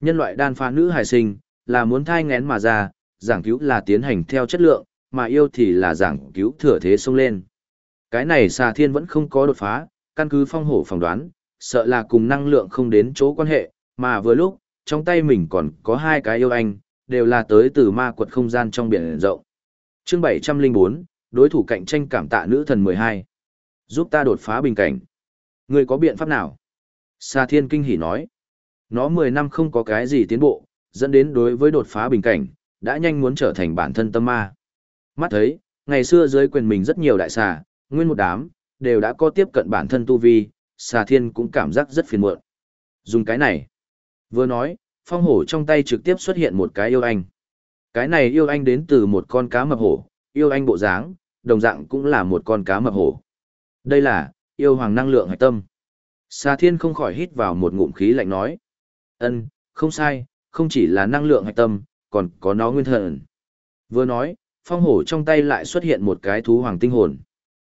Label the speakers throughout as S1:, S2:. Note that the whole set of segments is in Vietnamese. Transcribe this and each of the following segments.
S1: Nhân loại đan phá nữ hài sinh, là muốn thai ngén mà ra, giảng cứu là tiến hành theo chất lượng, mà yêu thì là giảng cứu thừa thế xông lên. Cái này xà thiên vẫn không có đột phá, căn cứ phong hổ phỏng đoán, sợ là cùng năng lượng không đến chỗ quan hệ, mà vừa lúc, trong tay mình còn có hai cái yêu anh, đều là tới từ ma quật không gian trong biển rộng. Chương 704, đối thủ cạnh tranh cảm tạ nữ thần 12. Giúp ta đột phá bình cảnh. Người có biện pháp nào? Sa Thiên kinh hỉ nói. Nó 10 năm không có cái gì tiến bộ, dẫn đến đối với đột phá bình cảnh, đã nhanh muốn trở thành bản thân tâm ma. Mắt thấy, ngày xưa dưới quyền mình rất nhiều đại xà, nguyên một đám, đều đã có tiếp cận bản thân tu vi, xà thiên cũng cảm giác rất phiền muộn. Dùng cái này. Vừa nói, phong hổ trong tay trực tiếp xuất hiện một cái yêu anh. Cái này yêu anh đến từ một con cá mập hổ, yêu anh bộ dáng, đồng dạng cũng là một con cá mập hổ. Đây là, yêu hoàng năng lượng hạch tâm. Xà thiên không khỏi hít vào một ngụm khí lạnh nói ân không sai, không chỉ là năng lượng hạch tâm, còn có nó nguyên thần. Vừa nói, phong hổ trong tay lại xuất hiện một cái thú hoàng tinh hồn.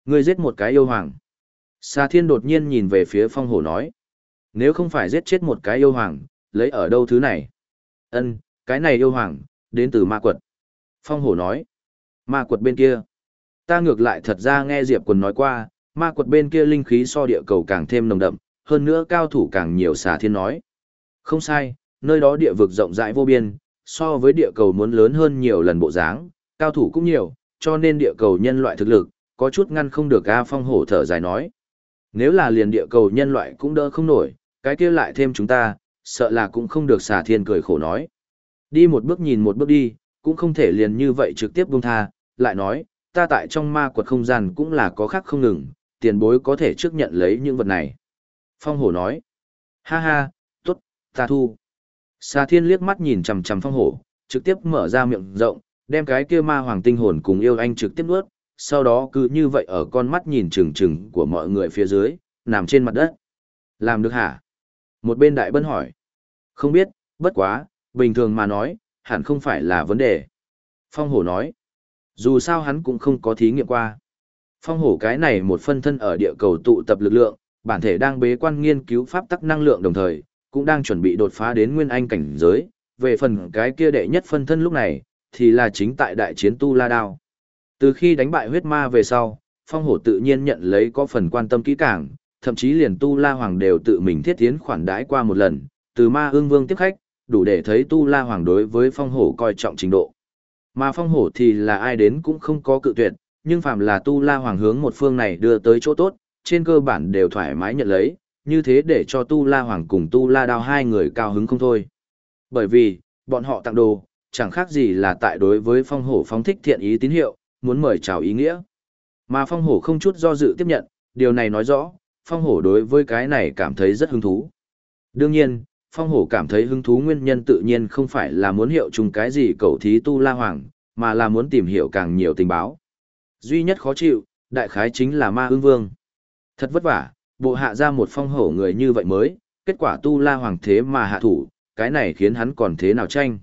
S1: Ngươi giết một cái yêu hoàng. Xà thiên đột nhiên nhìn về phía phong hổ nói. Nếu không phải giết chết một cái yêu hoàng, lấy ở đâu thứ này? Ân, cái này yêu hoàng, đến từ ma quật. Phong hổ nói. Ma quật bên kia. Ta ngược lại thật ra nghe Diệp quần nói qua, ma quật bên kia linh khí so địa cầu càng thêm nồng đậm, hơn nữa cao thủ càng nhiều xà thiên nói. Không sai, nơi đó địa vực rộng rãi vô biên, so với địa cầu muốn lớn hơn nhiều lần bộ dáng, cao thủ cũng nhiều, cho nên địa cầu nhân loại thực lực, có chút ngăn không được A Phong hổ thở dài nói. Nếu là liền địa cầu nhân loại cũng đỡ không nổi, cái kia lại thêm chúng ta, sợ là cũng không được xà thiên cười khổ nói. Đi một bước nhìn một bước đi, cũng không thể liền như vậy trực tiếp buông tha, lại nói, ta tại trong ma quật không gian cũng là có khác không ngừng, tiền bối có thể trước nhận lấy những vật này. Phong hổ nói, ha ha, ta thu. Xà thiên liếc mắt nhìn chằm chằm phong hổ, trực tiếp mở ra miệng rộng, đem cái kia ma hoàng tinh hồn cùng yêu anh trực tiếp nuốt, sau đó cứ như vậy ở con mắt nhìn chừng chừng của mọi người phía dưới, nằm trên mặt đất. Làm được hả? Một bên đại bân hỏi. Không biết, bất quá, bình thường mà nói, hẳn không phải là vấn đề. Phong hổ nói. Dù sao hắn cũng không có thí nghiệm qua. Phong hổ cái này một phân thân ở địa cầu tụ tập lực lượng, bản thể đang bế quan nghiên cứu pháp tắc năng lượng đồng thời, cũng đang chuẩn bị đột phá đến nguyên anh cảnh giới. Về phần cái kia đệ nhất phân thân lúc này, thì là chính tại đại chiến Tu La Đao. Từ khi đánh bại huyết ma về sau, phong hổ tự nhiên nhận lấy có phần quan tâm kỹ càng, thậm chí liền Tu La Hoàng đều tự mình thiết tiến khoản đãi qua một lần, từ ma ương vương tiếp khách, đủ để thấy Tu La Hoàng đối với phong hổ coi trọng trình độ. Mà phong hổ thì là ai đến cũng không có cự tuyệt, nhưng phạm là Tu La Hoàng hướng một phương này đưa tới chỗ tốt, trên cơ bản đều thoải mái nhận lấy, như thế để cho Tu La Hoàng cùng Tu La Đao hai người cao hứng không thôi. Bởi vì, bọn họ tặng đồ, chẳng khác gì là tại đối với phong hổ phóng thích thiện ý tín hiệu, muốn mời chào ý nghĩa. Mà phong hổ không chút do dự tiếp nhận, điều này nói rõ, phong hổ đối với cái này cảm thấy rất hứng thú. Đương nhiên, phong hổ cảm thấy hứng thú nguyên nhân tự nhiên không phải là muốn hiệu chung cái gì cầu thí tu la hoàng, mà là muốn tìm hiểu càng nhiều tình báo. Duy nhất khó chịu, đại khái chính là ma ương vương. Thật vất vả, bộ hạ ra một phong hổ người như vậy mới, kết quả tu la hoàng thế mà hạ thủ, cái này khiến hắn còn thế nào tranh.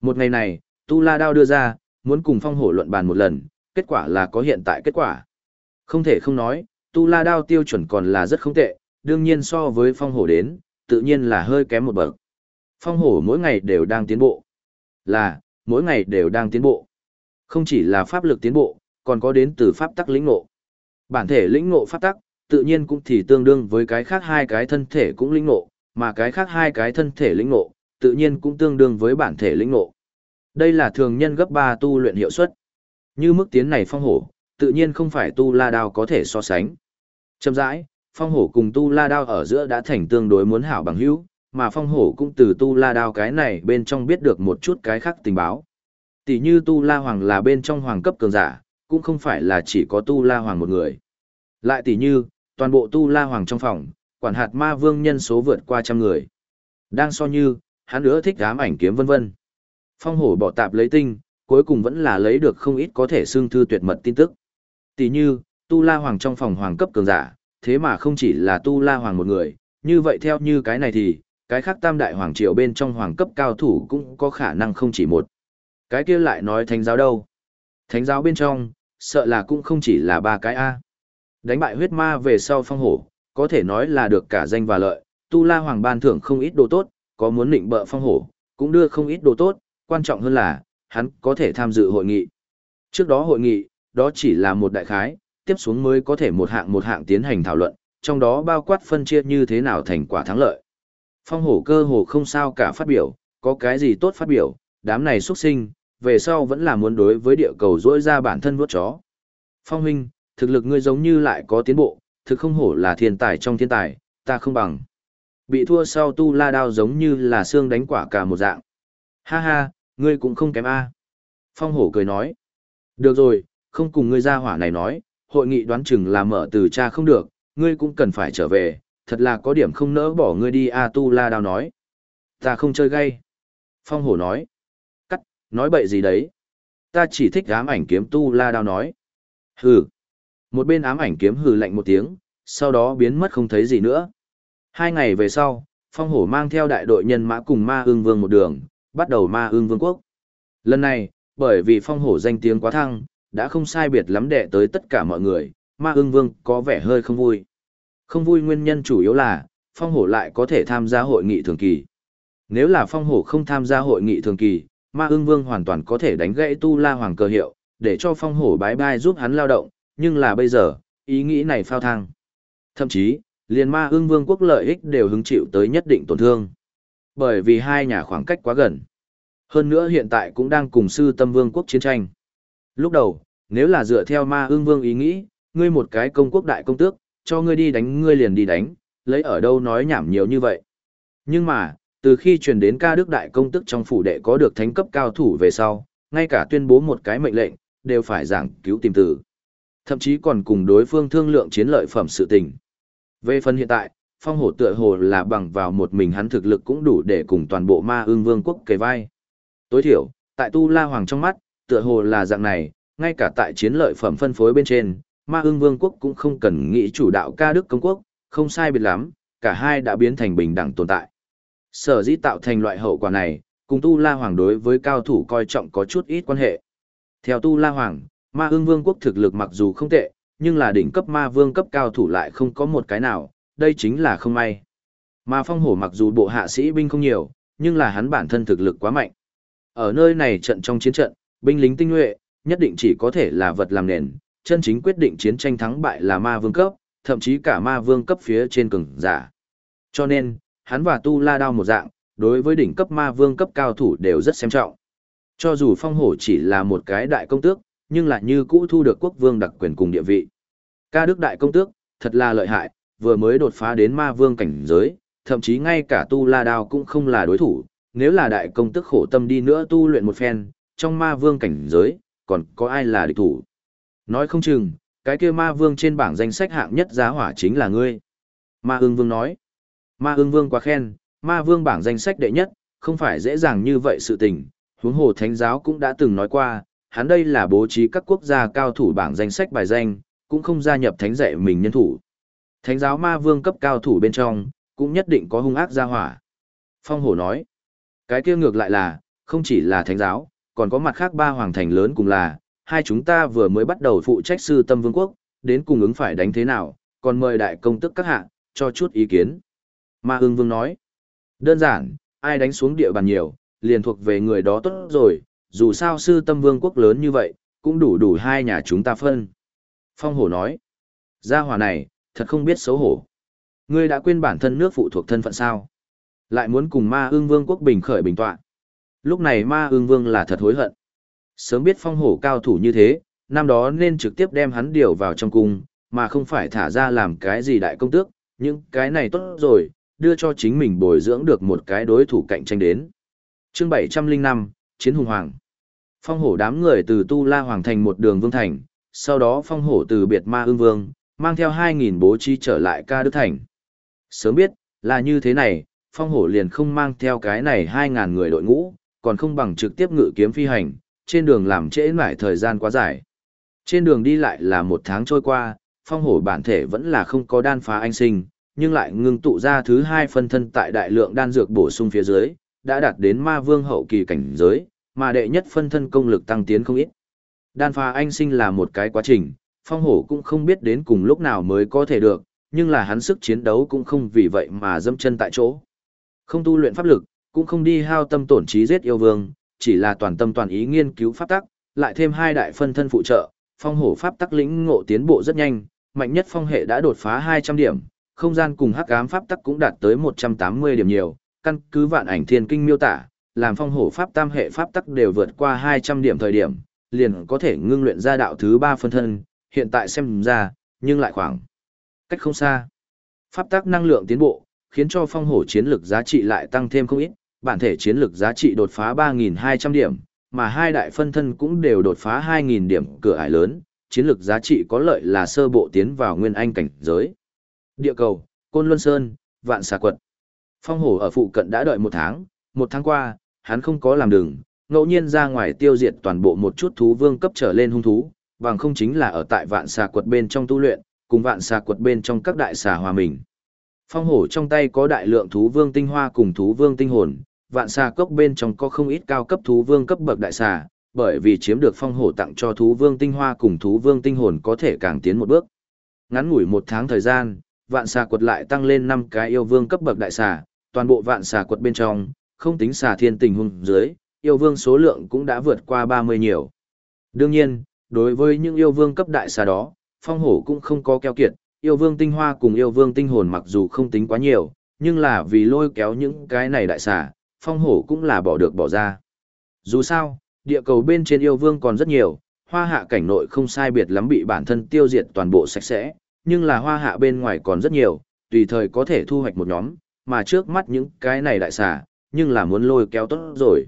S1: Một ngày này, tu la đao đưa ra, muốn cùng phong hổ luận bàn một lần, kết quả là có hiện tại kết quả. Không thể không nói, tu la đao tiêu chuẩn còn là rất không tệ, đương nhiên so với phong hổ đến, tự nhiên là hơi kém một bậc. Phong hổ mỗi ngày đều đang tiến bộ. Là, mỗi ngày đều đang tiến bộ. Không chỉ là pháp lực tiến bộ, còn có đến từ pháp tắc lĩnh ngộ. Bản thể lĩnh ngộ pháp tắc, tự nhiên cũng thì tương đương với cái khác hai cái thân thể cũng lĩnh ngộ, mà cái khác hai cái thân thể lĩnh ngộ, tự nhiên cũng tương đương với bản thể lĩnh ngộ. Đây là thường nhân gấp 3 tu luyện hiệu suất. Như mức tiến này phong hổ, tự nhiên không phải tu la đao có thể so sánh. Chậm rãi, phong hổ cùng tu la đao ở giữa đã thành tương đối muốn hảo bằng hữu, mà phong hổ cũng từ tu la đao cái này bên trong biết được một chút cái khác tình báo. Tỷ như tu la hoàng là bên trong hoàng cấp cường giả, cũng không phải là chỉ có tu la hoàng một người. Lại tỷ như, toàn bộ tu la hoàng trong phòng, quản hạt ma vương nhân số vượt qua trăm người. Đang so như, hắn nữa thích ám ảnh kiếm vân vân. Phong hổ bỏ tạp lấy tinh, cuối cùng vẫn là lấy được không ít có thể xương thư tuyệt mật tin tức. Tỷ như, Tu La Hoàng trong phòng hoàng cấp cường giả, thế mà không chỉ là Tu La Hoàng một người, như vậy theo như cái này thì, cái khác tam đại hoàng triều bên trong hoàng cấp cao thủ cũng có khả năng không chỉ một. Cái kia lại nói thánh giáo đâu? Thánh giáo bên trong, sợ là cũng không chỉ là ba cái A. Đánh bại huyết ma về sau phong hổ, có thể nói là được cả danh và lợi, Tu La Hoàng ban thưởng không ít đồ tốt, có muốn định bợ phong hổ, cũng đưa không ít đồ tốt, quan trọng hơn là, hắn có thể tham dự hội nghị. Trước đó hội nghị, đó chỉ là một đại khái, tiếp xuống mới có thể một hạng một hạng tiến hành thảo luận, trong đó bao quát phân chia như thế nào thành quả thắng lợi. Phong hổ cơ hồ không sao cả phát biểu, có cái gì tốt phát biểu, đám này xuất sinh, về sau vẫn là muốn đối với địa cầu dỗi ra bản thân vuốt chó. Phong huynh, thực lực ngươi giống như lại có tiến bộ, thực không hổ là thiên tài trong thiên tài, ta không bằng. Bị thua sau tu la đao giống như là xương đánh quả cả một dạng. Ha ha, ngươi cũng không kém a. Phong hổ cười nói. Được rồi, không cùng ngươi ra hỏa này nói, hội nghị đoán chừng là mở từ cha không được, ngươi cũng cần phải trở về, thật là có điểm không nỡ bỏ ngươi đi a tu la đao nói. Ta không chơi gay. Phong hổ nói. Cắt, nói bậy gì đấy. Ta chỉ thích ám ảnh kiếm tu la đao nói. Hừ. Một bên ám ảnh kiếm hừ lạnh một tiếng, sau đó biến mất không thấy gì nữa. Hai ngày về sau, Phong hổ mang theo đại đội nhân mã cùng ma ương vương một đường, bắt đầu ma ương vương quốc. Lần này, bởi vì Phong hổ danh tiếng quá thăng, đã không sai biệt lắm đệ tới tất cả mọi người, ma ương vương có vẻ hơi không vui. Không vui nguyên nhân chủ yếu là, phong hổ lại có thể tham gia hội nghị thường kỳ. Nếu là phong hổ không tham gia hội nghị thường kỳ, ma ương vương hoàn toàn có thể đánh gãy tu la hoàng cơ hiệu, để cho phong hổ bái bai giúp hắn lao động, nhưng là bây giờ, ý nghĩ này phao thang. Thậm chí, liền ma ương vương quốc lợi ích đều hứng chịu tới nhất định tổn thương. Bởi vì hai nhà khoảng cách quá gần. Hơn nữa hiện tại cũng đang cùng sư tâm vương quốc chiến tranh. Lúc đầu, nếu là dựa theo ma ương vương ý nghĩ, ngươi một cái công quốc đại công tước, cho ngươi đi đánh ngươi liền đi đánh, lấy ở đâu nói nhảm nhiều như vậy. Nhưng mà, từ khi truyền đến ca đức đại công tức trong phủ đệ có được thánh cấp cao thủ về sau, ngay cả tuyên bố một cái mệnh lệnh, đều phải giảng cứu tìm tử. Thậm chí còn cùng đối phương thương lượng chiến lợi phẩm sự tình. Về phần hiện tại, phong hổ tựa hồ là bằng vào một mình hắn thực lực cũng đủ để cùng toàn bộ ma ương vương quốc kề vai. Tối thiểu, tại Tu La Hoàng trong mắt, tựa hồ là dạng này, ngay cả tại chiến lợi phẩm phân phối bên trên, ma ương vương quốc cũng không cần nghĩ chủ đạo ca đức công quốc, không sai biệt lắm, cả hai đã biến thành bình đẳng tồn tại. Sở dĩ tạo thành loại hậu quả này, cùng Tu La Hoàng đối với cao thủ coi trọng có chút ít quan hệ. Theo Tu La Hoàng, ma ương vương quốc thực lực mặc dù không tệ, nhưng là đỉnh cấp ma vương cấp cao thủ lại không có một cái nào, đây chính là không may. Ma phong hổ mặc dù bộ hạ sĩ binh không nhiều, nhưng là hắn bản thân thực lực quá mạnh. Ở nơi này trận trong chiến trận, binh lính tinh nhuệ, nhất định chỉ có thể là vật làm nền, chân chính quyết định chiến tranh thắng bại là ma vương cấp, thậm chí cả ma vương cấp phía trên cường giả. Cho nên, hắn và Tu La Đao một dạng, đối với đỉnh cấp ma vương cấp cao thủ đều rất xem trọng. Cho dù phong hổ chỉ là một cái đại công tước, nhưng lại như cũ thu được quốc vương đặc quyền cùng địa vị. Ca đức đại công tước, thật là lợi hại, vừa mới đột phá đến ma vương cảnh giới, thậm chí ngay cả Tu La Đao cũng không là đối thủ, nếu là đại công tước khổ tâm đi nữa tu luyện một phen, trong ma vương cảnh giới, còn có ai là địch thủ. Nói không chừng, cái kia ma vương trên bảng danh sách hạng nhất giá hỏa chính là ngươi. Ma ương vương nói. Ma ương vương quá khen, ma vương bảng danh sách đệ nhất, không phải dễ dàng như vậy sự tình. Huống hồ thánh giáo cũng đã từng nói qua, hắn đây là bố trí các quốc gia cao thủ bảng danh sách bài danh, cũng không gia nhập thánh dạy mình nhân thủ. Thánh giáo ma vương cấp cao thủ bên trong, cũng nhất định có hung ác gia hỏa. Phong hổ nói, cái kia ngược lại là, không chỉ là thánh giáo, còn có mặt khác ba hoàng thành lớn cùng là, hai chúng ta vừa mới bắt đầu phụ trách sư tâm vương quốc, đến cùng ứng phải đánh thế nào, còn mời đại công tức các hạ, cho chút ý kiến. Ma ương vương nói, đơn giản, ai đánh xuống địa bàn nhiều, liền thuộc về người đó tốt rồi, dù sao sư tâm vương quốc lớn như vậy, cũng đủ đủ hai nhà chúng ta phân. Phong hổ nói, gia hỏa này, thật không biết xấu hổ. Ngươi đã quên bản thân nước phụ thuộc thân phận sao? Lại muốn cùng ma ương vương quốc bình khởi bình tọa. Lúc này ma ương vương là thật hối hận. Sớm biết phong hổ cao thủ như thế, năm đó nên trực tiếp đem hắn điều vào trong cung, mà không phải thả ra làm cái gì đại công tước, những cái này tốt rồi, đưa cho chính mình bồi dưỡng được một cái đối thủ cạnh tranh đến. chương 705, Chiến Hùng Hoàng Phong hổ đám người từ Tu La Hoàng thành một đường vương thành, sau đó phong hổ từ biệt ma ương vương, mang theo 2.000 bố trí trở lại ca đức thành. Sớm biết, là như thế này, phong hổ liền không mang theo cái này 2.000 người đội ngũ, còn không bằng trực tiếp ngự kiếm phi hành, trên đường làm trễ mãi thời gian quá dài. Trên đường đi lại là một tháng trôi qua, phong hổ bản thể vẫn là không có đan phá anh sinh, nhưng lại ngưng tụ ra thứ hai phân thân tại đại lượng đan dược bổ sung phía dưới, đã đạt đến ma vương hậu kỳ cảnh giới, mà đệ nhất phân thân công lực tăng tiến không ít. Đan phá anh sinh là một cái quá trình, phong hổ cũng không biết đến cùng lúc nào mới có thể được, nhưng là hắn sức chiến đấu cũng không vì vậy mà dâm chân tại chỗ. Không tu luyện pháp lực, cũng không đi hao tâm tổn trí giết yêu vương, chỉ là toàn tâm toàn ý nghiên cứu pháp tắc, lại thêm hai đại phân thân phụ trợ, phong hổ pháp tắc lĩnh ngộ tiến bộ rất nhanh, mạnh nhất phong hệ đã đột phá 200 điểm, không gian cùng hắc ám pháp tắc cũng đạt tới 180 điểm nhiều, căn cứ vạn ảnh thiên kinh miêu tả, làm phong hổ pháp tam hệ pháp tắc đều vượt qua 200 điểm thời điểm, liền có thể ngưng luyện ra đạo thứ 3 phân thân, hiện tại xem ra, nhưng lại khoảng cách không xa. Pháp tắc năng lượng tiến bộ, khiến cho phong hổ chiến lực giá trị lại tăng thêm không ít, bản thể chiến lực giá trị đột phá 3.200 điểm, mà hai đại phân thân cũng đều đột phá 2.000 điểm cửa ải lớn, chiến lực giá trị có lợi là sơ bộ tiến vào nguyên anh cảnh giới. Địa cầu, Côn Luân Sơn, Vạn Xà Quật. Phong hổ ở phụ cận đã đợi một tháng, một tháng qua, hắn không có làm đường, ngẫu nhiên ra ngoài tiêu diệt toàn bộ một chút thú vương cấp trở lên hung thú, bằng không chính là ở tại Vạn Xà Quật bên trong tu luyện, cùng Vạn Xà Quật bên trong các đại xà hòa mình. Phong hổ trong tay có đại lượng thú vương tinh hoa cùng thú vương tinh hồn, vạn xà cốc bên trong có không ít cao cấp thú vương cấp bậc đại xà, bởi vì chiếm được phong hổ tặng cho thú vương tinh hoa cùng thú vương tinh hồn có thể càng tiến một bước. Ngắn ngủi một tháng thời gian, vạn xà quật lại tăng lên 5 cái yêu vương cấp bậc đại xà, toàn bộ vạn xà quật bên trong, không tính xà thiên tình hung dưới, yêu vương số lượng cũng đã vượt qua 30 nhiều. Đương nhiên, đối với những yêu vương cấp đại xà đó, phong hổ cũng không có keo kiệt, yêu vương tinh hoa cùng yêu vương tinh hồn mặc dù không tính quá nhiều, nhưng là vì lôi kéo những cái này đại xà, phong hổ cũng là bỏ được bỏ ra. Dù sao, địa cầu bên trên yêu vương còn rất nhiều, hoa hạ cảnh nội không sai biệt lắm bị bản thân tiêu diệt toàn bộ sạch sẽ, nhưng là hoa hạ bên ngoài còn rất nhiều, tùy thời có thể thu hoạch một nhóm, mà trước mắt những cái này đại xà, nhưng là muốn lôi kéo tốt rồi.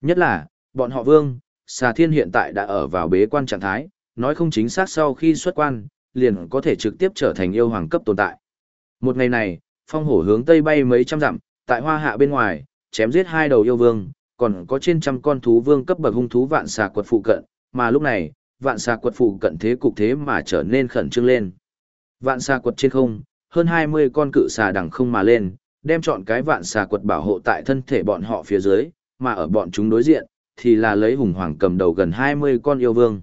S1: Nhất là, bọn họ vương, xà thiên hiện tại đã ở vào bế quan trạng thái, nói không chính xác sau khi xuất quan, liền có thể trực tiếp trở thành yêu hoàng cấp tồn tại. Một ngày này, phong hổ hướng tây bay mấy trăm dặm, tại hoa hạ bên ngoài, chém giết hai đầu yêu vương, còn có trên trăm con thú vương cấp bậc hung thú vạn xà quật phụ cận, mà lúc này, vạn xà quật phụ cận thế cục thế mà trở nên khẩn trương lên. Vạn xà quật trên không, hơn 20 con cự xà đằng không mà lên, đem chọn cái vạn xà quật bảo hộ tại thân thể bọn họ phía dưới, mà ở bọn chúng đối diện, thì là lấy hùng hoàng cầm đầu gần 20 con yêu vương.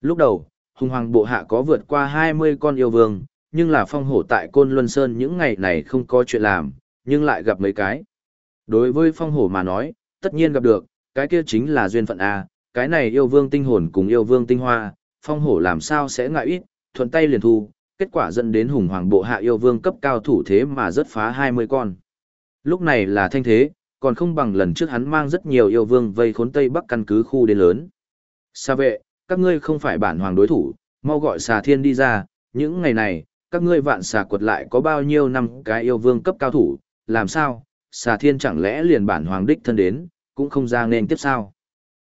S1: Lúc đầu, hùng hoàng bộ hạ có vượt qua 20 con yêu vương, nhưng là phong hổ tại Côn Luân Sơn những ngày này không có chuyện làm, nhưng lại gặp mấy cái. Đối với phong hổ mà nói, tất nhiên gặp được, cái kia chính là duyên phận A, cái này yêu vương tinh hồn cùng yêu vương tinh hoa, phong hổ làm sao sẽ ngại ít, thuận tay liền thu, kết quả dẫn đến hùng hoàng bộ hạ yêu vương cấp cao thủ thế mà rất phá 20 con. Lúc này là thanh thế, còn không bằng lần trước hắn mang rất nhiều yêu vương vây khốn Tây Bắc căn cứ khu đến lớn. Sa vệ, các ngươi không phải bản hoàng đối thủ, mau gọi xà thiên đi ra, những ngày này, các ngươi vạn xà quật lại có bao nhiêu năm cái yêu vương cấp cao thủ, làm sao, xà thiên chẳng lẽ liền bản hoàng đích thân đến, cũng không ra nên tiếp sao.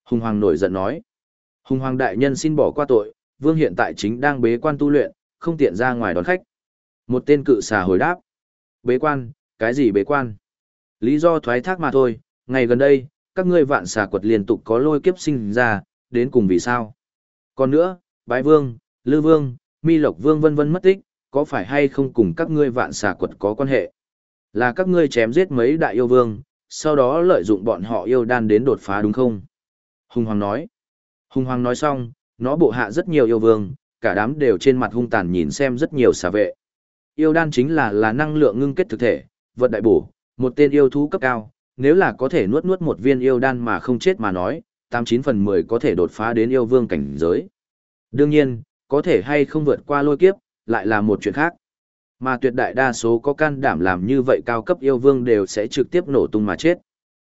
S1: Hùng hoàng nổi giận nói. Hùng hoàng đại nhân xin bỏ qua tội, vương hiện tại chính đang bế quan tu luyện, không tiện ra ngoài đón khách. Một tên cự xà hồi đáp. Bế quan, cái gì bế quan? Lý do thoái thác mà thôi, ngày gần đây, các ngươi vạn xà quật liên tục có lôi kiếp sinh ra, đến cùng vì sao? Còn nữa, bái vương, lư vương, mi lộc vương vân vân mất tích, có phải hay không cùng các ngươi vạn xà quật có quan hệ? Là các ngươi chém giết mấy đại yêu vương, sau đó lợi dụng bọn họ yêu đan đến đột phá đúng không? Hùng Hoàng nói. Hùng Hoàng nói xong, nó bộ hạ rất nhiều yêu vương, cả đám đều trên mặt hung tàn nhìn xem rất nhiều xà vệ. Yêu đan chính là là năng lượng ngưng kết thực thể, vật đại bổ, một tên yêu thú cấp cao, nếu là có thể nuốt nuốt một viên yêu đan mà không chết mà nói, 89 phần 10 có thể đột phá đến yêu vương cảnh giới. Đương nhiên, có thể hay không vượt qua lôi kiếp, lại là một chuyện khác. Mà tuyệt đại đa số có can đảm làm như vậy cao cấp yêu vương đều sẽ trực tiếp nổ tung mà chết.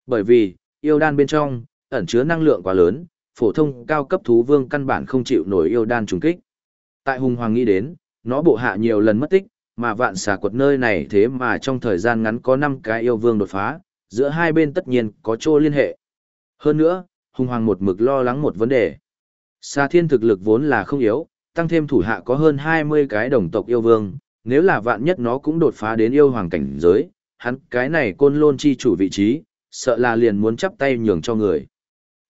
S1: Bởi vì, yêu đan bên trong, ẩn chứa năng lượng quá lớn, phổ thông cao cấp thú vương căn bản không chịu nổi yêu đan trùng kích. Tại Hùng Hoàng nghĩ đến, nó bộ hạ nhiều lần mất tích, mà vạn xà quật nơi này thế mà trong thời gian ngắn có 5 cái yêu vương đột phá, giữa hai bên tất nhiên có chỗ liên hệ. Hơn nữa, Hùng Hoàng một mực lo lắng một vấn đề. Xà thiên thực lực vốn là không yếu, tăng thêm thủ hạ có hơn 20 cái đồng tộc yêu vương, nếu là vạn nhất nó cũng đột phá đến yêu hoàng cảnh giới, hắn cái này côn lôn chi chủ vị trí, sợ là liền muốn chắp tay nhường cho người.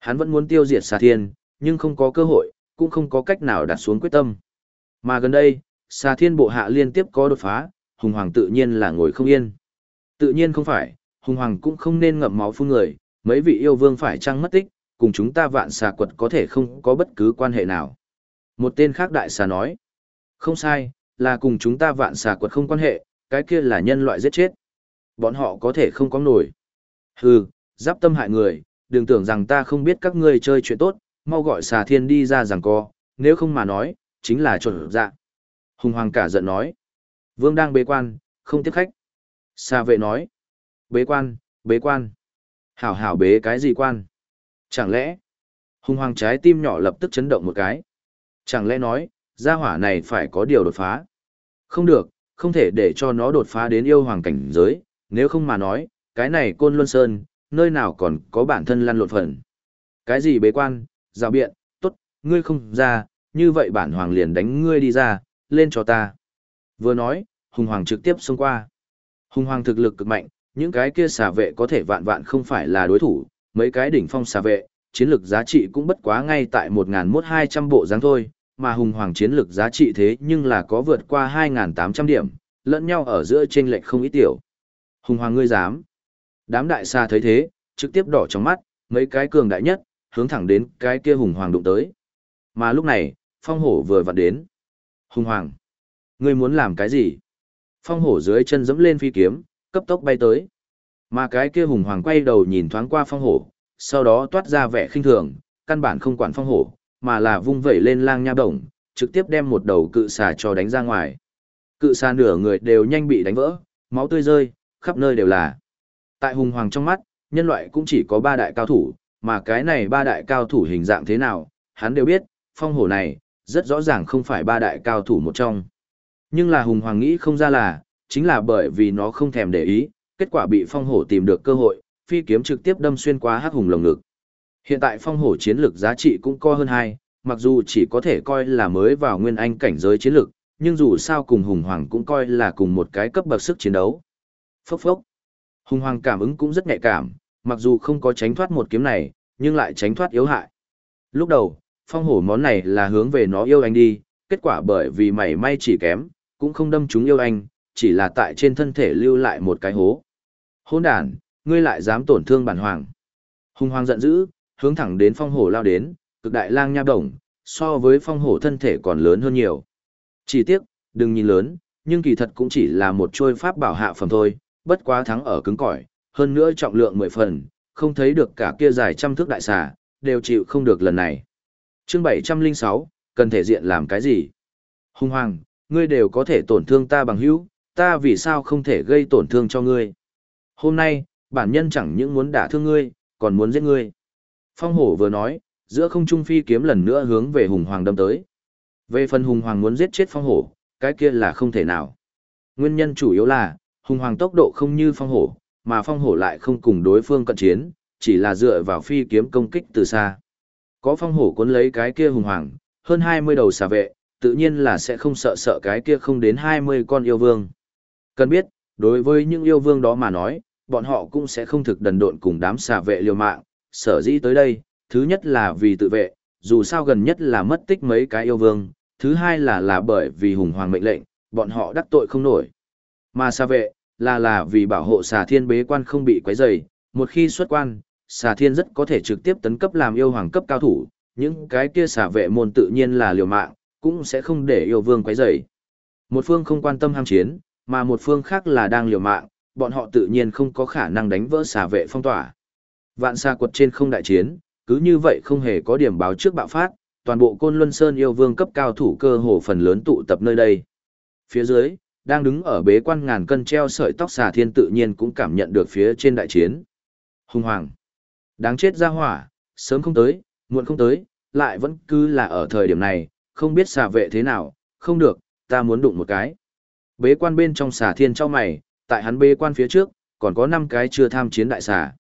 S1: Hắn vẫn muốn tiêu diệt xà thiên, nhưng không có cơ hội, cũng không có cách nào đặt xuống quyết tâm. Mà gần đây, xà thiên bộ hạ liên tiếp có đột phá, hùng hoàng tự nhiên là ngồi không yên. Tự nhiên không phải, hùng hoàng cũng không nên ngậm máu phun người, mấy vị yêu vương phải chăng mất tích, cùng chúng ta vạn xà quật có thể không có bất cứ quan hệ nào. Một tên khác đại xà nói, không sai, là cùng chúng ta vạn xà quật không quan hệ, cái kia là nhân loại giết chết. Bọn họ có thể không có nổi. Hừ, giáp tâm hại người, đừng tưởng rằng ta không biết các ngươi chơi chuyện tốt, mau gọi xà thiên đi ra rằng co, nếu không mà nói, chính là chuẩn dạ. Hùng hoàng cả giận nói. Vương đang bế quan, không tiếp khách. xa vệ nói. Bế quan, bế quan. Hảo hảo bế cái gì quan? Chẳng lẽ? Hùng hoàng trái tim nhỏ lập tức chấn động một cái. Chẳng lẽ nói, gia hỏa này phải có điều đột phá? Không được, không thể để cho nó đột phá đến yêu hoàng cảnh giới, nếu không mà nói, cái này côn luân sơn, nơi nào còn có bản thân lăn lộn phần. Cái gì bế quan, rào biện, tốt, ngươi không ra, như vậy bản hoàng liền đánh ngươi đi ra, lên cho ta. Vừa nói, hùng hoàng trực tiếp xông qua. Hùng hoàng thực lực cực mạnh, những cái kia xà vệ có thể vạn vạn không phải là đối thủ, mấy cái đỉnh phong xà vệ, chiến lược giá trị cũng bất quá ngay tại 1.1200 bộ dáng thôi, mà hùng hoàng chiến lược giá trị thế nhưng là có vượt qua 2.800 điểm, lẫn nhau ở giữa chênh lệch không ít tiểu. Hùng hoàng ngươi dám. Đám đại xà thấy thế, trực tiếp đỏ trong mắt, mấy cái cường đại nhất, hướng thẳng đến cái kia hùng hoàng đụng tới. Mà lúc này, phong hổ vừa vặn đến. Hùng hoàng, ngươi muốn làm cái gì? Phong hổ dưới chân dẫm lên phi kiếm, cấp tốc bay tới. Mà cái kia hùng hoàng quay đầu nhìn thoáng qua phong hổ, sau đó toát ra vẻ khinh thường, căn bản không quản phong hổ, mà là vung vẩy lên lang nha đồng, trực tiếp đem một đầu cự xà cho đánh ra ngoài. Cự xà nửa người đều nhanh bị đánh vỡ, máu tươi rơi, khắp nơi đều là. Tại hùng hoàng trong mắt, nhân loại cũng chỉ có ba đại cao thủ, mà cái này ba đại cao thủ hình dạng thế nào, hắn đều biết, phong hổ này, rất rõ ràng không phải ba đại cao thủ một trong. Nhưng là hùng hoàng nghĩ không ra là, chính là bởi vì nó không thèm để ý, kết quả bị phong hổ tìm được cơ hội, phi kiếm trực tiếp đâm xuyên qua hắc hùng lồng ngực. Hiện tại phong hổ chiến lực giá trị cũng co hơn hai, mặc dù chỉ có thể coi là mới vào nguyên anh cảnh giới chiến lực, nhưng dù sao cùng hùng hoàng cũng coi là cùng một cái cấp bậc sức chiến đấu. Phốc phốc. Hùng hoàng cảm ứng cũng rất nhạy cảm, mặc dù không có tránh thoát một kiếm này, nhưng lại tránh thoát yếu hại. Lúc đầu, phong hổ món này là hướng về nó yêu anh đi, kết quả bởi vì mảy may chỉ kém, cũng không đâm chúng yêu anh, chỉ là tại trên thân thể lưu lại một cái hố. Hôn đàn, ngươi lại dám tổn thương bản hoàng. Hùng hoàng giận dữ, hướng thẳng đến phong hổ lao đến, cực đại lang nha đồng, so với phong hổ thân thể còn lớn hơn nhiều. Chỉ tiếc, đừng nhìn lớn, nhưng kỳ thật cũng chỉ là một trôi pháp bảo hạ phẩm thôi, bất quá thắng ở cứng cỏi, hơn nữa trọng lượng mười phần, không thấy được cả kia dài trăm thước đại xà, đều chịu không được lần này. Chương 706, cần thể diện làm cái gì? Hùng hoàng, ngươi đều có thể tổn thương ta bằng hữu, ta vì sao không thể gây tổn thương cho ngươi? Hôm nay, bản nhân chẳng những muốn đả thương ngươi, còn muốn giết ngươi. Phong hổ vừa nói, giữa không trung phi kiếm lần nữa hướng về hùng hoàng đâm tới. Về phần hùng hoàng muốn giết chết phong hổ, cái kia là không thể nào. Nguyên nhân chủ yếu là, hùng hoàng tốc độ không như phong hổ, mà phong hổ lại không cùng đối phương cận chiến, chỉ là dựa vào phi kiếm công kích từ xa. Có phong hổ cuốn lấy cái kia hùng hoàng, hơn 20 đầu xà vệ, tự nhiên là sẽ không sợ sợ cái kia không đến 20 con yêu vương. Cần biết, đối với những yêu vương đó mà nói, bọn họ cũng sẽ không thực đần độn cùng đám xà vệ liều mạng, sở dĩ tới đây, thứ nhất là vì tự vệ, dù sao gần nhất là mất tích mấy cái yêu vương, thứ hai là là bởi vì hùng hoàng mệnh lệnh, bọn họ đắc tội không nổi. Mà xà vệ, là là vì bảo hộ xà thiên bế quan không bị quấy rầy, một khi xuất quan, xà thiên rất có thể trực tiếp tấn cấp làm yêu hoàng cấp cao thủ, những cái kia xà vệ môn tự nhiên là liều mạng, cũng sẽ không để yêu vương quấy rầy. Một phương không quan tâm ham chiến, mà một phương khác là đang liều mạng, bọn họ tự nhiên không có khả năng đánh vỡ xà vệ phong tỏa. Vạn xa quật trên không đại chiến, cứ như vậy không hề có điểm báo trước bạo phát, toàn bộ côn luân sơn yêu vương cấp cao thủ cơ hồ phần lớn tụ tập nơi đây. Phía dưới, đang đứng ở bế quan ngàn cân treo sợi tóc xà thiên tự nhiên cũng cảm nhận được phía trên đại chiến. Hùng hoàng. Đáng chết ra hỏa, sớm không tới, muộn không tới, lại vẫn cứ là ở thời điểm này, không biết xà vệ thế nào, không được, ta muốn đụng một cái. Bế quan bên trong xà thiên cho mày, tại hắn bế quan phía trước, còn có 5 cái chưa tham chiến đại xà.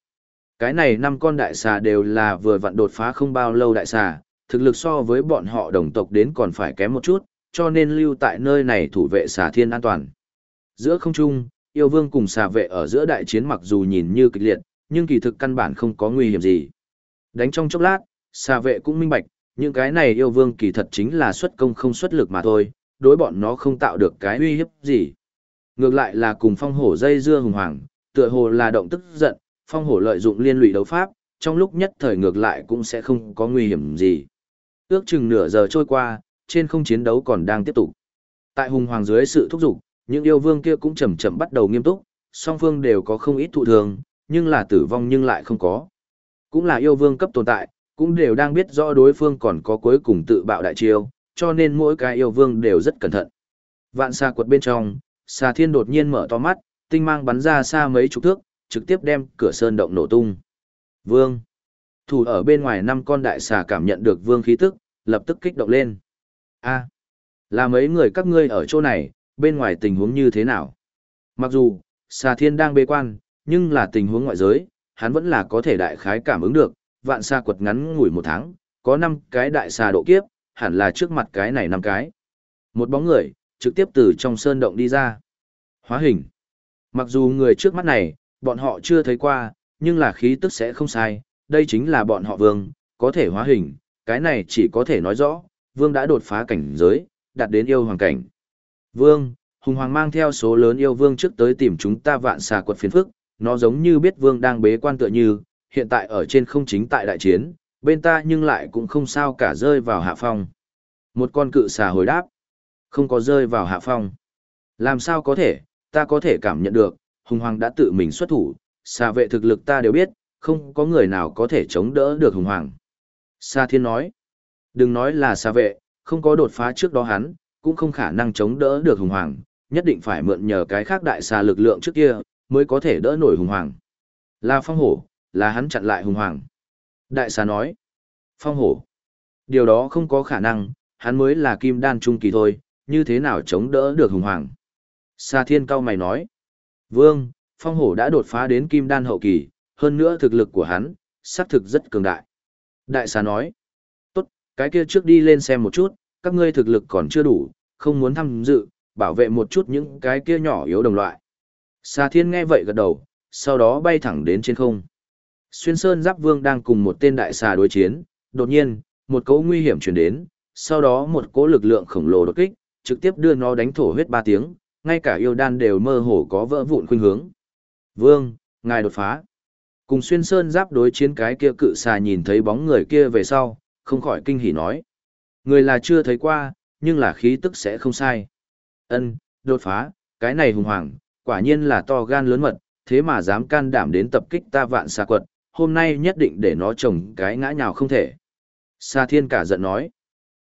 S1: Cái này năm con đại xà đều là vừa vặn đột phá không bao lâu đại xà, thực lực so với bọn họ đồng tộc đến còn phải kém một chút, cho nên lưu tại nơi này thủ vệ xà thiên an toàn. Giữa không trung, yêu vương cùng xà vệ ở giữa đại chiến mặc dù nhìn như kịch liệt, nhưng kỳ thực căn bản không có nguy hiểm gì. Đánh trong chốc lát, xà vệ cũng minh bạch, những cái này yêu vương kỳ thật chính là xuất công không xuất lực mà thôi, đối bọn nó không tạo được cái uy hiếp gì. Ngược lại là cùng phong hổ dây dưa hùng hoàng, tựa hồ là động tức giận, phong hổ lợi dụng liên lụy đấu pháp, trong lúc nhất thời ngược lại cũng sẽ không có nguy hiểm gì. Ước chừng nửa giờ trôi qua, trên không chiến đấu còn đang tiếp tục. Tại hùng hoàng dưới sự thúc giục, những yêu vương kia cũng chậm chậm bắt đầu nghiêm túc, song phương đều có không ít thụ thường, nhưng là tử vong nhưng lại không có. Cũng là yêu vương cấp tồn tại, cũng đều đang biết rõ đối phương còn có cuối cùng tự bạo đại chiêu, cho nên mỗi cái yêu vương đều rất cẩn thận. Vạn xa quật bên trong, xà thiên đột nhiên mở to mắt, tinh mang bắn ra xa mấy chục thước, trực tiếp đem cửa sơn động nổ tung. Vương. Thủ ở bên ngoài năm con đại xà cảm nhận được vương khí tức, lập tức kích động lên. A, là mấy người các ngươi ở chỗ này, bên ngoài tình huống như thế nào? Mặc dù, xà thiên đang bế quan, nhưng là tình huống ngoại giới, hắn vẫn là có thể đại khái cảm ứng được, vạn xa quật ngắn ngủi một tháng, có năm cái đại xà độ kiếp, hẳn là trước mặt cái này năm cái. Một bóng người, trực tiếp từ trong sơn động đi ra. Hóa hình. Mặc dù người trước mắt này, bọn họ chưa thấy qua, nhưng là khí tức sẽ không sai, đây chính là bọn họ vương, có thể hóa hình, cái này chỉ có thể nói rõ, vương đã đột phá cảnh giới, đạt đến yêu hoàng cảnh. Vương, hùng hoàng mang theo số lớn yêu vương trước tới tìm chúng ta vạn xà quật phiền phức, nó giống như biết vương đang bế quan tựa như, hiện tại ở trên không chính tại đại chiến, bên ta nhưng lại cũng không sao cả rơi vào hạ phong. Một con cự xà hồi đáp, không có rơi vào hạ phong. Làm sao có thể, ta có thể cảm nhận được, hùng hoàng đã tự mình xuất thủ, xà vệ thực lực ta đều biết, không có người nào có thể chống đỡ được hùng hoàng. Sa thiên nói, đừng nói là xà vệ, không có đột phá trước đó hắn, cũng không khả năng chống đỡ được hùng hoàng, nhất định phải mượn nhờ cái khác đại xà lực lượng trước kia, mới có thể đỡ nổi hùng hoàng. Là phong hổ, là hắn chặn lại hùng hoàng. Đại xà nói, phong hổ, điều đó không có khả năng, hắn mới là kim đan trung kỳ thôi, như thế nào chống đỡ được hùng hoàng. Sa thiên cao mày nói, vương, phong hổ đã đột phá đến kim đan hậu kỳ, hơn nữa thực lực của hắn, xác thực rất cường đại. Đại xà nói, tốt, cái kia trước đi lên xem một chút, các ngươi thực lực còn chưa đủ, không muốn tham dự, bảo vệ một chút những cái kia nhỏ yếu đồng loại. Xà thiên nghe vậy gật đầu, sau đó bay thẳng đến trên không. Xuyên Sơn Giáp Vương đang cùng một tên đại xà đối chiến, đột nhiên, một cỗ nguy hiểm chuyển đến, sau đó một cỗ lực lượng khổng lồ đột kích, trực tiếp đưa nó đánh thổ huyết ba tiếng, ngay cả yêu đan đều mơ hồ có vỡ vụn khuynh hướng. Vương, ngài đột phá. Cùng xuyên sơn giáp đối chiến cái kia cự xà nhìn thấy bóng người kia về sau, không khỏi kinh hỉ nói. Người là chưa thấy qua, nhưng là khí tức sẽ không sai. Ân, đột phá, cái này hùng hoàng, quả nhiên là to gan lớn mật, thế mà dám can đảm đến tập kích ta vạn xà quật, hôm nay nhất định để nó trồng cái ngã nhào không thể. Sa thiên cả giận nói.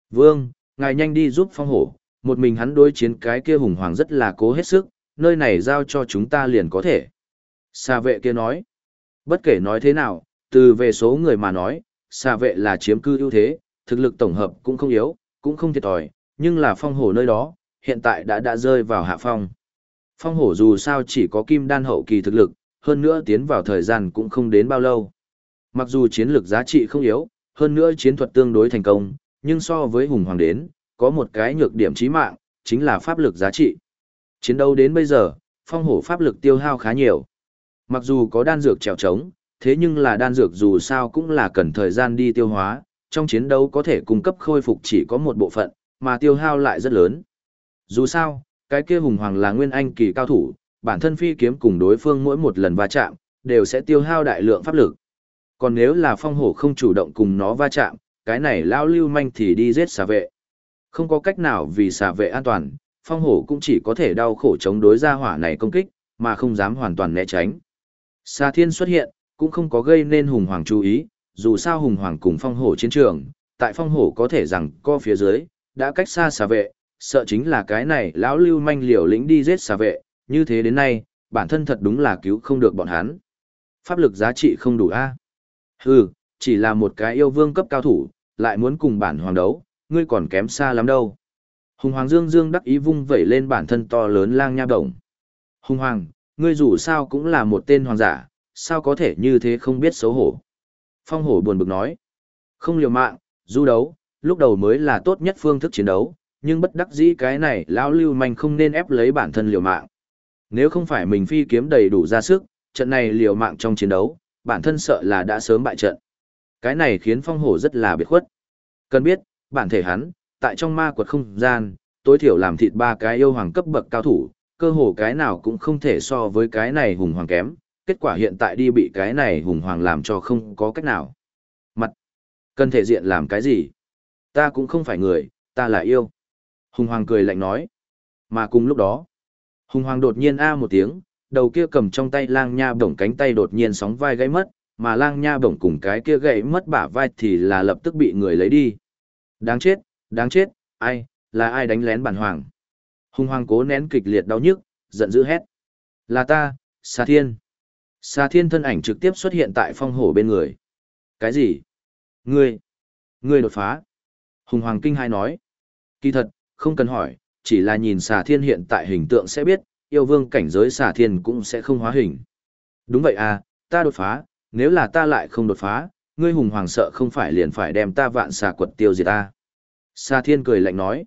S1: Vương, ngài nhanh đi giúp phong hổ, một mình hắn đối chiến cái kia hùng hoàng rất là cố hết sức, nơi này giao cho chúng ta liền có thể. Sa vệ kia nói. Bất kể nói thế nào, từ về số người mà nói, Sa vệ là chiếm cư ưu thế, thực lực tổng hợp cũng không yếu, cũng không thiệt thòi, nhưng là phong hổ nơi đó, hiện tại đã đã rơi vào hạ phong. Phong hổ dù sao chỉ có kim đan hậu kỳ thực lực, hơn nữa tiến vào thời gian cũng không đến bao lâu. Mặc dù chiến lược giá trị không yếu, hơn nữa chiến thuật tương đối thành công, nhưng so với hùng hoàng đến, có một cái nhược điểm chí mạng, chính là pháp lực giá trị. Chiến đấu đến bây giờ, phong hổ pháp lực tiêu hao khá nhiều. Mặc dù có đan dược trèo trống, thế nhưng là đan dược dù sao cũng là cần thời gian đi tiêu hóa, trong chiến đấu có thể cung cấp khôi phục chỉ có một bộ phận, mà tiêu hao lại rất lớn. Dù sao, cái kia hùng hoàng là nguyên anh kỳ cao thủ, bản thân phi kiếm cùng đối phương mỗi một lần va chạm, đều sẽ tiêu hao đại lượng pháp lực. Còn nếu là phong hổ không chủ động cùng nó va chạm, cái này lao lưu manh thì đi giết xà vệ. Không có cách nào vì xà vệ an toàn, phong hổ cũng chỉ có thể đau khổ chống đối ra hỏa này công kích, mà không dám hoàn toàn né tránh. Xà thiên xuất hiện, cũng không có gây nên hùng hoàng chú ý, dù sao hùng hoàng cùng phong hổ chiến trường, tại phong hổ có thể rằng co phía dưới, đã cách xa xà vệ, sợ chính là cái này lão lưu manh liều lĩnh đi giết xà vệ, như thế đến nay, bản thân thật đúng là cứu không được bọn hắn. Pháp lực giá trị không đủ a. Hừ, chỉ là một cái yêu vương cấp cao thủ, lại muốn cùng bản hoàng đấu, ngươi còn kém xa lắm đâu. Hùng Hoàng Dương Dương đắc ý vung vẩy lên bản thân to lớn lang nha động. Hùng Hoàng, ngươi dù sao cũng là một tên hoàng giả, sao có thể như thế không biết xấu hổ. Phong hổ buồn bực nói, không liều mạng, du đấu, lúc đầu mới là tốt nhất phương thức chiến đấu, nhưng bất đắc dĩ cái này lão lưu manh không nên ép lấy bản thân liều mạng. Nếu không phải mình phi kiếm đầy đủ ra sức, trận này liều mạng trong chiến đấu, bản thân sợ là đã sớm bại trận. Cái này khiến phong hổ rất là biệt khuất. Cần biết, bản thể hắn, tại trong ma quật không gian, tối thiểu làm thịt ba cái yêu hoàng cấp bậc cao thủ, cơ hồ cái nào cũng không thể so với cái này hùng hoàng kém, kết quả hiện tại đi bị cái này hùng hoàng làm cho không có cách nào. Mặt, cần thể diện làm cái gì? Ta cũng không phải người, ta là yêu. Hùng hoàng cười lạnh nói. Mà cùng lúc đó, hùng hoàng đột nhiên a một tiếng, đầu kia cầm trong tay lang nha bổng cánh tay đột nhiên sóng vai gãy mất, mà lang nha bổng cùng cái kia gãy mất bả vai thì là lập tức bị người lấy đi. Đáng chết, đáng chết, ai, là ai đánh lén bản hoàng. Hùng hoàng cố nén kịch liệt đau nhức, giận dữ hét. Là ta, Sa Thiên. Sa Thiên thân ảnh trực tiếp xuất hiện tại phong hổ bên người. Cái gì? Ngươi? Ngươi đột phá? Hùng hoàng kinh hai nói. Kỳ thật, không cần hỏi, chỉ là nhìn Xà Thiên hiện tại hình tượng sẽ biết, yêu vương cảnh giới Xà Thiên cũng sẽ không hóa hình. Đúng vậy à, ta đột phá, nếu là ta lại không đột phá, ngươi hùng hoàng sợ không phải liền phải đem ta vạn xà quật tiêu diệt ta. Xà Thiên cười lạnh nói.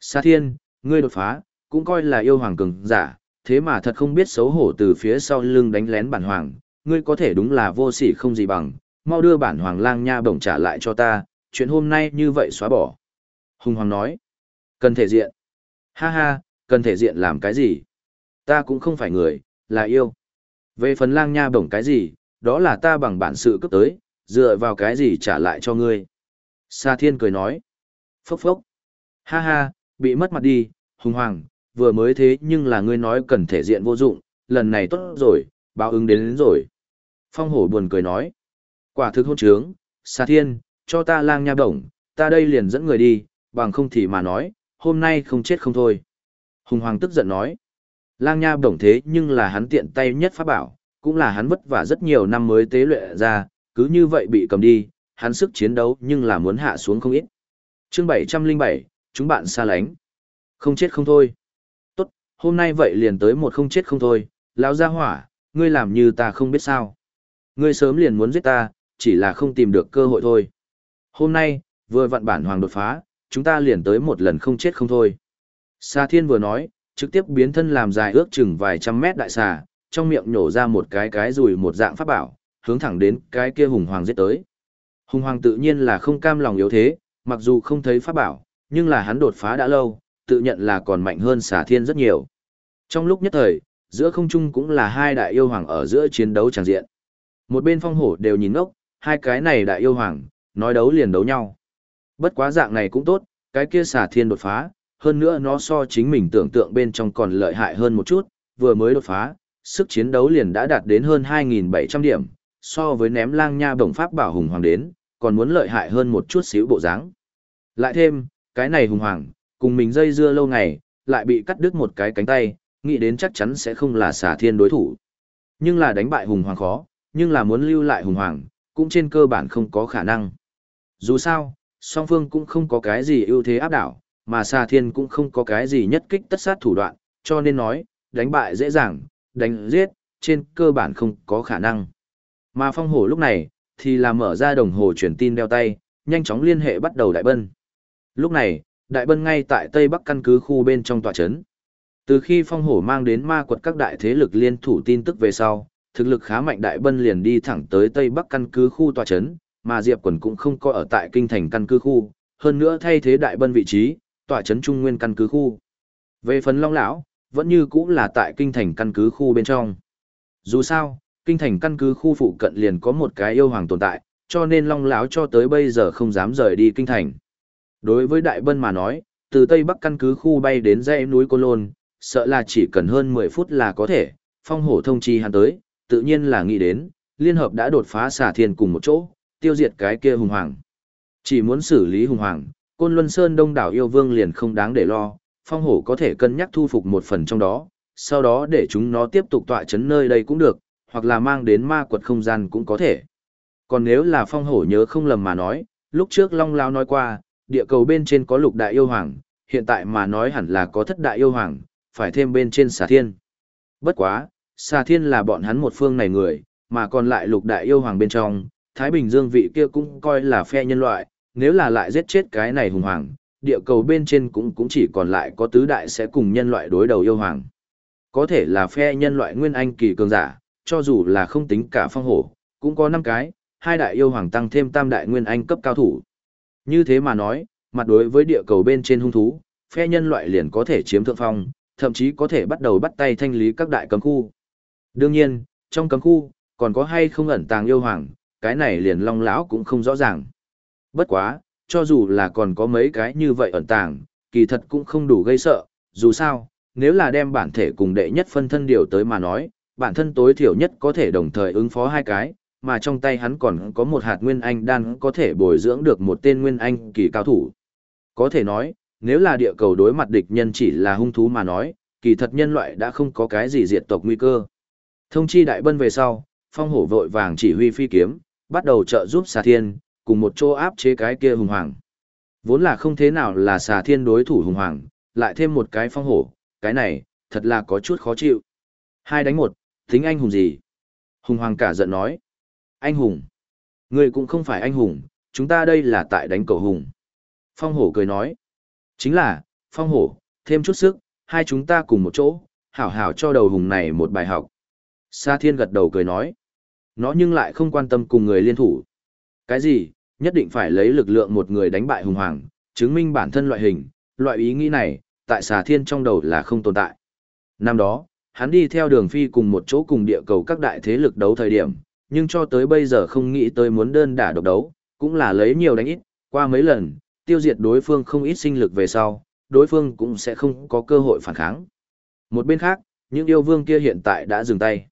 S1: Xà Thiên, ngươi đột phá, cũng coi là yêu hoàng cường giả, thế mà thật không biết xấu hổ từ phía sau lưng đánh lén bản hoàng, ngươi có thể đúng là vô sỉ không gì bằng, mau đưa bản hoàng lang nha bổng trả lại cho ta, chuyện hôm nay như vậy xóa bỏ. Hùng hoàng nói, cần thể diện. Ha ha, cần thể diện làm cái gì? Ta cũng không phải người, là yêu. Về phần lang nha bổng cái gì, đó là ta bằng bản sự cấp tới, dựa vào cái gì trả lại cho ngươi. Sa thiên cười nói, phốc phốc. Ha ha, bị mất mặt đi, hùng hoàng, vừa mới thế nhưng là ngươi nói cần thể diện vô dụng, lần này tốt rồi, báo ứng đến, đến rồi. Phong hổ buồn cười nói, quả thực hôn trướng, xa thiên, cho ta lang nha bổng, ta đây liền dẫn người đi, bằng không thì mà nói, hôm nay không chết không thôi. Hùng hoàng tức giận nói, lang nha bổng thế nhưng là hắn tiện tay nhất pháp bảo, cũng là hắn vất vả rất nhiều năm mới tế luyện ra, cứ như vậy bị cầm đi, hắn sức chiến đấu nhưng là muốn hạ xuống không ít. Chương 707, chúng bạn xa lánh. Không chết không thôi. Tốt, hôm nay vậy liền tới một không chết không thôi, lão gia hỏa, ngươi làm như ta không biết sao. Ngươi sớm liền muốn giết ta, chỉ là không tìm được cơ hội thôi. Hôm nay, vừa vặn bản hoàng đột phá, chúng ta liền tới một lần không chết không thôi. Sa thiên vừa nói, trực tiếp biến thân làm dài ước chừng vài trăm mét đại xà, trong miệng nhổ ra một cái cái rùi một dạng pháp bảo, hướng thẳng đến cái kia hùng hoàng giết tới. Hùng hoàng tự nhiên là không cam lòng yếu thế, mặc dù không thấy pháp bảo, nhưng là hắn đột phá đã lâu, tự nhận là còn mạnh hơn xà thiên rất nhiều. Trong lúc nhất thời, giữa không trung cũng là hai đại yêu hoàng ở giữa chiến đấu tràng diện. Một bên phong hổ đều nhìn ngốc, hai cái này đại yêu hoàng, nói đấu liền đấu nhau. Bất quá dạng này cũng tốt, cái kia xà thiên đột phá, hơn nữa nó so chính mình tưởng tượng bên trong còn lợi hại hơn một chút, vừa mới đột phá, sức chiến đấu liền đã đạt đến hơn 2.700 điểm, so với ném lang nha bổng pháp bảo hùng hoàng đến, còn muốn lợi hại hơn một chút xíu bộ dáng. Lại thêm, cái này hùng hoàng, cùng mình dây dưa lâu ngày, lại bị cắt đứt một cái cánh tay, nghĩ đến chắc chắn sẽ không là xà thiên đối thủ. Nhưng là đánh bại hùng hoàng khó, nhưng là muốn lưu lại hùng hoàng, cũng trên cơ bản không có khả năng. Dù sao, song phương cũng không có cái gì ưu thế áp đảo, mà Sa thiên cũng không có cái gì nhất kích tất sát thủ đoạn, cho nên nói, đánh bại dễ dàng, đánh giết, trên cơ bản không có khả năng. Mà phong hổ lúc này, thì là mở ra đồng hồ truyền tin đeo tay, nhanh chóng liên hệ bắt đầu đại bân. Lúc này, đại bân ngay tại Tây Bắc căn cứ khu bên trong tòa chấn. Từ khi phong hổ mang đến ma quật các đại thế lực liên thủ tin tức về sau, thực lực khá mạnh đại bân liền đi thẳng tới Tây Bắc căn cứ khu tòa chấn, mà Diệp Quần cũng không có ở tại kinh thành căn cứ khu, hơn nữa thay thế đại bân vị trí, tỏa chấn trung nguyên căn cứ khu. Về phần Long lão, vẫn như cũng là tại kinh thành căn cứ khu bên trong. Dù sao, kinh thành căn cứ khu phụ cận liền có một cái yêu hoàng tồn tại, cho nên Long lão cho tới bây giờ không dám rời đi kinh thành. Đối với Đại Bân mà nói, từ Tây Bắc căn cứ khu bay đến dãy núi Côn Lôn, sợ là chỉ cần hơn 10 phút là có thể, phong hổ thông chi hắn tới, tự nhiên là nghĩ đến, liên hợp đã đột phá xả thiên cùng một chỗ, tiêu diệt cái kia hùng hoàng. Chỉ muốn xử lý hùng hoàng, Côn Luân Sơn đông đảo yêu vương liền không đáng để lo, phong hổ có thể cân nhắc thu phục một phần trong đó, sau đó để chúng nó tiếp tục tọa chấn nơi đây cũng được, hoặc là mang đến ma quật không gian cũng có thể. Còn nếu là phong hổ nhớ không lầm mà nói, lúc trước Long Lao nói qua, địa cầu bên trên có lục đại yêu hoàng, hiện tại mà nói hẳn là có thất đại yêu hoàng, phải thêm bên trên xà thiên. Bất quá, xà thiên là bọn hắn một phương này người, mà còn lại lục đại yêu hoàng bên trong, Thái Bình Dương vị kia cũng coi là phe nhân loại, nếu là lại giết chết cái này hùng hoàng, địa cầu bên trên cũng cũng chỉ còn lại có tứ đại sẽ cùng nhân loại đối đầu yêu hoàng. Có thể là phe nhân loại nguyên anh kỳ cường giả, cho dù là không tính cả phong hổ, cũng có năm cái, hai đại yêu hoàng tăng thêm tam đại nguyên anh cấp cao thủ. Như thế mà nói, mặt đối với địa cầu bên trên hung thú, phe nhân loại liền có thể chiếm thượng phong, thậm chí có thể bắt đầu bắt tay thanh lý các đại cấm khu. Đương nhiên, trong cấm khu, còn có hay không ẩn tàng yêu hoàng, cái này liền long lão cũng không rõ ràng. Bất quá, cho dù là còn có mấy cái như vậy ẩn tàng, kỳ thật cũng không đủ gây sợ, dù sao, nếu là đem bản thể cùng đệ nhất phân thân điều tới mà nói, bản thân tối thiểu nhất có thể đồng thời ứng phó hai cái, mà trong tay hắn còn có một hạt nguyên anh đan có thể bồi dưỡng được một tên nguyên anh kỳ cao thủ. Có thể nói, nếu là địa cầu đối mặt địch nhân chỉ là hung thú mà nói, kỳ thật nhân loại đã không có cái gì diệt tộc nguy cơ. Thông chi đại bân về sau, phong hổ vội vàng chỉ huy phi kiếm, bắt đầu trợ giúp xà thiên, cùng một chỗ áp chế cái kia hùng hoàng. Vốn là không thế nào là xà thiên đối thủ hùng hoàng, lại thêm một cái phong hổ, cái này, thật là có chút khó chịu. Hai đánh một, tính anh hùng gì? Hùng hoàng cả giận nói. Anh hùng. Người cũng không phải anh hùng, chúng ta đây là tại đánh cầu hùng. Phong hổ cười nói. Chính là, phong hổ, thêm chút sức, hai chúng ta cùng một chỗ, hảo hảo cho đầu hùng này một bài học. Sa thiên gật đầu cười nói. Nó nhưng lại không quan tâm cùng người liên thủ. Cái gì, nhất định phải lấy lực lượng một người đánh bại hùng hoàng, chứng minh bản thân loại hình, loại ý nghĩ này, tại xà thiên trong đầu là không tồn tại. Năm đó, hắn đi theo đường phi cùng một chỗ cùng địa cầu các đại thế lực đấu thời điểm, nhưng cho tới bây giờ không nghĩ tới muốn đơn đả độc đấu, cũng là lấy nhiều đánh ít, qua mấy lần, tiêu diệt đối phương không ít sinh lực về sau, đối phương cũng sẽ không có cơ hội phản kháng. Một bên khác, những yêu vương kia hiện tại đã dừng tay.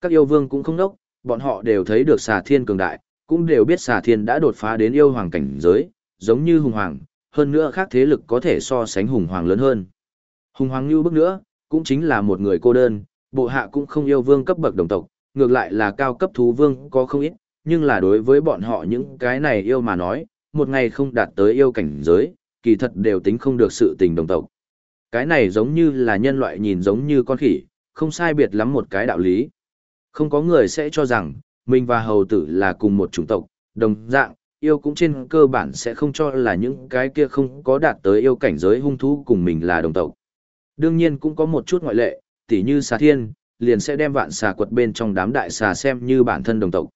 S1: Các yêu vương cũng không nốc, bọn họ đều thấy được xà thiên cường đại, cũng đều biết xà thiên đã đột phá đến yêu hoàng cảnh giới, giống như hùng hoàng, hơn nữa khác thế lực có thể so sánh hùng hoàng lớn hơn. Hùng hoàng như bước nữa, cũng chính là một người cô đơn, bộ hạ cũng không yêu vương cấp bậc đồng tộc, ngược lại là cao cấp thú vương có không ít, nhưng là đối với bọn họ những cái này yêu mà nói, một ngày không đạt tới yêu cảnh giới, kỳ thật đều tính không được sự tình đồng tộc. Cái này giống như là nhân loại nhìn giống như con khỉ, không sai biệt lắm một cái đạo lý. Không có người sẽ cho rằng, mình và hầu tử là cùng một chủng tộc, đồng dạng, yêu cũng trên cơ bản sẽ không cho là những cái kia không có đạt tới yêu cảnh giới hung thú cùng mình là đồng tộc. Đương nhiên cũng có một chút ngoại lệ, tỉ như xà thiên, liền sẽ đem vạn xà quật bên trong đám đại xà xem như bản thân đồng tộc.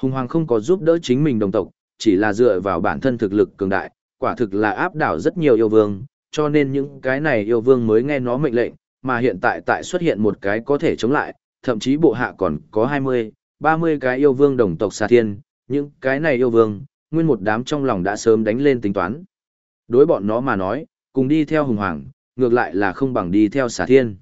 S1: Hùng Hoàng không có giúp đỡ chính mình đồng tộc, chỉ là dựa vào bản thân thực lực cường đại, quả thực là áp đảo rất nhiều yêu vương, cho nên những cái này yêu vương mới nghe nó mệnh lệnh, mà hiện tại tại xuất hiện một cái có thể chống lại, thậm chí bộ hạ còn có 20, 30 cái yêu vương đồng tộc xà thiên, những cái này yêu vương, nguyên một đám trong lòng đã sớm đánh lên tính toán. Đối bọn nó mà nói, cùng đi theo hùng hoàng, ngược lại là không bằng đi theo xà thiên.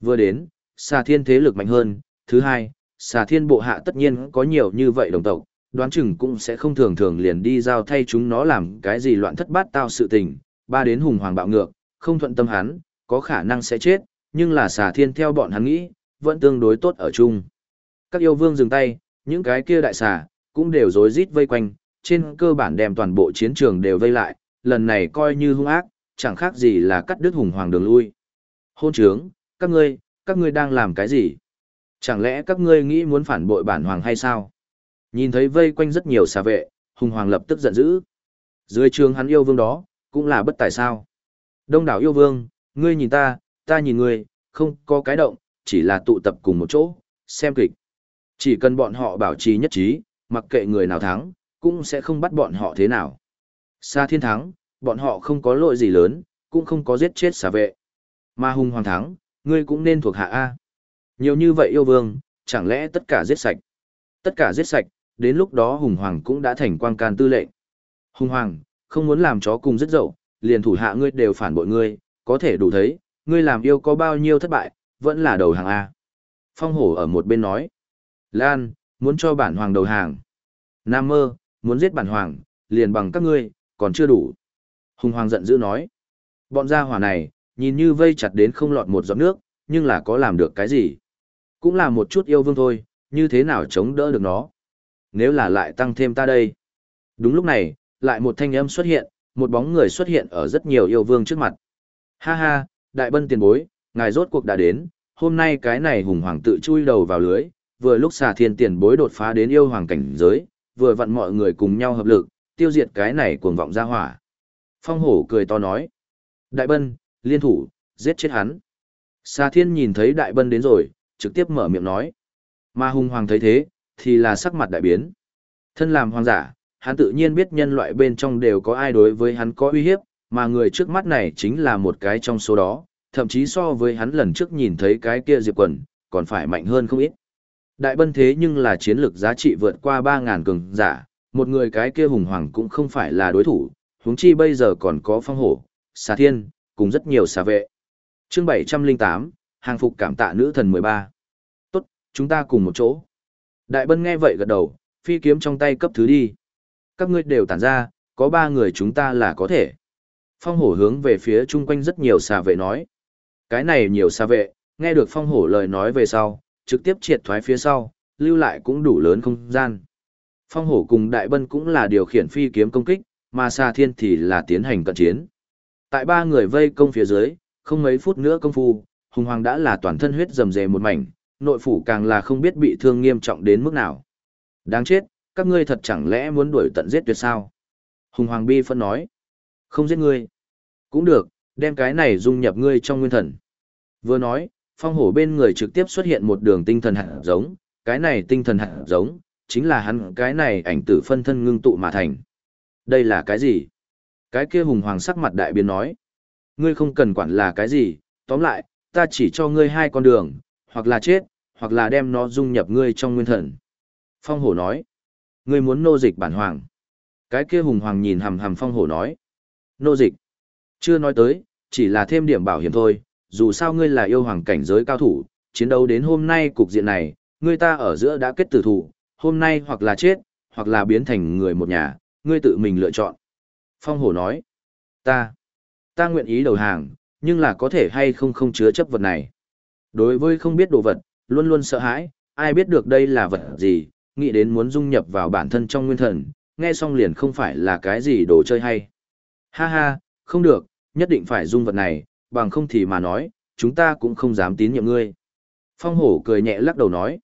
S1: Vừa đến, xà thiên thế lực mạnh hơn, thứ hai, xà thiên bộ hạ tất nhiên có nhiều như vậy đồng tộc, đoán chừng cũng sẽ không thường thường liền đi giao thay chúng nó làm cái gì loạn thất bát tao sự tình, ba đến hùng hoàng bạo ngược, không thuận tâm hắn, có khả năng sẽ chết, nhưng là xà thiên theo bọn hắn nghĩ, vẫn tương đối tốt ở chung. Các yêu vương dừng tay, những cái kia đại xà, cũng đều rối rít vây quanh, trên cơ bản đem toàn bộ chiến trường đều vây lại, lần này coi như hung ác, chẳng khác gì là cắt đứt hùng hoàng đường lui. Hôn trướng, các ngươi, các ngươi đang làm cái gì? Chẳng lẽ các ngươi nghĩ muốn phản bội bản hoàng hay sao? Nhìn thấy vây quanh rất nhiều xà vệ, hùng hoàng lập tức giận dữ. Dưới trường hắn yêu vương đó, cũng là bất tài sao. Đông đảo yêu vương, ngươi nhìn ta, ta nhìn ngươi, không có cái động, chỉ là tụ tập cùng một chỗ, xem kịch. Chỉ cần bọn họ bảo trì nhất trí, mặc kệ người nào thắng, cũng sẽ không bắt bọn họ thế nào. Sa thiên thắng, bọn họ không có lỗi gì lớn, cũng không có giết chết xà vệ. Mà hùng hoàng thắng, ngươi cũng nên thuộc hạ A. Nhiều như vậy yêu vương, chẳng lẽ tất cả giết sạch? Tất cả giết sạch, đến lúc đó hùng hoàng cũng đã thành quang can tư lệnh. Hùng hoàng, không muốn làm chó cùng rất dậu, liền thủ hạ ngươi đều phản bội ngươi, có thể đủ thấy, ngươi làm yêu có bao nhiêu thất bại, vẫn là đầu hàng A. Phong hổ ở một bên nói. Lan, muốn cho bản hoàng đầu hàng. Nam mơ, muốn giết bản hoàng, liền bằng các ngươi, còn chưa đủ. Hùng hoàng giận dữ nói. Bọn gia hỏa này, nhìn như vây chặt đến không lọt một giọt nước, nhưng là có làm được cái gì? Cũng là một chút yêu vương thôi, như thế nào chống đỡ được nó? Nếu là lại tăng thêm ta đây. Đúng lúc này, lại một thanh âm xuất hiện, một bóng người xuất hiện ở rất nhiều yêu vương trước mặt. Ha ha, đại bân tiền bối, ngài rốt cuộc đã đến, hôm nay cái này hùng hoàng tự chui đầu vào lưới, vừa lúc xà thiên tiền bối đột phá đến yêu hoàng cảnh giới, vừa vặn mọi người cùng nhau hợp lực, tiêu diệt cái này cuồng vọng ra hỏa. Phong hổ cười to nói. Đại bân, liên thủ, giết chết hắn. Xà thiên nhìn thấy đại bân đến rồi, trực tiếp mở miệng nói. Mà hùng hoàng thấy thế, thì là sắc mặt đại biến. Thân làm hoàng giả, hắn tự nhiên biết nhân loại bên trong đều có ai đối với hắn có uy hiếp, mà người trước mắt này chính là một cái trong số đó, thậm chí so với hắn lần trước nhìn thấy cái kia diệp quần, còn phải mạnh hơn không ít. Đại bân thế nhưng là chiến lược giá trị vượt qua 3.000 cường giả, một người cái kia hùng hoàng cũng không phải là đối thủ, huống chi bây giờ còn có phong hổ, xà thiên, cùng rất nhiều xà vệ. chương 708, hàng phục cảm tạ nữ thần 13. Tốt, Chúng ta cùng một chỗ. Đại bân nghe vậy gật đầu, phi kiếm trong tay cấp thứ đi. Các ngươi đều tản ra, có ba người chúng ta là có thể. Phong hổ hướng về phía chung quanh rất nhiều xà vệ nói. Cái này nhiều xa vệ, nghe được phong hổ lời nói về sau, trực tiếp triệt thoái phía sau, lưu lại cũng đủ lớn không gian. Phong hổ cùng đại bân cũng là điều khiển phi kiếm công kích, mà xà thiên thì là tiến hành cận chiến. Tại ba người vây công phía dưới, không mấy phút nữa công phu, hùng hoàng đã là toàn thân huyết rầm rề một mảnh, nội phủ càng là không biết bị thương nghiêm trọng đến mức nào. Đáng chết, các ngươi thật chẳng lẽ muốn đuổi tận giết tuyệt sao? Hùng hoàng bi phân nói. Không giết ngươi. Cũng được, đem cái này dung nhập ngươi trong nguyên thần. Vừa nói, phong hổ bên người trực tiếp xuất hiện một đường tinh thần hạt giống, cái này tinh thần hạt giống, chính là hắn cái này ảnh tử phân thân ngưng tụ mà thành. Đây là cái gì? Cái kia hùng hoàng sắc mặt đại biến nói. Ngươi không cần quản là cái gì, tóm lại, ta chỉ cho ngươi hai con đường, hoặc là chết, hoặc là đem nó dung nhập ngươi trong nguyên thần. Phong hổ nói. Ngươi muốn nô dịch bản hoàng. Cái kia hùng hoàng nhìn hầm hầm phong hổ nói. Nô dịch. Chưa nói tới, chỉ là thêm điểm bảo hiểm thôi, dù sao ngươi là yêu hoàng cảnh giới cao thủ, chiến đấu đến hôm nay cục diện này, ngươi ta ở giữa đã kết tử thủ, hôm nay hoặc là chết, hoặc là biến thành người một nhà, ngươi tự mình lựa chọn. Phong hổ nói, ta, ta nguyện ý đầu hàng, nhưng là có thể hay không không chứa chấp vật này. Đối với không biết đồ vật, luôn luôn sợ hãi, ai biết được đây là vật gì, nghĩ đến muốn dung nhập vào bản thân trong nguyên thần, nghe xong liền không phải là cái gì đồ chơi hay. Ha ha, không được, nhất định phải dung vật này, bằng không thì mà nói, chúng ta cũng không dám tín nhiệm ngươi. Phong hổ cười nhẹ lắc đầu nói.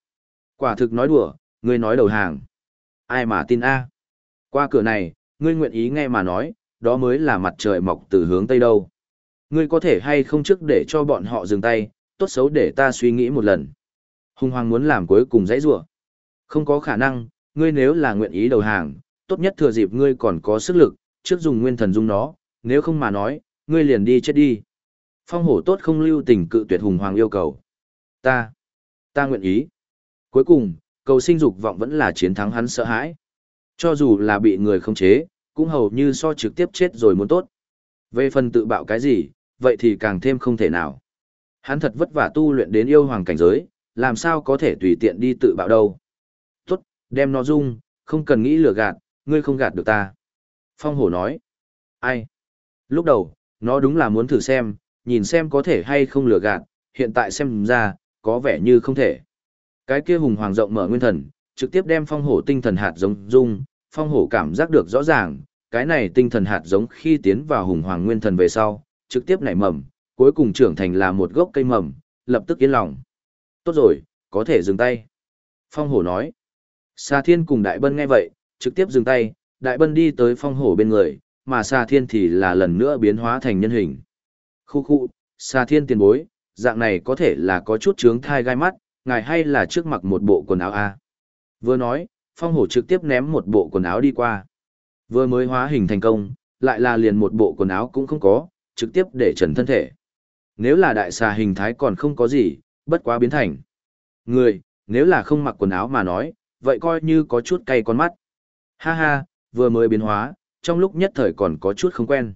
S1: Quả thực nói đùa, ngươi nói đầu hàng. Ai mà tin a? Qua cửa này, ngươi nguyện ý nghe mà nói, đó mới là mặt trời mọc từ hướng tây đâu. Ngươi có thể hay không trước để cho bọn họ dừng tay, tốt xấu để ta suy nghĩ một lần. Hùng hoàng muốn làm cuối cùng dãy rủa Không có khả năng, ngươi nếu là nguyện ý đầu hàng, tốt nhất thừa dịp ngươi còn có sức lực, trước dùng nguyên thần dung nó, nếu không mà nói, ngươi liền đi chết đi. Phong hổ tốt không lưu tình cự tuyệt hùng hoàng yêu cầu. Ta, ta nguyện ý. Cuối cùng, cầu sinh dục vọng vẫn là chiến thắng hắn sợ hãi. Cho dù là bị người không chế, cũng hầu như so trực tiếp chết rồi muốn tốt. Về phần tự bạo cái gì, vậy thì càng thêm không thể nào. Hắn thật vất vả tu luyện đến yêu hoàng cảnh giới, làm sao có thể tùy tiện đi tự bạo đâu. Tốt, đem nó dung, không cần nghĩ lừa gạt, ngươi không gạt được ta. Phong hổ nói. Ai? Lúc đầu, nó đúng là muốn thử xem, nhìn xem có thể hay không lừa gạt, hiện tại xem ra, có vẻ như không thể. Cái kia hùng hoàng rộng mở nguyên thần, trực tiếp đem phong hổ tinh thần hạt giống dung, phong hổ cảm giác được rõ ràng, cái này tinh thần hạt giống khi tiến vào hùng hoàng nguyên thần về sau, trực tiếp nảy mầm, cuối cùng trưởng thành là một gốc cây mầm, lập tức yên lòng. Tốt rồi, có thể dừng tay. Phong hổ nói. Sa thiên cùng đại bân nghe vậy, trực tiếp dừng tay, đại bân đi tới phong hổ bên người, mà xà Thiên thì là lần nữa biến hóa thành nhân hình. Khu khu, xà Thiên tiền bối, dạng này có thể là có chút trướng thai gai mắt, ngài hay là trước mặc một bộ quần áo a Vừa nói, phong hổ trực tiếp ném một bộ quần áo đi qua. Vừa mới hóa hình thành công, lại là liền một bộ quần áo cũng không có, trực tiếp để trần thân thể. Nếu là đại xà hình thái còn không có gì, bất quá biến thành. Người, nếu là không mặc quần áo mà nói, vậy coi như có chút cay con mắt. Ha ha, vừa mới biến hóa, trong lúc nhất thời còn có chút không quen.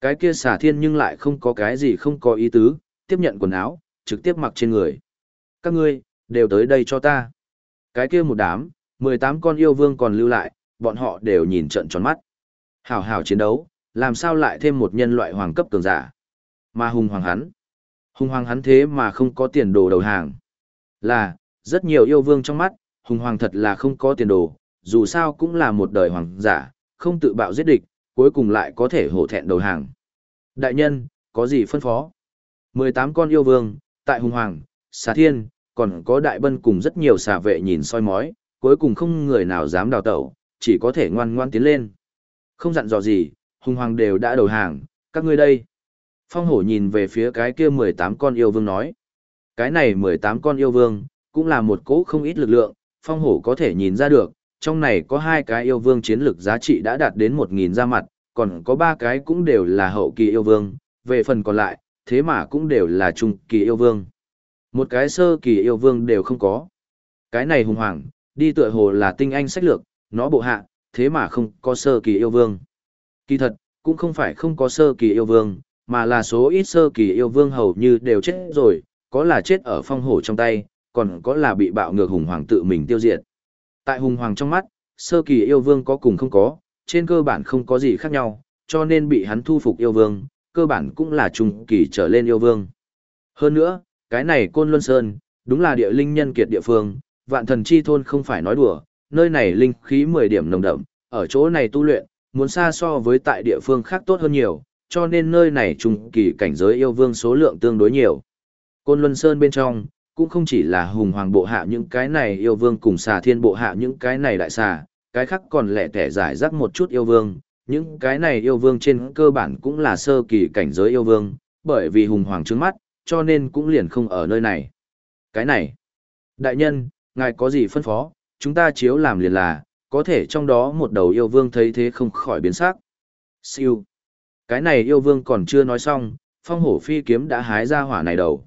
S1: Cái kia xà thiên nhưng lại không có cái gì không có ý tứ, tiếp nhận quần áo, trực tiếp mặc trên người. Các ngươi, đều tới đây cho ta. Cái kia một đám, 18 con yêu vương còn lưu lại, bọn họ đều nhìn trận tròn mắt. Hảo hảo chiến đấu, làm sao lại thêm một nhân loại hoàng cấp cường giả. Mà hùng hoàng hắn. Hùng hoàng hắn thế mà không có tiền đồ đầu hàng. Là, rất nhiều yêu vương trong mắt, hùng hoàng thật là không có tiền đồ, dù sao cũng là một đời hoàng giả, không tự bạo giết địch, cuối cùng lại có thể hổ thẹn đầu hàng. Đại nhân, có gì phân phó? 18 con yêu vương, tại hùng hoàng, xà thiên, còn có đại bân cùng rất nhiều xà vệ nhìn soi mói, cuối cùng không người nào dám đào tẩu, chỉ có thể ngoan ngoan tiến lên. Không dặn dò gì, hùng hoàng đều đã đầu hàng, các ngươi đây. Phong hổ nhìn về phía cái kia 18 con yêu vương nói. Cái này 18 con yêu vương, cũng là một cỗ không ít lực lượng, phong hổ có thể nhìn ra được, trong này có hai cái yêu vương chiến lực giá trị đã đạt đến 1.000 ra mặt, còn có ba cái cũng đều là hậu kỳ yêu vương, về phần còn lại, thế mà cũng đều là trung kỳ yêu vương. Một cái sơ kỳ yêu vương đều không có. Cái này hùng hoàng, đi tựa hồ là tinh anh sách lược, nó bộ hạ, thế mà không có sơ kỳ yêu vương. Kỳ thật, cũng không phải không có sơ kỳ yêu vương, mà là số ít sơ kỳ yêu vương hầu như đều chết rồi, có là chết ở phong hổ trong tay, còn có là bị bạo ngược hùng hoàng tự mình tiêu diệt. Tại hùng hoàng trong mắt, sơ kỳ yêu vương có cùng không có, trên cơ bản không có gì khác nhau, cho nên bị hắn thu phục yêu vương, cơ bản cũng là trung kỳ trở lên yêu vương. Hơn nữa, cái này Côn Luân Sơn, đúng là địa linh nhân kiệt địa phương, vạn thần chi thôn không phải nói đùa, nơi này linh khí 10 điểm nồng đậm, ở chỗ này tu luyện, muốn xa so với tại địa phương khác tốt hơn nhiều, cho nên nơi này trung kỳ cảnh giới yêu vương số lượng tương đối nhiều. Côn Luân Sơn bên trong, cũng không chỉ là hùng hoàng bộ hạ những cái này yêu vương cùng xà thiên bộ hạ những cái này đại xà, cái khác còn lẻ tẻ giải rác một chút yêu vương, những cái này yêu vương trên cơ bản cũng là sơ kỳ cảnh giới yêu vương, bởi vì hùng hoàng trước mắt, cho nên cũng liền không ở nơi này. Cái này, đại nhân, ngài có gì phân phó, chúng ta chiếu làm liền là, có thể trong đó một đầu yêu vương thấy thế không khỏi biến sắc. Siêu. Cái này yêu vương còn chưa nói xong, phong hổ phi kiếm đã hái ra hỏa này đầu.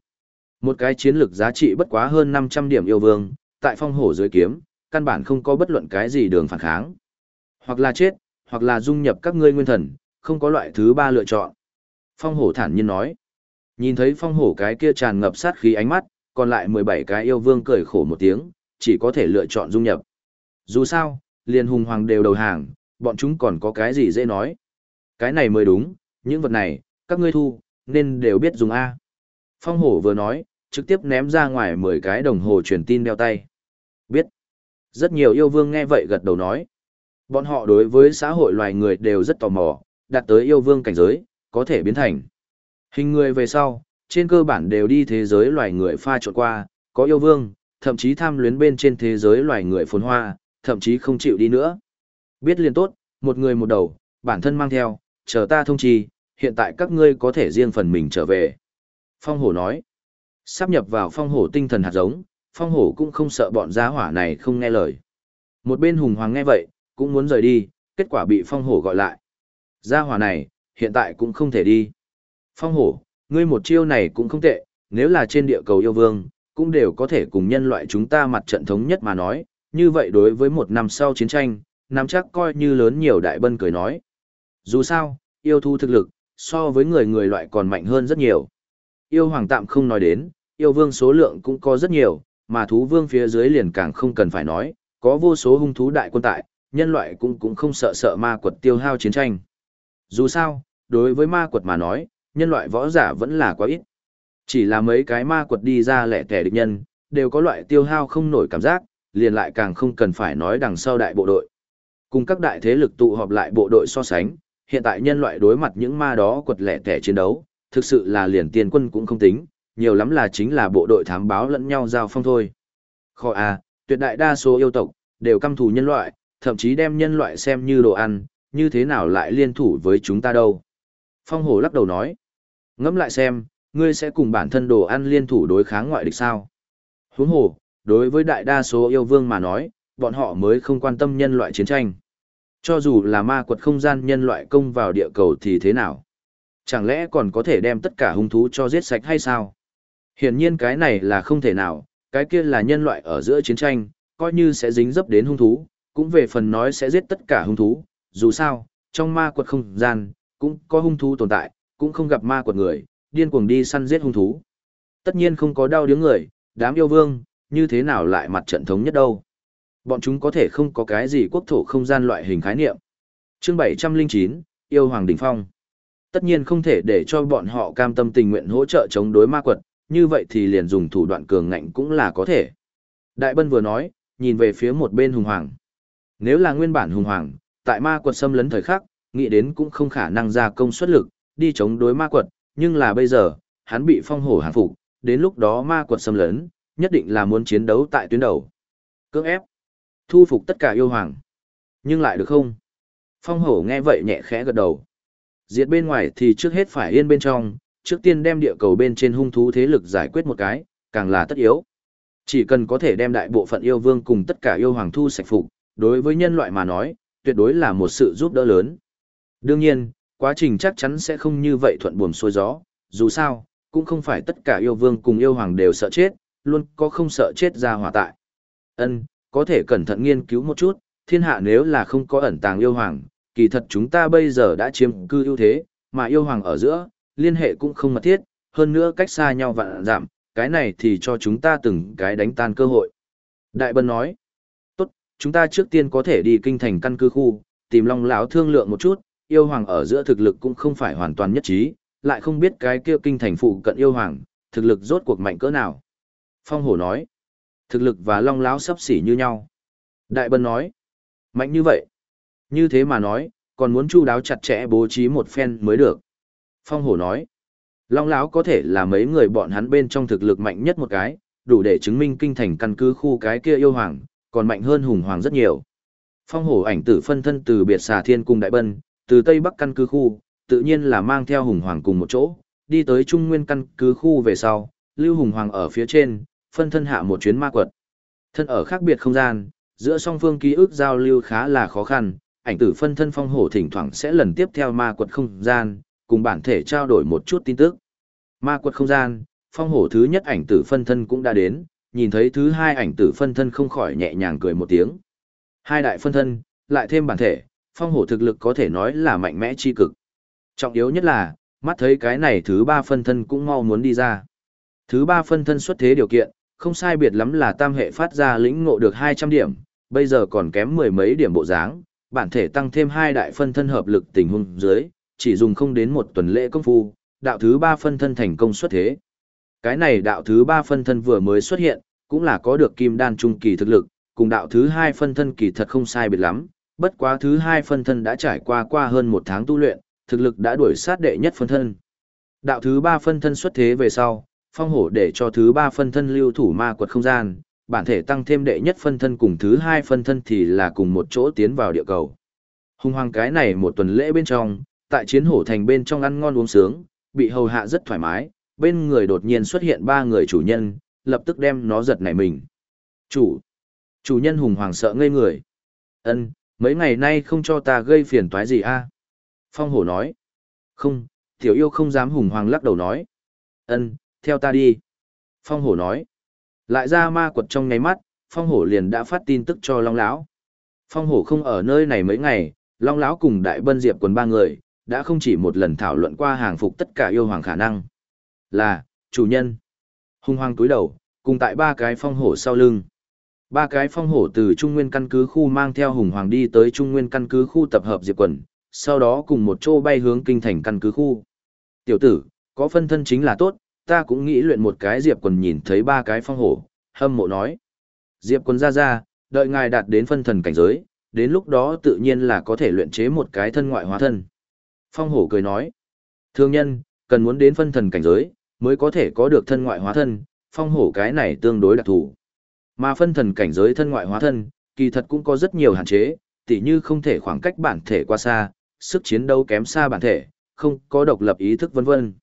S1: Một cái chiến lược giá trị bất quá hơn 500 điểm yêu vương, tại phong hổ dưới kiếm, căn bản không có bất luận cái gì đường phản kháng. Hoặc là chết, hoặc là dung nhập các ngươi nguyên thần, không có loại thứ ba lựa chọn. Phong hổ thản nhiên nói. Nhìn thấy phong hổ cái kia tràn ngập sát khí ánh mắt, còn lại 17 cái yêu vương cười khổ một tiếng, chỉ có thể lựa chọn dung nhập. Dù sao, liền hùng hoàng đều đầu hàng, bọn chúng còn có cái gì dễ nói. Cái này mới đúng, những vật này, các ngươi thu, nên đều biết dùng A. Phong hổ vừa nói, trực tiếp ném ra ngoài 10 cái đồng hồ truyền tin đeo tay. Biết. Rất nhiều yêu vương nghe vậy gật đầu nói. Bọn họ đối với xã hội loài người đều rất tò mò, đạt tới yêu vương cảnh giới, có thể biến thành. Hình người về sau, trên cơ bản đều đi thế giới loài người pha trộn qua, có yêu vương, thậm chí tham luyến bên trên thế giới loài người phồn hoa, thậm chí không chịu đi nữa. Biết liền tốt, một người một đầu, bản thân mang theo, chờ ta thông trì, hiện tại các ngươi có thể riêng phần mình trở về. Phong hổ nói, sắp nhập vào phong hổ tinh thần hạt giống, phong hổ cũng không sợ bọn giá hỏa này không nghe lời. Một bên hùng hoàng nghe vậy, cũng muốn rời đi, kết quả bị phong hổ gọi lại. Gia hỏa này, hiện tại cũng không thể đi. Phong hổ, ngươi một chiêu này cũng không tệ, nếu là trên địa cầu yêu vương, cũng đều có thể cùng nhân loại chúng ta mặt trận thống nhất mà nói, như vậy đối với một năm sau chiến tranh, Nam chắc coi như lớn nhiều đại bân cười nói. Dù sao, yêu thu thực lực, so với người người loại còn mạnh hơn rất nhiều. Yêu hoàng tạm không nói đến, yêu vương số lượng cũng có rất nhiều, mà thú vương phía dưới liền càng không cần phải nói, có vô số hung thú đại quân tại, nhân loại cũng cũng không sợ sợ ma quật tiêu hao chiến tranh. Dù sao, đối với ma quật mà nói, nhân loại võ giả vẫn là quá ít. Chỉ là mấy cái ma quật đi ra lẻ tẻ địch nhân, đều có loại tiêu hao không nổi cảm giác, liền lại càng không cần phải nói đằng sau đại bộ đội. Cùng các đại thế lực tụ họp lại bộ đội so sánh, hiện tại nhân loại đối mặt những ma đó quật lẻ tẻ chiến đấu, thực sự là liền tiền quân cũng không tính, nhiều lắm là chính là bộ đội thám báo lẫn nhau giao phong thôi. Khó à, tuyệt đại đa số yêu tộc, đều căm thù nhân loại, thậm chí đem nhân loại xem như đồ ăn, như thế nào lại liên thủ với chúng ta đâu. Phong Hổ lắc đầu nói, ngẫm lại xem, ngươi sẽ cùng bản thân đồ ăn liên thủ đối kháng ngoại địch sao. Huống hồ, đối với đại đa số yêu vương mà nói, bọn họ mới không quan tâm nhân loại chiến tranh. Cho dù là ma quật không gian nhân loại công vào địa cầu thì thế nào? Chẳng lẽ còn có thể đem tất cả hung thú cho giết sạch hay sao? Hiển nhiên cái này là không thể nào, cái kia là nhân loại ở giữa chiến tranh, coi như sẽ dính dấp đến hung thú, cũng về phần nói sẽ giết tất cả hung thú, dù sao, trong ma quật không gian, cũng có hung thú tồn tại, cũng không gặp ma quật người, điên cuồng đi săn giết hung thú. Tất nhiên không có đau điếng người, đám yêu vương, như thế nào lại mặt trận thống nhất đâu. Bọn chúng có thể không có cái gì quốc thổ không gian loại hình khái niệm. Chương 709, Yêu Hoàng Đỉnh Phong. Tất nhiên không thể để cho bọn họ cam tâm tình nguyện hỗ trợ chống đối ma quật, như vậy thì liền dùng thủ đoạn cường ngạnh cũng là có thể. Đại Bân vừa nói, nhìn về phía một bên hùng hoàng. Nếu là nguyên bản hùng hoàng, tại ma quật xâm lấn thời khắc, nghĩ đến cũng không khả năng ra công suất lực, đi chống đối ma quật, nhưng là bây giờ, hắn bị phong hổ hàng phục, đến lúc đó ma quật xâm lấn, nhất định là muốn chiến đấu tại tuyến đầu. Cưỡng ép, thu phục tất cả yêu hoàng. Nhưng lại được không? Phong hổ nghe vậy nhẹ khẽ gật đầu. Diệt bên ngoài thì trước hết phải yên bên trong, trước tiên đem địa cầu bên trên hung thú thế lực giải quyết một cái, càng là tất yếu. Chỉ cần có thể đem đại bộ phận yêu vương cùng tất cả yêu hoàng thu sạch phục, đối với nhân loại mà nói, tuyệt đối là một sự giúp đỡ lớn. Đương nhiên, quá trình chắc chắn sẽ không như vậy thuận buồm xuôi gió, dù sao, cũng không phải tất cả yêu vương cùng yêu hoàng đều sợ chết, luôn có không sợ chết ra hỏa tại. Ân, có thể cẩn thận nghiên cứu một chút, thiên hạ nếu là không có ẩn tàng yêu hoàng, kỳ thật chúng ta bây giờ đã chiếm cư ưu thế, mà yêu hoàng ở giữa, liên hệ cũng không mật thiết, hơn nữa cách xa nhau vạn giảm, cái này thì cho chúng ta từng cái đánh tan cơ hội. Đại Bân nói, tốt, chúng ta trước tiên có thể đi kinh thành căn cứ khu, tìm Long lão thương lượng một chút, yêu hoàng ở giữa thực lực cũng không phải hoàn toàn nhất trí, lại không biết cái kia kinh thành phụ cận yêu hoàng, thực lực rốt cuộc mạnh cỡ nào. Phong hổ nói, thực lực và Long lão sắp xỉ như nhau. Đại Bân nói, mạnh như vậy. Như thế mà nói, còn muốn chu đáo chặt chẽ bố trí một phen mới được. Phong hổ nói, Long lão có thể là mấy người bọn hắn bên trong thực lực mạnh nhất một cái, đủ để chứng minh kinh thành căn cứ khu cái kia yêu hoàng, còn mạnh hơn hùng hoàng rất nhiều. Phong hổ ảnh tử phân thân từ biệt xà thiên cùng đại bân, từ tây bắc căn cứ khu, tự nhiên là mang theo hùng hoàng cùng một chỗ, đi tới trung nguyên căn cứ khu về sau, lưu hùng hoàng ở phía trên, phân thân hạ một chuyến ma quật. Thân ở khác biệt không gian, giữa song phương ký ức giao lưu khá là khó khăn, ảnh tử phân thân phong hổ thỉnh thoảng sẽ lần tiếp theo ma quật không gian, cùng bản thể trao đổi một chút tin tức. Ma quật không gian, phong hổ thứ nhất ảnh tử phân thân cũng đã đến, nhìn thấy thứ hai ảnh tử phân thân không khỏi nhẹ nhàng cười một tiếng. Hai đại phân thân, lại thêm bản thể, phong hổ thực lực có thể nói là mạnh mẽ chi cực. Trọng yếu nhất là, mắt thấy cái này thứ ba phân thân cũng mau muốn đi ra. Thứ ba phân thân xuất thế điều kiện, không sai biệt lắm là tam hệ phát ra lĩnh ngộ được 200 điểm, bây giờ còn kém mười mấy điểm bộ dáng, bản thể tăng thêm hai đại phân thân hợp lực tình huống dưới, chỉ dùng không đến một tuần lễ công phu, đạo thứ ba phân thân thành công xuất thế. Cái này đạo thứ ba phân thân vừa mới xuất hiện, cũng là có được kim đan trung kỳ thực lực, cùng đạo thứ hai phân thân kỳ thật không sai biệt lắm, bất quá thứ hai phân thân đã trải qua qua hơn một tháng tu luyện, thực lực đã đuổi sát đệ nhất phân thân. Đạo thứ ba phân thân xuất thế về sau, phong hổ để cho thứ ba phân thân lưu thủ ma quật không gian, bản thể tăng thêm đệ nhất phân thân cùng thứ hai phân thân thì là cùng một chỗ tiến vào địa cầu. Hùng hoàng cái này một tuần lễ bên trong, tại chiến hổ thành bên trong ăn ngon uống sướng, bị hầu hạ rất thoải mái, bên người đột nhiên xuất hiện ba người chủ nhân, lập tức đem nó giật nảy mình. Chủ! Chủ nhân hùng hoàng sợ ngây người. ân mấy ngày nay không cho ta gây phiền toái gì a Phong hổ nói. Không, tiểu yêu không dám hùng hoàng lắc đầu nói. ân theo ta đi. Phong hổ nói. Lại ra ma quật trong nháy mắt, phong hổ liền đã phát tin tức cho long lão. Phong hổ không ở nơi này mấy ngày, long lão cùng đại bân diệp quần ba người, đã không chỉ một lần thảo luận qua hàng phục tất cả yêu hoàng khả năng. Là, chủ nhân. Hùng hoàng túi đầu, cùng tại ba cái phong hổ sau lưng. Ba cái phong hổ từ Trung Nguyên căn cứ khu mang theo hùng hoàng đi tới Trung Nguyên căn cứ khu tập hợp diệp quần, sau đó cùng một chỗ bay hướng kinh thành căn cứ khu. Tiểu tử, có phân thân chính là tốt, ta cũng nghĩ luyện một cái diệp quần nhìn thấy ba cái phong hổ, hâm mộ nói. Diệp quần ra ra, đợi ngài đạt đến phân thần cảnh giới, đến lúc đó tự nhiên là có thể luyện chế một cái thân ngoại hóa thân. Phong hổ cười nói, thương nhân, cần muốn đến phân thần cảnh giới, mới có thể có được thân ngoại hóa thân, phong hổ cái này tương đối đặc thù. Mà phân thần cảnh giới thân ngoại hóa thân, kỳ thật cũng có rất nhiều hạn chế, tỉ như không thể khoảng cách bản thể qua xa, sức chiến đấu kém xa bản thể, không có độc lập ý thức vân vân.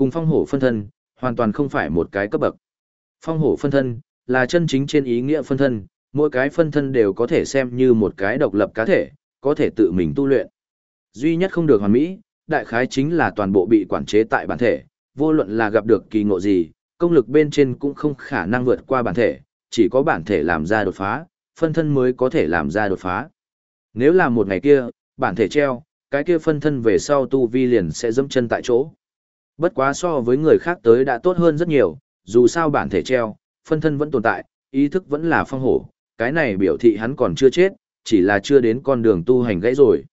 S1: Cùng phong hổ phân thân, hoàn toàn không phải một cái cấp bậc. Phong hổ phân thân, là chân chính trên ý nghĩa phân thân, mỗi cái phân thân đều có thể xem như một cái độc lập cá thể, có thể tự mình tu luyện. Duy nhất không được hoàn mỹ, đại khái chính là toàn bộ bị quản chế tại bản thể, vô luận là gặp được kỳ ngộ gì, công lực bên trên cũng không khả năng vượt qua bản thể, chỉ có bản thể làm ra đột phá, phân thân mới có thể làm ra đột phá. Nếu là một ngày kia, bản thể treo, cái kia phân thân về sau tu vi liền sẽ dẫm chân tại chỗ. Bất quá so với người khác tới đã tốt hơn rất nhiều, dù sao bản thể treo, phân thân vẫn tồn tại, ý thức vẫn là phong hổ, cái này biểu thị hắn còn chưa chết, chỉ là chưa đến con đường tu hành gãy rồi.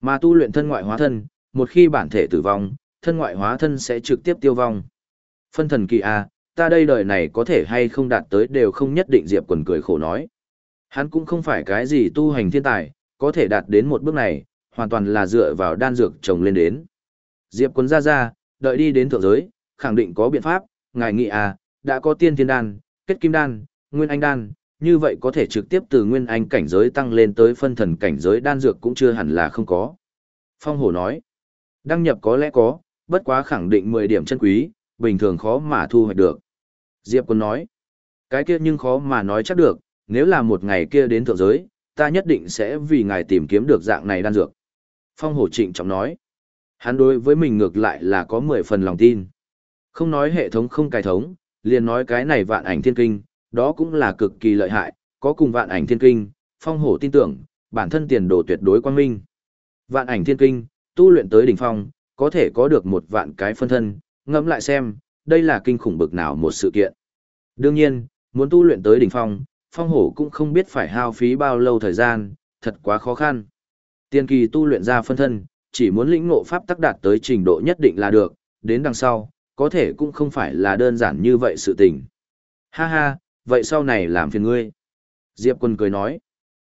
S1: Mà tu luyện thân ngoại hóa thân, một khi bản thể tử vong, thân ngoại hóa thân sẽ trực tiếp tiêu vong. Phân thần kỳ a, ta đây đời này có thể hay không đạt tới đều không nhất định Diệp Quần cười khổ nói. Hắn cũng không phải cái gì tu hành thiên tài, có thể đạt đến một bước này, hoàn toàn là dựa vào đan dược trồng lên đến. Diệp Quần ra ra, đợi đi đến thượng giới, khẳng định có biện pháp, ngài nghĩ à, đã có tiên thiên đan, kết kim đan, nguyên anh đan, như vậy có thể trực tiếp từ nguyên anh cảnh giới tăng lên tới phân thần cảnh giới đan dược cũng chưa hẳn là không có. Phong hổ nói, đăng nhập có lẽ có, bất quá khẳng định 10 điểm chân quý, bình thường khó mà thu hoạch được. Diệp Quân nói, cái kia nhưng khó mà nói chắc được, nếu là một ngày kia đến thượng giới, ta nhất định sẽ vì ngài tìm kiếm được dạng này đan dược. Phong hổ trịnh trọng nói, hắn đối với mình ngược lại là có 10 phần lòng tin. Không nói hệ thống không cài thống, liền nói cái này vạn ảnh thiên kinh, đó cũng là cực kỳ lợi hại, có cùng vạn ảnh thiên kinh, phong hổ tin tưởng, bản thân tiền đồ tuyệt đối quan minh. Vạn ảnh thiên kinh, tu luyện tới đỉnh phong, có thể có được một vạn cái phân thân, ngẫm lại xem, đây là kinh khủng bực nào một sự kiện. Đương nhiên, muốn tu luyện tới đỉnh phong, phong hổ cũng không biết phải hao phí bao lâu thời gian, thật quá khó khăn. Tiên kỳ tu luyện ra phân thân, chỉ muốn lĩnh ngộ pháp tắc đạt tới trình độ nhất định là được, đến đằng sau, có thể cũng không phải là đơn giản như vậy sự tình. Ha ha, vậy sau này làm phiền ngươi. Diệp quân cười nói.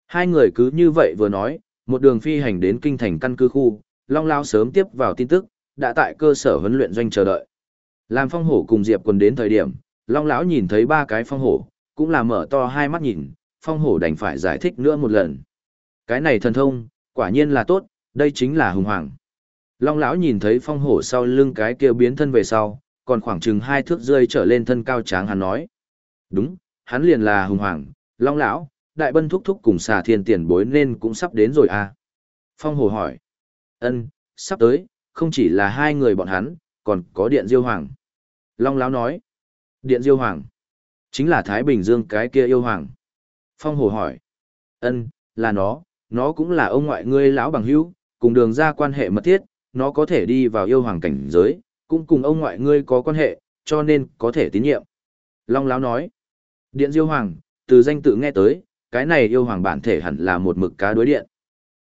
S1: Hai người cứ như vậy vừa nói, một đường phi hành đến kinh thành căn cứ khu, Long Lao sớm tiếp vào tin tức, đã tại cơ sở huấn luyện doanh chờ đợi. Làm phong hổ cùng Diệp quân đến thời điểm, Long lão nhìn thấy ba cái phong hổ, cũng là mở to hai mắt nhìn, phong hổ đành phải giải thích nữa một lần. Cái này thần thông, quả nhiên là tốt, đây chính là hùng hoàng. Long lão nhìn thấy phong hổ sau lưng cái kia biến thân về sau, còn khoảng chừng hai thước rơi trở lên thân cao tráng hắn nói. Đúng, hắn liền là hùng hoàng, long lão, đại bân thúc thúc cùng xà thiên tiền bối nên cũng sắp đến rồi à. Phong hổ hỏi. ân sắp tới, không chỉ là hai người bọn hắn, còn có điện diêu hoàng. Long lão nói. Điện diêu hoàng. Chính là Thái Bình Dương cái kia yêu hoàng. Phong hổ hỏi. ân là nó, nó cũng là ông ngoại ngươi lão bằng hữu, cùng đường ra quan hệ mật thiết, nó có thể đi vào yêu hoàng cảnh giới, cũng cùng ông ngoại ngươi có quan hệ, cho nên có thể tín nhiệm. Long Láo nói, điện diêu hoàng, từ danh tự nghe tới, cái này yêu hoàng bản thể hẳn là một mực cá đối điện.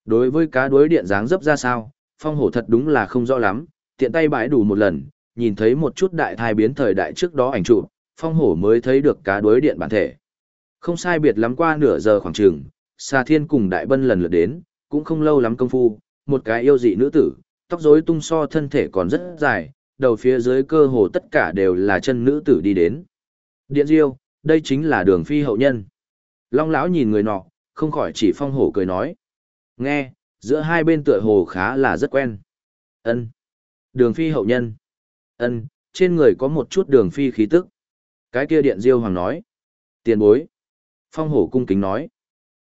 S1: Đối với cá đối điện dáng dấp ra sao, phong hổ thật đúng là không rõ lắm, tiện tay bãi đủ một lần, nhìn thấy một chút đại thai biến thời đại trước đó ảnh chụp, phong hổ mới thấy được cá đối điện bản thể. Không sai biệt lắm qua nửa giờ khoảng trường, xa Thiên cùng Đại Bân lần lượt đến, cũng không lâu lắm công phu, một cái yêu dị nữ tử, tóc rối tung so thân thể còn rất dài, đầu phía dưới cơ hồ tất cả đều là chân nữ tử đi đến. Điện Diêu, đây chính là đường phi hậu nhân. Long lão nhìn người nọ, không khỏi chỉ phong hổ cười nói. Nghe, giữa hai bên tựa hồ khá là rất quen. Ân, Đường phi hậu nhân. Ân, trên người có một chút đường phi khí tức. Cái kia điện diêu hoàng nói. Tiền bối. Phong hổ cung kính nói.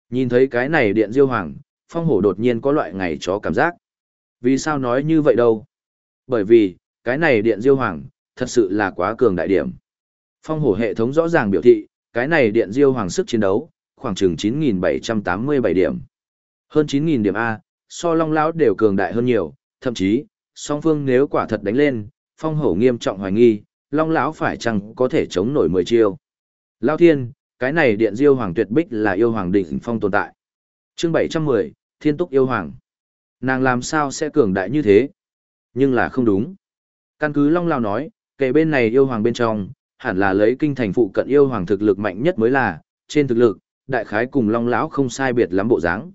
S1: Nhìn thấy cái này điện diêu hoàng, phong hổ đột nhiên có loại ngày chó cảm giác. Vì sao nói như vậy đâu? Bởi vì, cái này điện diêu hoàng, thật sự là quá cường đại điểm. Phong hổ hệ thống rõ ràng biểu thị, cái này điện diêu hoàng sức chiến đấu, khoảng chừng 9.787 điểm. Hơn 9.000 điểm A, so long lão đều cường đại hơn nhiều, thậm chí, song phương nếu quả thật đánh lên, phong hổ nghiêm trọng hoài nghi, long lão phải chăng có thể chống nổi 10 chiêu. Lao thiên, cái này điện diêu hoàng tuyệt bích là yêu hoàng đỉnh phong tồn tại. Chương 710, Thiên Túc yêu hoàng. Nàng làm sao sẽ cường đại như thế? Nhưng là không đúng. Căn cứ Long Lao nói, kể bên này yêu hoàng bên trong, hẳn là lấy kinh thành phụ cận yêu hoàng thực lực mạnh nhất mới là, trên thực lực, đại khái cùng Long lão không sai biệt lắm bộ dáng.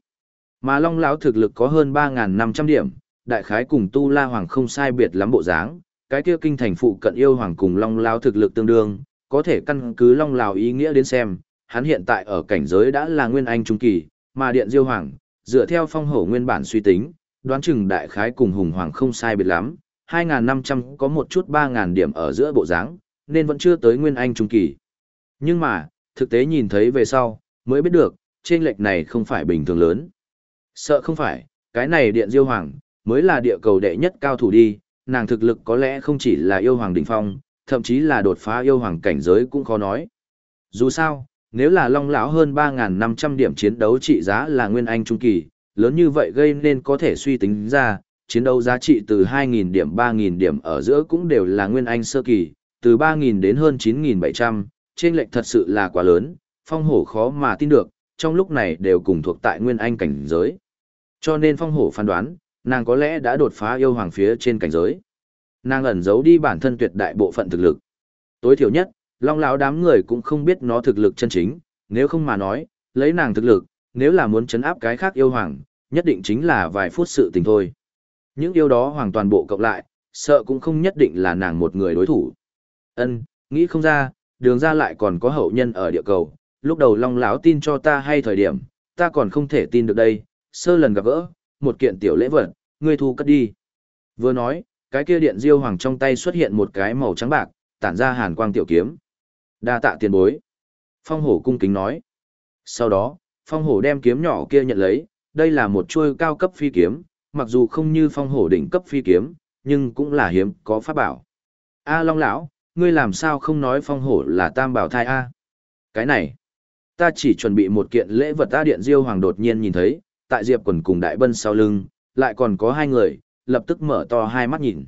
S1: Mà Long lão thực lực có hơn 3500 điểm, đại khái cùng Tu La hoàng không sai biệt lắm bộ dáng, cái kia kinh thành phụ cận yêu hoàng cùng Long lão thực lực tương đương, có thể căn cứ Long lão ý nghĩa đến xem, hắn hiện tại ở cảnh giới đã là nguyên anh trung kỳ, mà Điện Diêu hoàng, dựa theo phong hổ nguyên bản suy tính, đoán chừng đại khái cùng hùng hoàng không sai biệt lắm, 2.500 có một chút 3.000 điểm ở giữa bộ dáng, nên vẫn chưa tới nguyên anh trung kỳ. Nhưng mà, thực tế nhìn thấy về sau, mới biết được, trên lệch này không phải bình thường lớn. Sợ không phải, cái này điện diêu hoàng, mới là địa cầu đệ nhất cao thủ đi, nàng thực lực có lẽ không chỉ là yêu hoàng đỉnh phong, thậm chí là đột phá yêu hoàng cảnh giới cũng khó nói. Dù sao, nếu là long lão hơn 3.500 điểm chiến đấu trị giá là nguyên anh trung kỳ, lớn như vậy gây nên có thể suy tính ra, chiến đấu giá trị từ 2.000 điểm 3.000 điểm ở giữa cũng đều là nguyên anh sơ kỳ, từ 3.000 đến hơn 9.700, trên lệnh thật sự là quá lớn, phong hổ khó mà tin được, trong lúc này đều cùng thuộc tại nguyên anh cảnh giới. Cho nên phong hổ phán đoán, nàng có lẽ đã đột phá yêu hoàng phía trên cảnh giới. Nàng ẩn giấu đi bản thân tuyệt đại bộ phận thực lực. Tối thiểu nhất, long lão đám người cũng không biết nó thực lực chân chính, nếu không mà nói, lấy nàng thực lực, nếu là muốn chấn áp cái khác yêu hoàng, nhất định chính là vài phút sự tình thôi. Những yêu đó hoàn toàn bộ cộng lại, sợ cũng không nhất định là nàng một người đối thủ. Ân, nghĩ không ra, đường ra lại còn có hậu nhân ở địa cầu, lúc đầu long lão tin cho ta hay thời điểm, ta còn không thể tin được đây, sơ lần gặp gỡ, một kiện tiểu lễ vật, ngươi thu cất đi. Vừa nói, cái kia điện diêu hoàng trong tay xuất hiện một cái màu trắng bạc, tản ra hàn quang tiểu kiếm. Đa tạ tiền bối. Phong hổ cung kính nói. Sau đó, phong hổ đem kiếm nhỏ kia nhận lấy, đây là một chuôi cao cấp phi kiếm, mặc dù không như phong hổ đỉnh cấp phi kiếm, nhưng cũng là hiếm có pháp bảo. A Long lão, ngươi làm sao không nói phong hổ là tam bảo thai a? Cái này, ta chỉ chuẩn bị một kiện lễ vật ta điện diêu hoàng đột nhiên nhìn thấy, tại Diệp quần cùng đại bân sau lưng, lại còn có hai người, lập tức mở to hai mắt nhìn.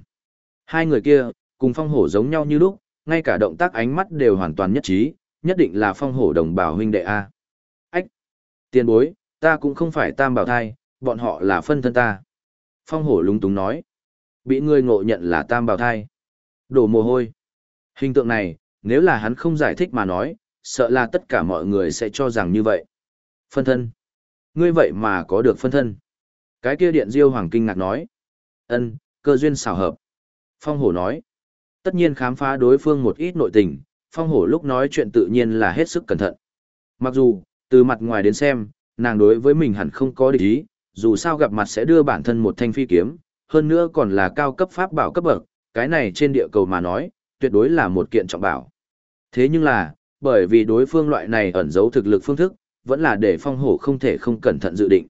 S1: Hai người kia, cùng phong hổ giống nhau như lúc, ngay cả động tác ánh mắt đều hoàn toàn nhất trí, nhất định là phong hổ đồng bào huynh đệ A. Ách! Tiền bối, ta cũng không phải tam bảo thai, bọn họ là phân thân ta. Phong hổ lúng túng nói. Bị người ngộ nhận là tam bảo thai. Đổ mồ hôi. Hình tượng này, nếu là hắn không giải thích mà nói, sợ là tất cả mọi người sẽ cho rằng như vậy. Phân thân. Ngươi vậy mà có được phân thân. Cái kia điện diêu hoàng kinh ngạc nói. ân cơ duyên xảo hợp. Phong hổ nói. Tất nhiên khám phá đối phương một ít nội tình, phong hổ lúc nói chuyện tự nhiên là hết sức cẩn thận. Mặc dù, từ mặt ngoài đến xem, nàng đối với mình hẳn không có địch ý, dù sao gặp mặt sẽ đưa bản thân một thanh phi kiếm, hơn nữa còn là cao cấp pháp bảo cấp bậc, cái này trên địa cầu mà nói, tuyệt đối là một kiện trọng bảo. Thế nhưng là, bởi vì đối phương loại này ẩn giấu thực lực phương thức, vẫn là để phong hổ không thể không cẩn thận dự định.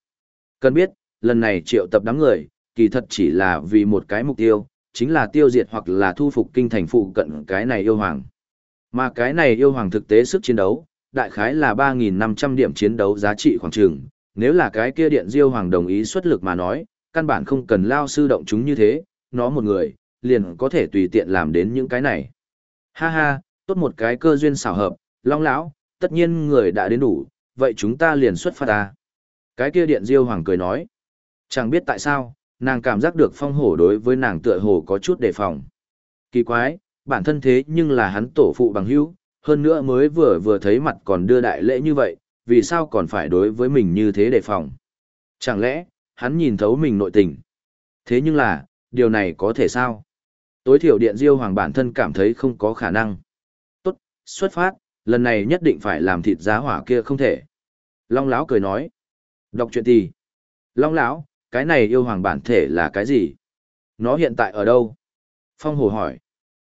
S1: Cần biết, lần này triệu tập đám người, kỳ thật chỉ là vì một cái mục tiêu, chính là tiêu diệt hoặc là thu phục kinh thành phụ cận cái này yêu hoàng. Mà cái này yêu hoàng thực tế sức chiến đấu, đại khái là 3.500 điểm chiến đấu giá trị khoảng trường, nếu là cái kia điện diêu hoàng đồng ý xuất lực mà nói, căn bản không cần lao sư động chúng như thế, nó một người, liền có thể tùy tiện làm đến những cái này. Ha ha, tốt một cái cơ duyên xảo hợp, long lão, tất nhiên người đã đến đủ, vậy chúng ta liền xuất phát ta. Cái kia điện diêu hoàng cười nói. Chẳng biết tại sao, nàng cảm giác được phong hổ đối với nàng tựa hồ có chút đề phòng. Kỳ quái, bản thân thế nhưng là hắn tổ phụ bằng hữu, hơn nữa mới vừa vừa thấy mặt còn đưa đại lễ như vậy, vì sao còn phải đối với mình như thế đề phòng? Chẳng lẽ, hắn nhìn thấu mình nội tình? Thế nhưng là, điều này có thể sao? Tối thiểu điện diêu hoàng bản thân cảm thấy không có khả năng. Tốt, xuất phát, lần này nhất định phải làm thịt giá hỏa kia không thể. Long lão cười nói. Đọc chuyện gì? Long lão, cái này yêu hoàng bản thể là cái gì? Nó hiện tại ở đâu? Phong hồ hỏi.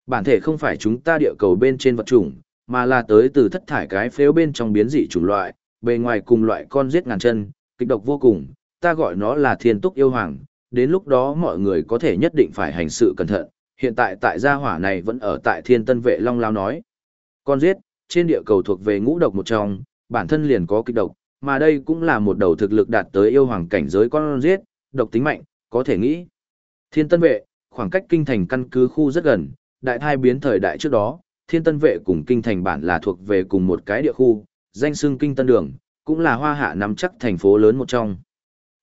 S1: Bản thể không phải chúng ta địa cầu bên trên vật chủng, mà là tới từ thất thải cái phếu bên trong biến dị chủng loại, bề ngoài cùng loại con giết ngàn chân, kịch độc vô cùng, ta gọi nó là thiên túc yêu hoàng, đến lúc đó mọi người có thể nhất định phải hành sự cẩn thận, hiện tại tại gia hỏa này vẫn ở tại thiên tân vệ long lao nói. Con giết, trên địa cầu thuộc về ngũ độc một trong, bản thân liền có kịch độc, mà đây cũng là một đầu thực lực đạt tới yêu hoàng cảnh giới con giết, độc tính mạnh, có thể nghĩ. Thiên tân vệ, khoảng cách kinh thành căn cứ khu rất gần, đại thai biến thời đại trước đó, thiên tân vệ cùng kinh thành bản là thuộc về cùng một cái địa khu, danh xưng kinh tân đường, cũng là hoa hạ nắm chắc thành phố lớn một trong.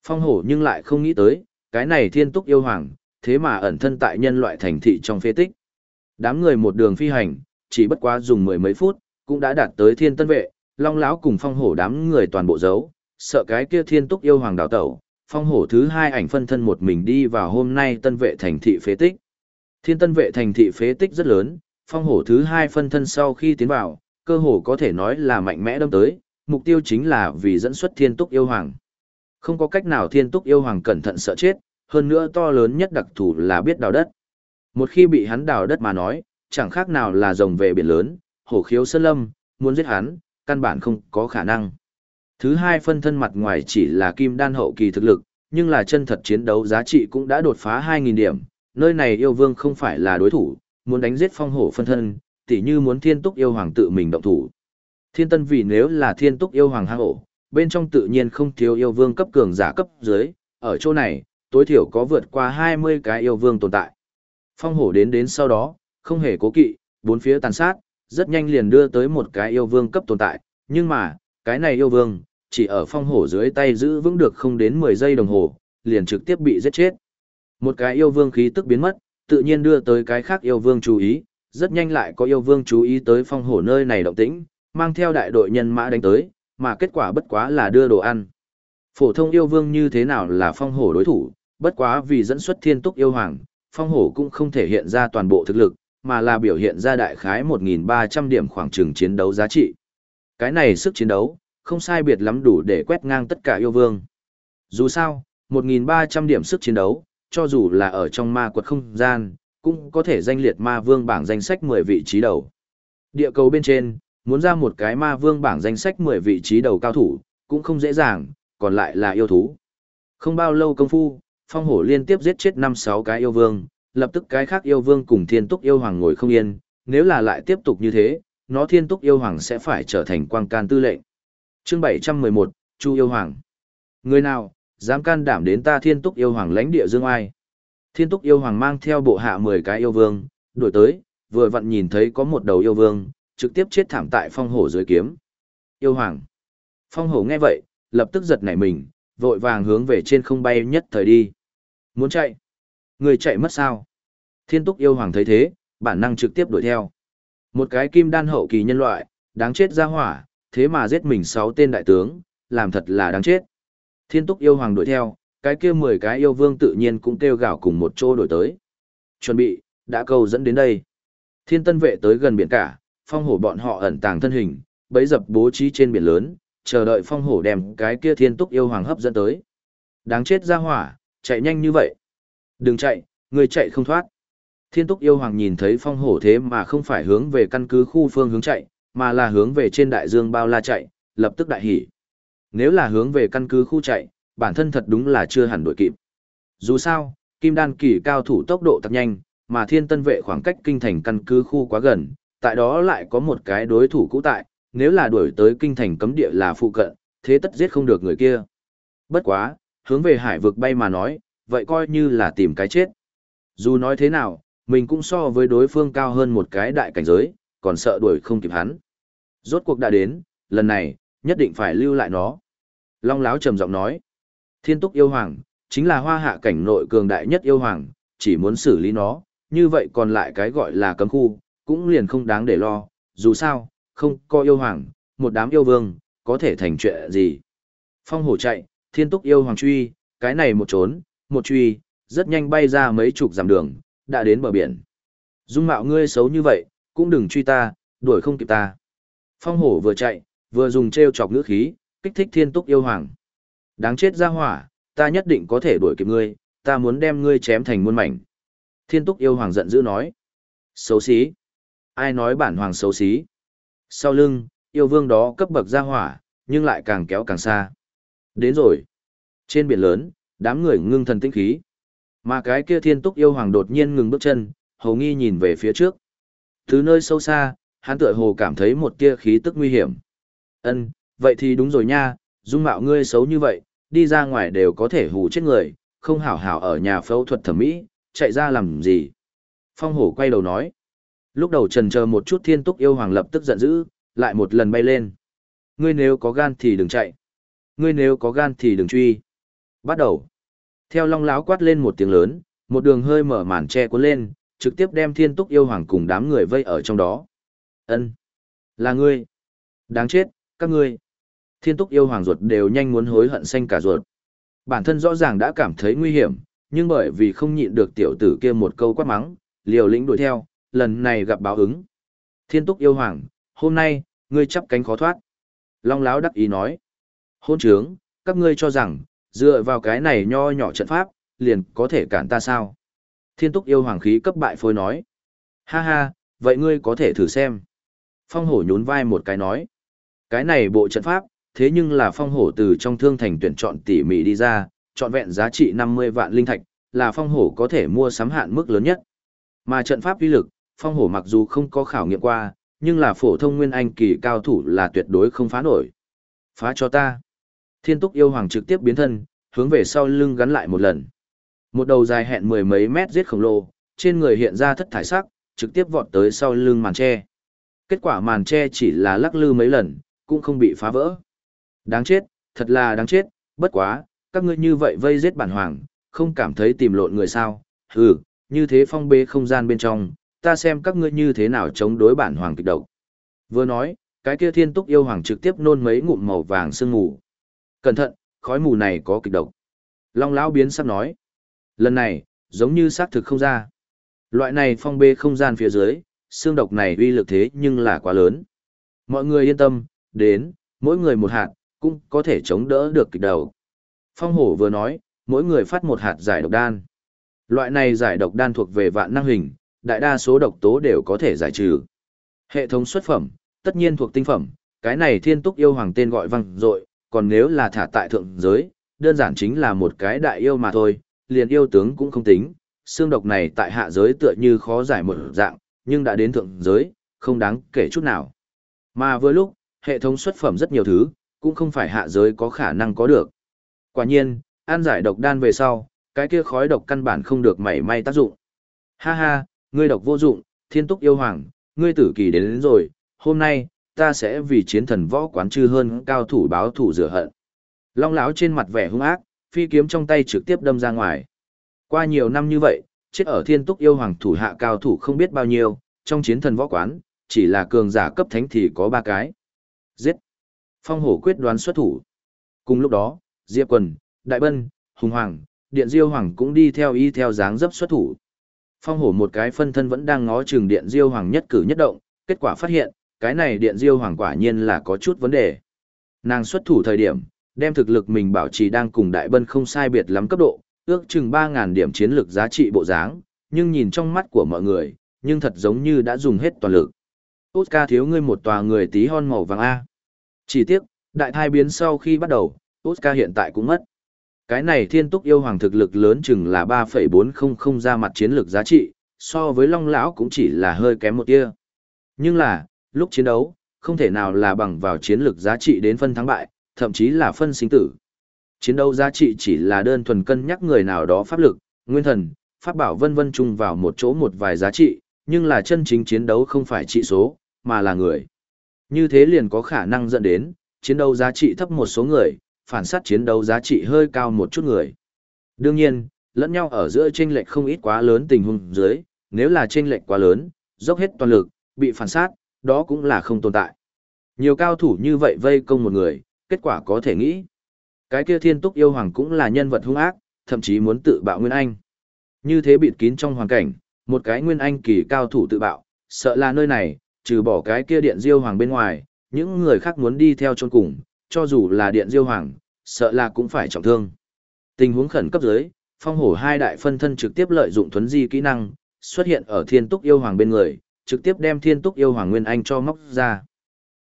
S1: Phong hổ nhưng lại không nghĩ tới, cái này thiên túc yêu hoàng, thế mà ẩn thân tại nhân loại thành thị trong phê tích. Đám người một đường phi hành, chỉ bất quá dùng mười mấy phút, cũng đã đạt tới thiên tân vệ, long lão cùng phong hổ đám người toàn bộ giấu, sợ cái kia thiên túc yêu hoàng đào tẩu, phong hổ thứ hai ảnh phân thân một mình đi vào hôm nay tân vệ thành thị phế tích. Thiên tân vệ thành thị phế tích rất lớn, phong hổ thứ hai phân thân sau khi tiến vào, cơ hồ có thể nói là mạnh mẽ đâm tới, mục tiêu chính là vì dẫn xuất thiên túc yêu hoàng. Không có cách nào thiên túc yêu hoàng cẩn thận sợ chết, hơn nữa to lớn nhất đặc thù là biết đào đất. Một khi bị hắn đào đất mà nói, chẳng khác nào là rồng về biển lớn, hổ khiếu sơn lâm, muốn giết hắn, căn bản không có khả năng. Thứ hai phân thân mặt ngoài chỉ là kim đan hậu kỳ thực lực, nhưng là chân thật chiến đấu giá trị cũng đã đột phá 2.000 điểm, nơi này yêu vương không phải là đối thủ, muốn đánh giết phong hổ phân thân, tỉ như muốn thiên túc yêu hoàng tự mình động thủ. Thiên tân vì nếu là thiên túc yêu hoàng hạ hổ, bên trong tự nhiên không thiếu yêu vương cấp cường giả cấp dưới, ở chỗ này, tối thiểu có vượt qua 20 cái yêu vương tồn tại. Phong hổ đến đến sau đó, không hề cố kỵ, bốn phía tàn sát, rất nhanh liền đưa tới một cái yêu vương cấp tồn tại, nhưng mà, cái này yêu vương, chỉ ở phong hổ dưới tay giữ vững được không đến 10 giây đồng hồ, liền trực tiếp bị giết chết. Một cái yêu vương khí tức biến mất, tự nhiên đưa tới cái khác yêu vương chú ý, rất nhanh lại có yêu vương chú ý tới phong hổ nơi này động tĩnh, mang theo đại đội nhân mã đánh tới, mà kết quả bất quá là đưa đồ ăn. Phổ thông yêu vương như thế nào là phong hổ đối thủ, bất quá vì dẫn xuất thiên túc yêu hoàng, phong hổ cũng không thể hiện ra toàn bộ thực lực, mà là biểu hiện ra đại khái 1.300 điểm khoảng trừng chiến đấu giá trị. Cái này sức chiến đấu, không sai biệt lắm đủ để quét ngang tất cả yêu vương. Dù sao, 1.300 điểm sức chiến đấu, cho dù là ở trong ma quật không gian, cũng có thể danh liệt ma vương bảng danh sách 10 vị trí đầu. Địa cầu bên trên, muốn ra một cái ma vương bảng danh sách 10 vị trí đầu cao thủ, cũng không dễ dàng, còn lại là yêu thú. Không bao lâu công phu, phong hổ liên tiếp giết chết 5-6 cái yêu vương, lập tức cái khác yêu vương cùng thiên túc yêu hoàng ngồi không yên, nếu là lại tiếp tục như thế, nó thiên túc yêu hoàng sẽ phải trở thành quang can tư lệnh. Chương 711, Chu yêu hoàng. Người nào, dám can đảm đến ta thiên túc yêu hoàng lãnh địa dương ai. Thiên túc yêu hoàng mang theo bộ hạ 10 cái yêu vương, đuổi tới, vừa vặn nhìn thấy có một đầu yêu vương, trực tiếp chết thảm tại phong hổ dưới kiếm. Yêu hoàng. Phong hổ nghe vậy, lập tức giật nảy mình, vội vàng hướng về trên không bay nhất thời đi. Muốn chạy? Người chạy mất sao? Thiên túc yêu hoàng thấy thế, bản năng trực tiếp đuổi theo. Một cái kim đan hậu kỳ nhân loại, đáng chết ra hỏa, thế mà giết mình sáu tên đại tướng, làm thật là đáng chết. Thiên túc yêu hoàng đuổi theo, cái kia mười cái yêu vương tự nhiên cũng kêu gào cùng một chỗ đổi tới. Chuẩn bị, đã câu dẫn đến đây. Thiên tân vệ tới gần biển cả, phong hổ bọn họ ẩn tàng thân hình, bấy dập bố trí trên biển lớn, chờ đợi phong hổ đem cái kia thiên túc yêu hoàng hấp dẫn tới. Đáng chết ra hỏa, chạy nhanh như vậy. Đừng chạy, người chạy không thoát. Thiên túc yêu hoàng nhìn thấy phong hổ thế mà không phải hướng về căn cứ khu phương hướng chạy, mà là hướng về trên đại dương bao la chạy, lập tức đại hỉ. Nếu là hướng về căn cứ khu chạy, bản thân thật đúng là chưa hẳn đuổi kịp. Dù sao, kim đan kỳ cao thủ tốc độ thật nhanh, mà thiên tân vệ khoảng cách kinh thành căn cứ khu quá gần, tại đó lại có một cái đối thủ cũ tại, nếu là đuổi tới kinh thành cấm địa là phụ cận, thế tất giết không được người kia. Bất quá, hướng về hải vực bay mà nói, vậy coi như là tìm cái chết. Dù nói thế nào, mình cũng so với đối phương cao hơn một cái đại cảnh giới, còn sợ đuổi không kịp hắn. Rốt cuộc đã đến, lần này, nhất định phải lưu lại nó. Long Láo trầm giọng nói, thiên túc yêu hoàng, chính là hoa hạ cảnh nội cường đại nhất yêu hoàng, chỉ muốn xử lý nó, như vậy còn lại cái gọi là cấm khu, cũng liền không đáng để lo, dù sao, không có yêu hoàng, một đám yêu vương, có thể thành chuyện gì. Phong hổ chạy, thiên túc yêu hoàng truy, cái này một trốn, một truy, rất nhanh bay ra mấy chục dặm đường, đã đến bờ biển. Dung mạo ngươi xấu như vậy, cũng đừng truy ta, đuổi không kịp ta. Phong hổ vừa chạy, vừa dùng treo chọc ngữ khí, kích thích thiên túc yêu hoàng. Đáng chết ra hỏa, ta nhất định có thể đuổi kịp ngươi, ta muốn đem ngươi chém thành muôn mảnh. Thiên túc yêu hoàng giận dữ nói. Xấu xí. Ai nói bản hoàng xấu xí? Sau lưng, yêu vương đó cấp bậc ra hỏa, nhưng lại càng kéo càng xa. Đến rồi. Trên biển lớn, đám người ngưng thần tĩnh khí. Mà cái kia thiên túc yêu hoàng đột nhiên ngừng bước chân, hầu nghi nhìn về phía trước. Từ nơi sâu xa, hắn tựa hồ cảm thấy một tia khí tức nguy hiểm. Ân, vậy thì đúng rồi nha, dung mạo ngươi xấu như vậy, đi ra ngoài đều có thể hù chết người, không hảo hảo ở nhà phẫu thuật thẩm mỹ, chạy ra làm gì. Phong hổ quay đầu nói. Lúc đầu trần chờ một chút thiên túc yêu hoàng lập tức giận dữ, lại một lần bay lên. Ngươi nếu có gan thì đừng chạy. Ngươi nếu có gan thì đừng truy. Bắt đầu. Theo long láo quát lên một tiếng lớn, một đường hơi mở màn che cuốn lên, trực tiếp đem thiên túc yêu hoàng cùng đám người vây ở trong đó. Ân, Là ngươi. Đáng chết, các ngươi. Thiên túc yêu hoàng ruột đều nhanh muốn hối hận xanh cả ruột. Bản thân rõ ràng đã cảm thấy nguy hiểm, nhưng bởi vì không nhịn được tiểu tử kia một câu quát mắng, liều lĩnh đuổi theo, lần này gặp báo ứng. Thiên túc yêu hoàng, hôm nay, ngươi chắp cánh khó thoát. Long láo đắc ý nói. Hôn trướng, các ngươi cho rằng, dựa vào cái này nho nhỏ trận pháp, liền có thể cản ta sao? Thiên túc yêu hoàng khí cấp bại phôi nói. Ha ha, vậy ngươi có thể thử xem. Phong hổ nhún vai một cái nói. Cái này bộ trận pháp, thế nhưng là phong hổ từ trong thương thành tuyển chọn tỉ mỉ đi ra, chọn vẹn giá trị 50 vạn linh thạch, là phong hổ có thể mua sắm hạn mức lớn nhất. Mà trận pháp uy lực, phong hổ mặc dù không có khảo nghiệm qua, nhưng là phổ thông nguyên anh kỳ cao thủ là tuyệt đối không phá nổi. Phá cho ta. Thiên túc yêu hoàng trực tiếp biến thân, hướng về sau lưng gắn lại một lần. Một đầu dài hẹn mười mấy mét giết khổng lồ, trên người hiện ra thất thải sắc, trực tiếp vọt tới sau lưng màn tre. Kết quả màn tre chỉ là lắc lư mấy lần, cũng không bị phá vỡ. Đáng chết, thật là đáng chết, bất quá, các ngươi như vậy vây giết bản hoàng, không cảm thấy tìm lộn người sao, hừ, như thế phong bế không gian bên trong, ta xem các ngươi như thế nào chống đối bản hoàng kịch độc. Vừa nói, cái kia thiên túc yêu hoàng trực tiếp nôn mấy ngụm màu vàng sương ngủ. Cẩn thận, khói mù này có kịch độc. Long lão biến sắc nói. Lần này, giống như xác thực không ra. Loại này phong bê không gian phía dưới, xương độc này uy lực thế nhưng là quá lớn. Mọi người yên tâm, đến, mỗi người một hạt, cũng có thể chống đỡ được kịch đầu. Phong hổ vừa nói, mỗi người phát một hạt giải độc đan. Loại này giải độc đan thuộc về vạn năng hình, đại đa số độc tố đều có thể giải trừ. Hệ thống xuất phẩm, tất nhiên thuộc tinh phẩm, cái này thiên túc yêu hoàng tên gọi văng dội còn nếu là thả tại thượng giới, đơn giản chính là một cái đại yêu mà thôi, liền yêu tướng cũng không tính, xương độc này tại hạ giới tựa như khó giải một dạng, nhưng đã đến thượng giới, không đáng kể chút nào. Mà vừa lúc, hệ thống xuất phẩm rất nhiều thứ, cũng không phải hạ giới có khả năng có được. Quả nhiên, an giải độc đan về sau, cái kia khói độc căn bản không được mảy may tác dụng. Ha ha, ngươi độc vô dụng, Thiên túc yêu hoàng, ngươi tử kỳ đến, đến rồi, hôm nay, ta sẽ vì chiến thần võ quán chư hơn cao thủ báo thủ rửa hận. Long lão trên mặt vẻ hung ác, phi kiếm trong tay trực tiếp đâm ra ngoài. Qua nhiều năm như vậy, chết ở thiên túc yêu hoàng thủ hạ cao thủ không biết bao nhiêu, trong chiến thần võ quán, chỉ là cường giả cấp thánh thì có ba cái. Giết! Phong hổ quyết đoán xuất thủ. Cùng lúc đó, Diệp Quần, Đại Bân, Hùng Hoàng, Điện Diêu Hoàng cũng đi theo y theo dáng dấp xuất thủ. Phong hổ một cái phân thân vẫn đang ngó chừng Điện Diêu Hoàng nhất cử nhất động, kết quả phát hiện, cái này Điện Diêu Hoàng quả nhiên là có chút vấn đề. Nàng xuất thủ thời điểm, đem thực lực mình bảo trì đang cùng Đại Bân không sai biệt lắm cấp độ, ước chừng 3.000 điểm chiến lực giá trị bộ dáng, nhưng nhìn trong mắt của mọi người, nhưng thật giống như đã dùng hết toàn lực. Oscar thiếu ngươi một tòa người tí hon màu vàng A. Chỉ tiếc, đại thai biến sau khi bắt đầu, Oscar hiện tại cũng mất. Cái này thiên túc yêu hoàng thực lực lớn chừng là 3,400 ra mặt chiến lược giá trị, so với long lão cũng chỉ là hơi kém một tia. Nhưng là, lúc chiến đấu, không thể nào là bằng vào chiến lược giá trị đến phân thắng bại, thậm chí là phân sinh tử. Chiến đấu giá trị chỉ là đơn thuần cân nhắc người nào đó pháp lực, nguyên thần, pháp bảo vân vân chung vào một chỗ một vài giá trị, nhưng là chân chính chiến đấu không phải trị số, mà là người. Như thế liền có khả năng dẫn đến, chiến đấu giá trị thấp một số người, phản sát chiến đấu giá trị hơi cao một chút người. Đương nhiên, lẫn nhau ở giữa chênh lệch không ít quá lớn tình huống dưới, nếu là chênh lệch quá lớn, dốc hết toàn lực, bị phản sát, đó cũng là không tồn tại. Nhiều cao thủ như vậy vây công một người, kết quả có thể nghĩ. Cái kia thiên túc yêu hoàng cũng là nhân vật hung ác, thậm chí muốn tự bạo Nguyên Anh. Như thế bịt kín trong hoàn cảnh, một cái Nguyên Anh kỳ cao thủ tự bạo, sợ là nơi này, trừ bỏ cái kia điện diêu hoàng bên ngoài, những người khác muốn đi theo chôn cùng, cho dù là điện diêu hoàng, sợ là cũng phải trọng thương. Tình huống khẩn cấp dưới, phong hổ hai đại phân thân trực tiếp lợi dụng thuấn di kỹ năng, xuất hiện ở thiên túc yêu hoàng bên người, trực tiếp đem thiên túc yêu hoàng nguyên anh cho móc ra.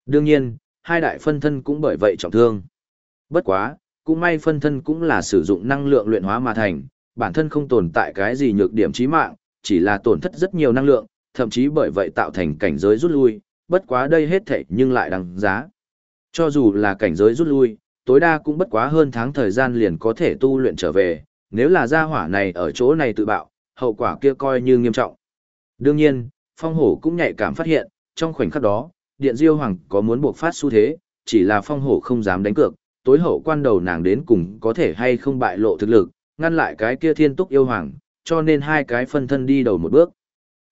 S1: Đương nhiên, hai đại phân thân cũng bởi vậy trọng thương. Bất quá, cũng may phân thân cũng là sử dụng năng lượng luyện hóa mà thành, bản thân không tồn tại cái gì nhược điểm chí mạng, chỉ là tổn thất rất nhiều năng lượng, thậm chí bởi vậy tạo thành cảnh giới rút lui, bất quá đây hết thảy nhưng lại đáng giá. Cho dù là cảnh giới rút lui, tối đa cũng bất quá hơn tháng thời gian liền có thể tu luyện trở về, nếu là gia hỏa này ở chỗ này tự bạo, hậu quả kia coi như nghiêm trọng. Đương nhiên, phong hổ cũng nhạy cảm phát hiện, trong khoảnh khắc đó, điện diêu hoàng có muốn buộc phát xu thế, chỉ là phong hổ không dám đánh cược, tối hậu quan đầu nàng đến cùng có thể hay không bại lộ thực lực, ngăn lại cái kia thiên túc yêu hoàng, cho nên hai cái phân thân đi đầu một bước.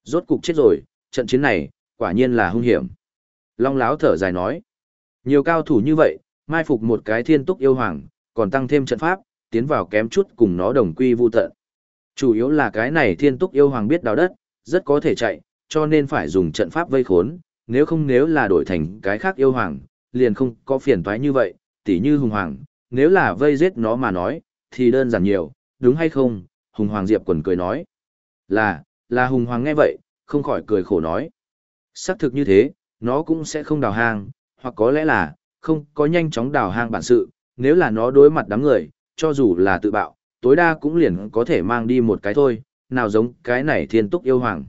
S1: Rốt cục chết rồi, trận chiến này, quả nhiên là hung hiểm. Long láo thở dài nói, nhiều cao thủ như vậy, mai phục một cái thiên túc yêu hoàng, còn tăng thêm trận pháp, tiến vào kém chút cùng nó đồng quy vu tận. Chủ yếu là cái này thiên túc yêu hoàng biết đào đất, rất có thể chạy, cho nên phải dùng trận pháp vây khốn, nếu không nếu là đổi thành cái khác yêu hoàng, liền không có phiền toái như vậy, tỉ như hùng hoàng, nếu là vây giết nó mà nói, thì đơn giản nhiều, đúng hay không? Hùng hoàng Diệp quần cười nói. Là, là hùng hoàng nghe vậy, không khỏi cười khổ nói. Xác thực như thế, nó cũng sẽ không đào hang, hoặc có lẽ là, không có nhanh chóng đào hang bản sự, nếu là nó đối mặt đám người, cho dù là tự bạo, tối đa cũng liền có thể mang đi một cái thôi, nào giống cái này thiên túc yêu hoàng.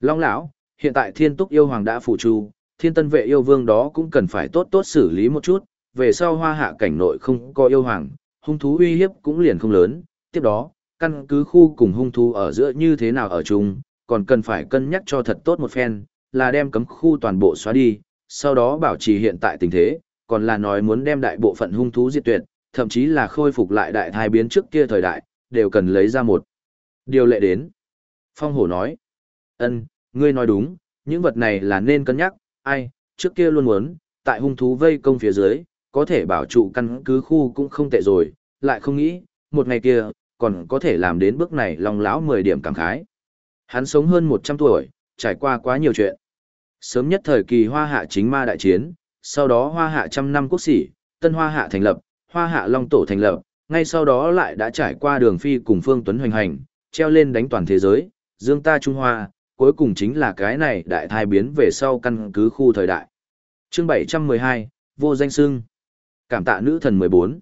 S1: Long lão, hiện tại thiên túc yêu hoàng đã phụ trù, thiên tân vệ yêu vương đó cũng cần phải tốt tốt xử lý một chút, về sau hoa hạ cảnh nội không có yêu hoàng, hung thú uy hiếp cũng liền không lớn, tiếp đó, căn cứ khu cùng hung thú ở giữa như thế nào ở chung, còn cần phải cân nhắc cho thật tốt một phen, là đem cấm khu toàn bộ xóa đi, sau đó bảo trì hiện tại tình thế, còn là nói muốn đem đại bộ phận hung thú diệt tuyệt, thậm chí là khôi phục lại đại thai biến trước kia thời đại, đều cần lấy ra một. Điều lệ đến. Phong hổ nói, ân, ngươi nói đúng, những vật này là nên cân nhắc, ai, trước kia luôn muốn, tại hung thú vây công phía dưới, có thể bảo trụ căn cứ khu cũng không tệ rồi, lại không nghĩ, một ngày kia, còn có thể làm đến bước này lòng lão 10 điểm cảm khái. Hắn sống hơn 100 tuổi, trải qua quá nhiều chuyện. Sớm nhất thời kỳ hoa hạ chính ma đại chiến, sau đó hoa hạ trăm năm quốc sĩ, tân hoa hạ thành lập, hoa hạ long tổ thành lập, ngay sau đó lại đã trải qua đường phi cùng phương tuấn hoành hành, treo lên đánh toàn thế giới, dương ta Trung Hoa, cuối cùng chính là cái này đại thai biến về sau căn cứ khu thời đại. Chương 712, vô danh sưng. Cảm tạ nữ thần 14.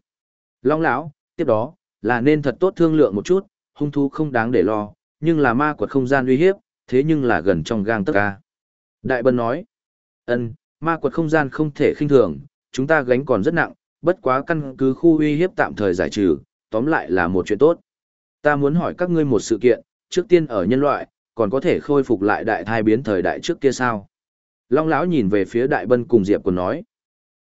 S1: Long lão, tiếp đó, là nên thật tốt thương lượng một chút, hung thú không đáng để lo, nhưng là ma quật không gian uy hiếp, thế nhưng là gần trong gang tất ca. Đại Bân nói, ân, ma quật không gian không thể khinh thường, chúng ta gánh còn rất nặng, bất quá căn cứ khu uy hiếp tạm thời giải trừ, tóm lại là một chuyện tốt. Ta muốn hỏi các ngươi một sự kiện, trước tiên ở nhân loại, còn có thể khôi phục lại đại thai biến thời đại trước kia sao? Long lão nhìn về phía đại bân cùng Diệp Quần nói.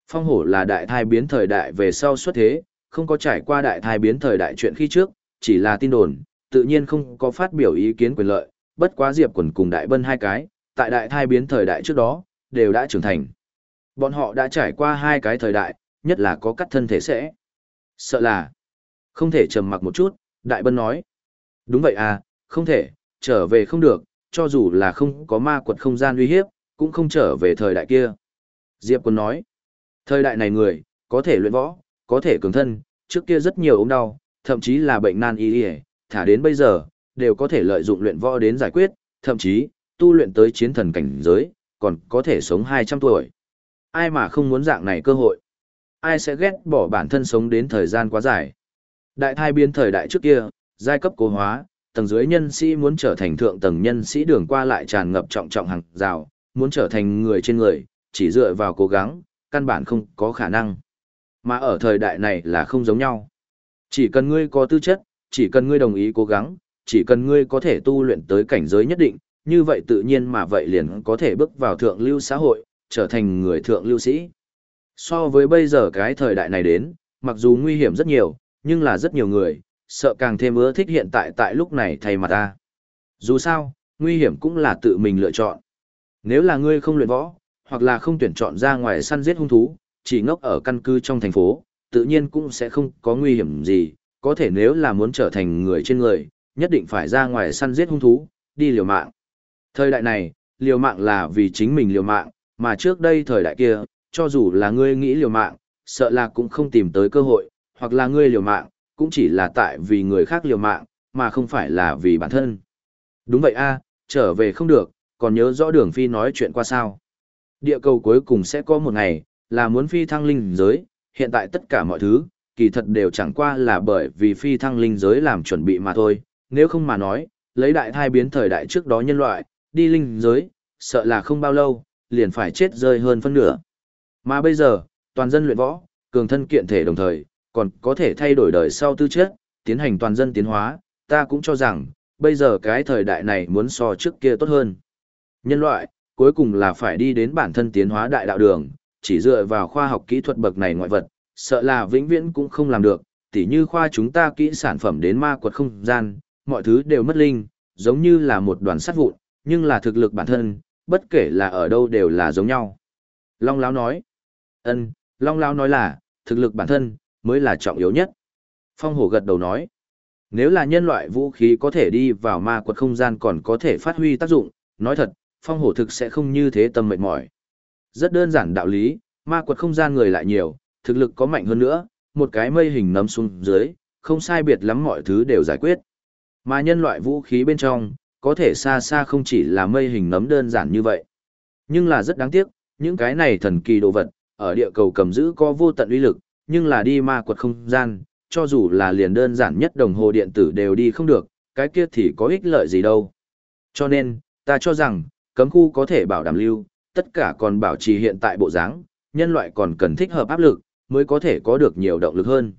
S1: Phong hổ là đại thai biến thời đại về sau xuất thế, không có trải qua đại thai biến thời đại chuyện khi trước, chỉ là tin đồn, tự nhiên không có phát biểu ý kiến quyền lợi, bất quá Diệp Quần cùng đại bân hai cái, tại đại thai biến thời đại trước đó, đều đã trưởng thành. Bọn họ đã trải qua hai cái thời đại, nhất là có cắt thân thể sẽ. Sợ là, không thể trầm mặc một chút, đại bân nói. Đúng vậy à, không thể, trở về không được, cho dù là không có ma quật không gian uy hiếp, cũng không trở về thời đại kia. Diệp Quân nói, thời đại này người, có thể luyện võ, có thể cường thân, trước kia rất nhiều ốm đau, thậm chí là bệnh nan y y, thả đến bây giờ, đều có thể lợi dụng luyện võ đến giải quyết, thậm chí, tu luyện tới chiến thần cảnh giới, còn có thể sống 200 tuổi. Ai mà không muốn dạng này cơ hội? Ai sẽ ghét bỏ bản thân sống đến thời gian quá dài? Đại thai biến thời đại trước kia, giai cấp cố hóa, tầng dưới nhân sĩ muốn trở thành thượng tầng nhân sĩ đường qua lại tràn ngập trọng trọng hàng rào, muốn trở thành người trên người, chỉ dựa vào cố gắng, căn bản không có khả năng. Mà ở thời đại này là không giống nhau. Chỉ cần ngươi có tư chất, chỉ cần ngươi đồng ý cố gắng, chỉ cần ngươi có thể tu luyện tới cảnh giới nhất định, như vậy tự nhiên mà vậy liền có thể bước vào thượng lưu xã hội, trở thành người thượng lưu sĩ. So với bây giờ cái thời đại này đến, mặc dù nguy hiểm rất nhiều, nhưng là rất nhiều người, sợ càng thêm ưa thích hiện tại tại lúc này thay mặt ta. Dù sao, nguy hiểm cũng là tự mình lựa chọn. Nếu là ngươi không luyện võ, hoặc là không tuyển chọn ra ngoài săn giết hung thú, chỉ ngốc ở căn cư trong thành phố, tự nhiên cũng sẽ không có nguy hiểm gì, có thể nếu là muốn trở thành người trên người, nhất định phải ra ngoài săn giết hung thú, đi liều mạng. Thời đại này, liều mạng là vì chính mình liều mạng, mà trước đây thời đại kia, cho dù là ngươi nghĩ liều mạng, sợ là cũng không tìm tới cơ hội, hoặc là ngươi liều mạng, cũng chỉ là tại vì người khác liều mạng, mà không phải là vì bản thân. Đúng vậy a, trở về không được, còn nhớ rõ đường phi nói chuyện qua sao. Địa cầu cuối cùng sẽ có một ngày, là muốn phi thăng linh giới, hiện tại tất cả mọi thứ, kỳ thật đều chẳng qua là bởi vì phi thăng linh giới làm chuẩn bị mà thôi, nếu không mà nói, lấy đại thai biến thời đại trước đó nhân loại, đi linh giới, sợ là không bao lâu, liền phải chết rơi hơn phân nửa. Mà bây giờ, toàn dân luyện võ, cường thân kiện thể đồng thời, còn có thể thay đổi đời sau tư chất, tiến hành toàn dân tiến hóa, ta cũng cho rằng, bây giờ cái thời đại này muốn so trước kia tốt hơn. Nhân loại, cuối cùng là phải đi đến bản thân tiến hóa đại đạo đường, chỉ dựa vào khoa học kỹ thuật bậc này ngoại vật, sợ là vĩnh viễn cũng không làm được, tỉ như khoa chúng ta kỹ sản phẩm đến ma quật không gian, mọi thứ đều mất linh, giống như là một đoàn sắt vụn, nhưng là thực lực bản thân, bất kể là ở đâu đều là giống nhau. Long Lão nói, ân, Long Lão nói là, thực lực bản thân, mới là trọng yếu nhất. Phong hổ gật đầu nói, nếu là nhân loại vũ khí có thể đi vào ma quật không gian còn có thể phát huy tác dụng, nói thật, phong hổ thực sẽ không như thế tâm mệt mỏi. Rất đơn giản đạo lý, ma quật không gian người lại nhiều, thực lực có mạnh hơn nữa, một cái mây hình nấm xuống dưới, không sai biệt lắm mọi thứ đều giải quyết. Mà nhân loại vũ khí bên trong, có thể xa xa không chỉ là mây hình nấm đơn giản như vậy. Nhưng là rất đáng tiếc, những cái này thần kỳ đồ vật, ở địa cầu cầm giữ có vô tận uy lực, nhưng là đi ma quật không gian, cho dù là liền đơn giản nhất đồng hồ điện tử đều đi không được, cái kia thì có ích lợi gì đâu. Cho nên, ta cho rằng, cấm khu có thể bảo đảm lưu, tất cả còn bảo trì hiện tại bộ dáng, nhân loại còn cần thích hợp áp lực, mới có thể có được nhiều động lực hơn.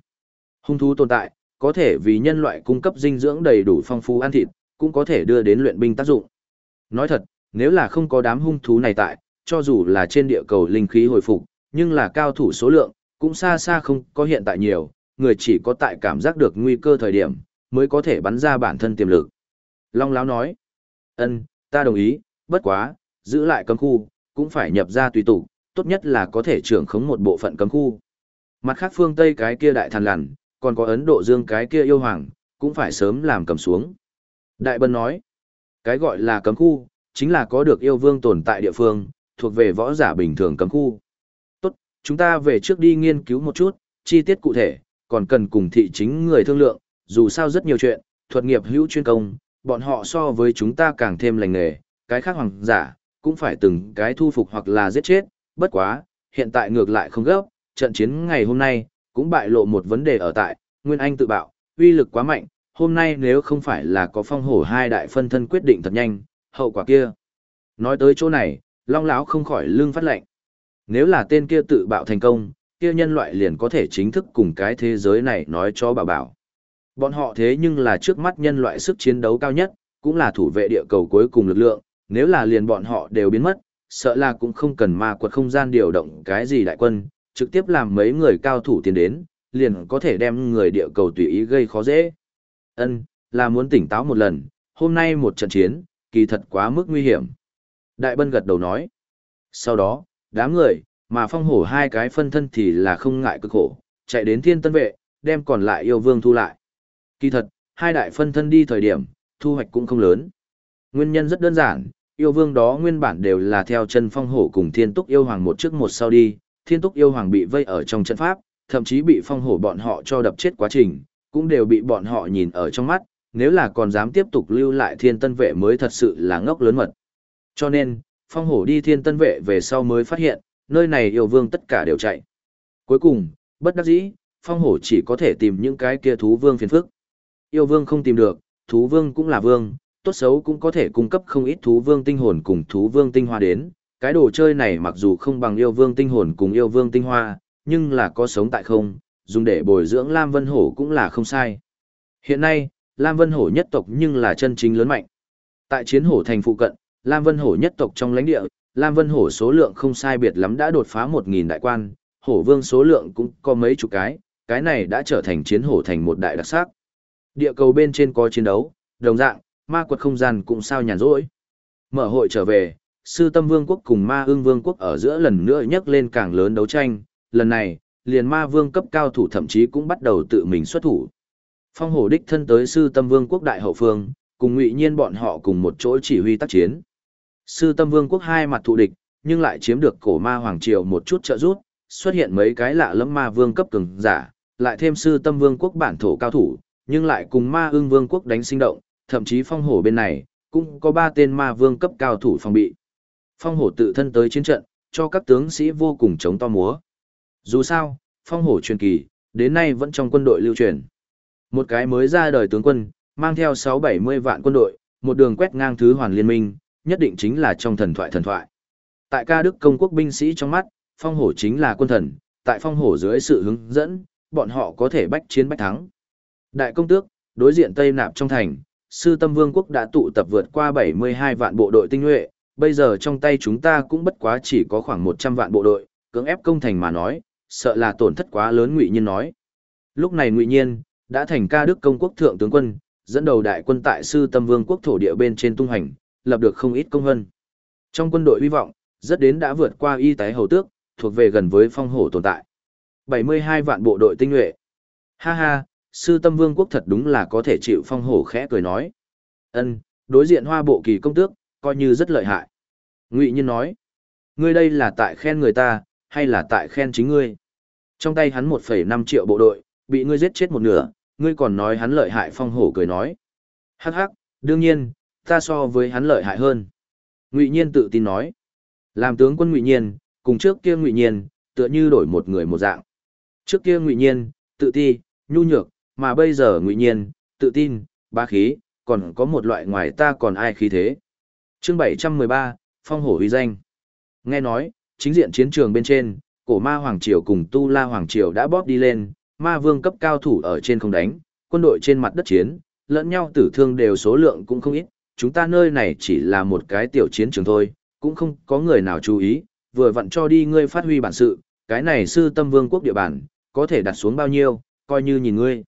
S1: Hung thú tồn tại, có thể vì nhân loại cung cấp dinh dưỡng đầy đủ phong phú ăn thịt, cũng có thể đưa đến luyện binh tác dụng. Nói thật, nếu là không có đám hung thú này tại, cho dù là trên địa cầu linh khí hồi phục, nhưng là cao thủ số lượng, cũng xa xa không có hiện tại nhiều, người chỉ có tại cảm giác được nguy cơ thời điểm, mới có thể bắn ra bản thân tiềm lực. Long Láo nói, ân, ta đồng ý, bất quá, giữ lại cấm khu, cũng phải nhập ra tùy tụ, tốt nhất là có thể trưởng khống một bộ phận cấm khu. Mặt khác phương Tây cái kia đại thần lằn, còn có Ấn Độ Dương cái kia yêu hoàng, cũng phải sớm làm cầm xuống. Đại Bân nói, cái gọi là cấm khu, chính là có được yêu vương tồn tại địa phương, thuộc về võ giả bình thường cấm khu. Chúng ta về trước đi nghiên cứu một chút, chi tiết cụ thể, còn cần cùng thị chính người thương lượng, dù sao rất nhiều chuyện, thuật nghiệp hữu chuyên công, bọn họ so với chúng ta càng thêm lành nghề, cái khác hoàng giả, cũng phải từng cái thu phục hoặc là giết chết, bất quá, hiện tại ngược lại không gấp, trận chiến ngày hôm nay, cũng bại lộ một vấn đề ở tại, Nguyên Anh tự bạo, uy lực quá mạnh, hôm nay nếu không phải là có phong hổ hai đại phân thân quyết định thật nhanh, hậu quả kia. Nói tới chỗ này, Long lão không khỏi lưng phát lệnh. Nếu là tên kia tự bạo thành công, kia nhân loại liền có thể chính thức cùng cái thế giới này nói cho bảo bảo. Bọn họ thế nhưng là trước mắt nhân loại sức chiến đấu cao nhất, cũng là thủ vệ địa cầu cuối cùng lực lượng, nếu là liền bọn họ đều biến mất, sợ là cũng không cần ma quật không gian điều động cái gì đại quân, trực tiếp làm mấy người cao thủ tiến đến, liền có thể đem người địa cầu tùy ý gây khó dễ. Ân, là muốn tỉnh táo một lần, hôm nay một trận chiến, kỳ thật quá mức nguy hiểm. Đại bân gật đầu nói. Sau đó, đám người, mà phong hổ hai cái phân thân thì là không ngại cực khổ, chạy đến thiên tân vệ, đem còn lại yêu vương thu lại. Kỳ thật, hai đại phân thân đi thời điểm, thu hoạch cũng không lớn. Nguyên nhân rất đơn giản, yêu vương đó nguyên bản đều là theo chân phong hổ cùng thiên túc yêu hoàng một trước một sau đi, thiên túc yêu hoàng bị vây ở trong trận pháp, thậm chí bị phong hổ bọn họ cho đập chết quá trình, cũng đều bị bọn họ nhìn ở trong mắt, nếu là còn dám tiếp tục lưu lại thiên tân vệ mới thật sự là ngốc lớn mật. Cho nên, phong hổ đi thiên tân vệ về sau mới phát hiện, nơi này yêu vương tất cả đều chạy. Cuối cùng, bất đắc dĩ, phong hổ chỉ có thể tìm những cái kia thú vương phiền phức. Yêu vương không tìm được, thú vương cũng là vương, tốt xấu cũng có thể cung cấp không ít thú vương tinh hồn cùng thú vương tinh hoa đến. Cái đồ chơi này mặc dù không bằng yêu vương tinh hồn cùng yêu vương tinh hoa, nhưng là có sống tại không, dùng để bồi dưỡng Lam Vân Hổ cũng là không sai. Hiện nay, Lam Vân Hổ nhất tộc nhưng là chân chính lớn mạnh. Tại chiến hổ thành phụ cận, Lam Vân Hổ nhất tộc trong lãnh địa, Lam Vân Hổ số lượng không sai biệt lắm đã đột phá 1.000 đại quan, hổ vương số lượng cũng có mấy chục cái, cái này đã trở thành chiến hổ thành một đại đặc sắc. Địa cầu bên trên có chiến đấu, đồng dạng, ma quật không gian cũng sao nhàn rỗi. Mở hội trở về, sư tâm vương quốc cùng ma ương vương quốc ở giữa lần nữa nhấc lên càng lớn đấu tranh, lần này, liền ma vương cấp cao thủ thậm chí cũng bắt đầu tự mình xuất thủ. Phong hổ đích thân tới sư tâm vương quốc đại hậu phương, cùng ngụy nhiên bọn họ cùng một chỗ chỉ huy tác chiến. Sư tâm vương quốc hai mặt thù địch, nhưng lại chiếm được cổ ma hoàng triều một chút trợ giúp, xuất hiện mấy cái lạ lẫm ma vương cấp cường giả, lại thêm sư tâm vương quốc bản thổ cao thủ, nhưng lại cùng ma ương vương quốc đánh sinh động, thậm chí phong hổ bên này, cũng có ba tên ma vương cấp cao thủ phòng bị. Phong hổ tự thân tới chiến trận, cho các tướng sĩ vô cùng chống to múa. Dù sao, phong hổ truyền kỳ, đến nay vẫn trong quân đội lưu truyền. Một cái mới ra đời tướng quân, mang theo 6-70 vạn quân đội, một đường quét ngang thứ hoàn liên minh, nhất định chính là trong thần thoại thần thoại. Tại ca đức công quốc binh sĩ trong mắt, phong hổ chính là quân thần, tại phong hổ dưới sự hướng dẫn, bọn họ có thể bách chiến bách thắng. Đại công tước, đối diện Tây Nạp trong thành, sư tâm vương quốc đã tụ tập vượt qua 72 vạn bộ đội tinh nhuệ, bây giờ trong tay chúng ta cũng bất quá chỉ có khoảng 100 vạn bộ đội, cưỡng ép công thành mà nói, sợ là tổn thất quá lớn ngụy nhiên nói. Lúc này ngụy nhiên, đã thành ca đức công quốc thượng tướng quân, dẫn đầu đại quân tại sư tâm vương quốc thổ địa bên trên tung hành, lập được không ít công hơn Trong quân đội hy vọng, rất đến đã vượt qua y tái hầu tước, thuộc về gần với phong hổ tồn tại. 72 vạn bộ đội tinh nhuệ. Ha ha, sư tâm vương quốc thật đúng là có thể chịu phong hổ khẽ cười nói. ân đối diện hoa bộ kỳ công tước, coi như rất lợi hại. Ngụy Nhiên nói, ngươi đây là tại khen người ta, hay là tại khen chính ngươi? Trong tay hắn 1,5 triệu bộ đội, bị ngươi giết chết một nửa, ngươi còn nói hắn lợi hại phong hổ cười nói. Hắc hắc, đương nhiên, ta so với hắn lợi hại hơn. Ngụy Nhiên tự tin nói. Làm tướng quân Ngụy Nhiên, cùng trước kia Ngụy Nhiên, tựa như đổi một người một dạng. Trước kia Ngụy Nhiên, tự ti, nhu nhược, mà bây giờ Ngụy Nhiên, tự tin, bá khí, còn có một loại ngoài ta còn ai khí thế. Chương 713, Phong hổ uy danh. Nghe nói, chính diện chiến trường bên trên, cổ ma Hoàng Triều cùng Tu La Hoàng Triều đã bóp đi lên, ma vương cấp cao thủ ở trên không đánh, quân đội trên mặt đất chiến, lẫn nhau tử thương đều số lượng cũng không ít, chúng ta nơi này chỉ là một cái tiểu chiến trường thôi, cũng không có người nào chú ý, vừa vặn cho đi ngươi phát huy bản sự, cái này sư tâm vương quốc địa bản, có thể đặt xuống bao nhiêu, coi như nhìn ngươi.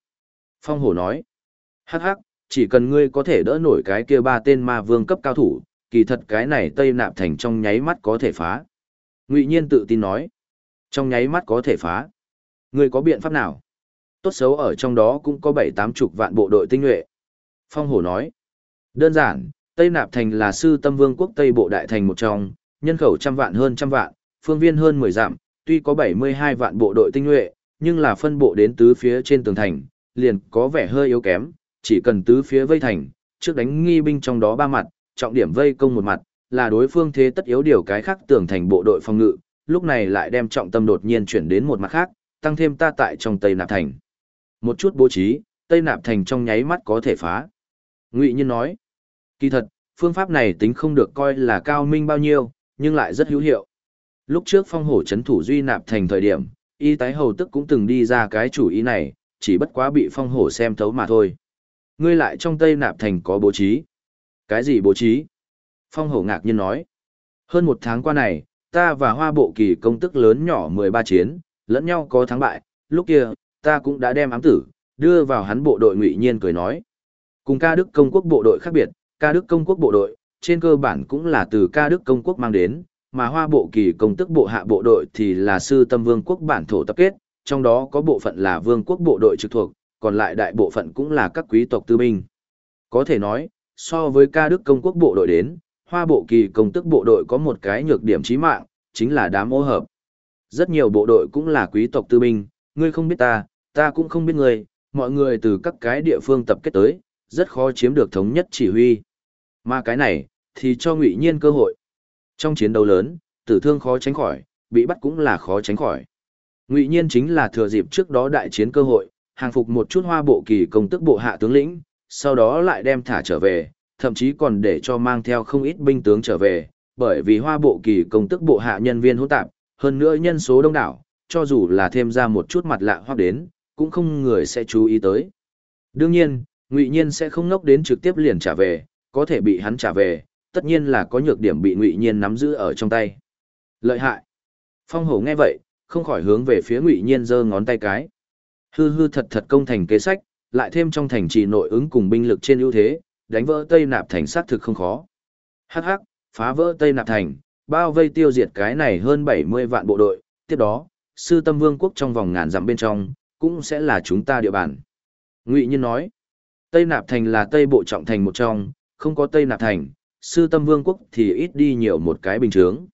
S1: Phong hổ nói, hắc hắc, chỉ cần ngươi có thể đỡ nổi cái kia ba tên ma vương cấp cao thủ, kỳ thật cái này tây nạp thành trong nháy mắt có thể phá. Ngụy nhiên tự tin nói, trong nháy mắt có thể phá. Ngươi có biện pháp nào? Tốt xấu ở trong đó cũng có bảy tám chục vạn bộ đội tinh nhuệ. Phong hổ nói, đơn giản, Tây Nạp Thành là sư tâm vương quốc Tây Bộ Đại Thành một trong, nhân khẩu trăm vạn hơn trăm vạn, phương viên hơn mười dặm, tuy có bảy mươi hai vạn bộ đội tinh nhuệ, nhưng là phân bộ đến tứ phía trên tường thành, liền có vẻ hơi yếu kém, chỉ cần tứ phía vây thành, trước đánh nghi binh trong đó ba mặt, trọng điểm vây công một mặt, là đối phương thế tất yếu điều cái khác tường thành bộ đội phòng ngự, lúc này lại đem trọng tâm đột nhiên chuyển đến một mặt khác, tăng thêm ta tại trong Tây Nạp Thành. Một chút bố trí, Tây Nạp Thành trong nháy mắt có thể phá. Ngụy Nhiên nói, kỳ thật, phương pháp này tính không được coi là cao minh bao nhiêu, nhưng lại rất hữu hiệu. Lúc trước phong hổ chấn thủ Duy Nạp Thành thời điểm, y tái hầu tức cũng từng đi ra cái chủ ý này, chỉ bất quá bị phong hổ xem thấu mà thôi. Ngươi lại trong Tây Nạp Thành có bố trí. Cái gì bố trí? Phong hổ ngạc nhiên nói. Hơn một tháng qua này, ta và hoa bộ kỳ công tức lớn nhỏ 13 chiến, lẫn nhau có thắng bại, lúc kia, ta cũng đã đem ám tử, đưa vào hắn bộ đội ngụy nhiên cười nói. Cùng ca đức công quốc bộ đội khác biệt, ca đức công quốc bộ đội, trên cơ bản cũng là từ ca đức công quốc mang đến, mà hoa bộ kỳ công tức bộ hạ bộ đội thì là sư tâm vương quốc bản thổ tập kết, trong đó có bộ phận là vương quốc bộ đội trực thuộc, còn lại đại bộ phận cũng là các quý tộc tư binh. Có thể nói, so với ca đức công quốc bộ đội đến, hoa bộ kỳ công tức bộ đội có một cái nhược điểm chí mạng, chính là đám ô hợp. Rất nhiều bộ đội cũng là quý tộc tư binh, ngươi không biết ta, ta cũng không biết ngươi, mọi người từ các cái địa phương tập kết tới, rất khó chiếm được thống nhất chỉ huy. Mà cái này, thì cho ngụy nhiên cơ hội. Trong chiến đấu lớn, tử thương khó tránh khỏi, bị bắt cũng là khó tránh khỏi. Ngụy nhiên chính là thừa dịp trước đó đại chiến cơ hội, hàng phục một chút hoa bộ kỳ công tức bộ hạ tướng lĩnh, sau đó lại đem thả trở về, thậm chí còn để cho mang theo không ít binh tướng trở về, bởi vì hoa bộ kỳ công tức bộ hạ nhân viên hỗn tạp, hơn nữa nhân số đông đảo, cho dù là thêm ra một chút mặt lạ hoặc đến, cũng không người sẽ chú ý tới. Đương nhiên, Ngụy Nhiên sẽ không ngốc đến trực tiếp liền trả về, có thể bị hắn trả về, tất nhiên là có nhược điểm bị Ngụy Nhiên nắm giữ ở trong tay. Lợi hại. Phong Hổ nghe vậy, không khỏi hướng về phía Ngụy Nhiên giơ ngón tay cái. Hư hư thật thật công thành kế sách, lại thêm trong thành trì nội ứng cùng binh lực trên ưu thế, đánh vỡ Tây Nạp thành sát thực không khó. Hắc hắc, phá vỡ Tây Nạp thành, bao vây tiêu diệt cái này hơn 70 vạn bộ đội, tiếp đó, sư tâm vương quốc trong vòng ngàn dặm bên trong, cũng sẽ là chúng ta địa bàn. Ngụy Nhiên nói, Tây Nạp thành là Tây Bộ trọng thành một trong, không có Tây Nạp thành, sư tâm vương quốc thì ít đi nhiều một cái bình chướng.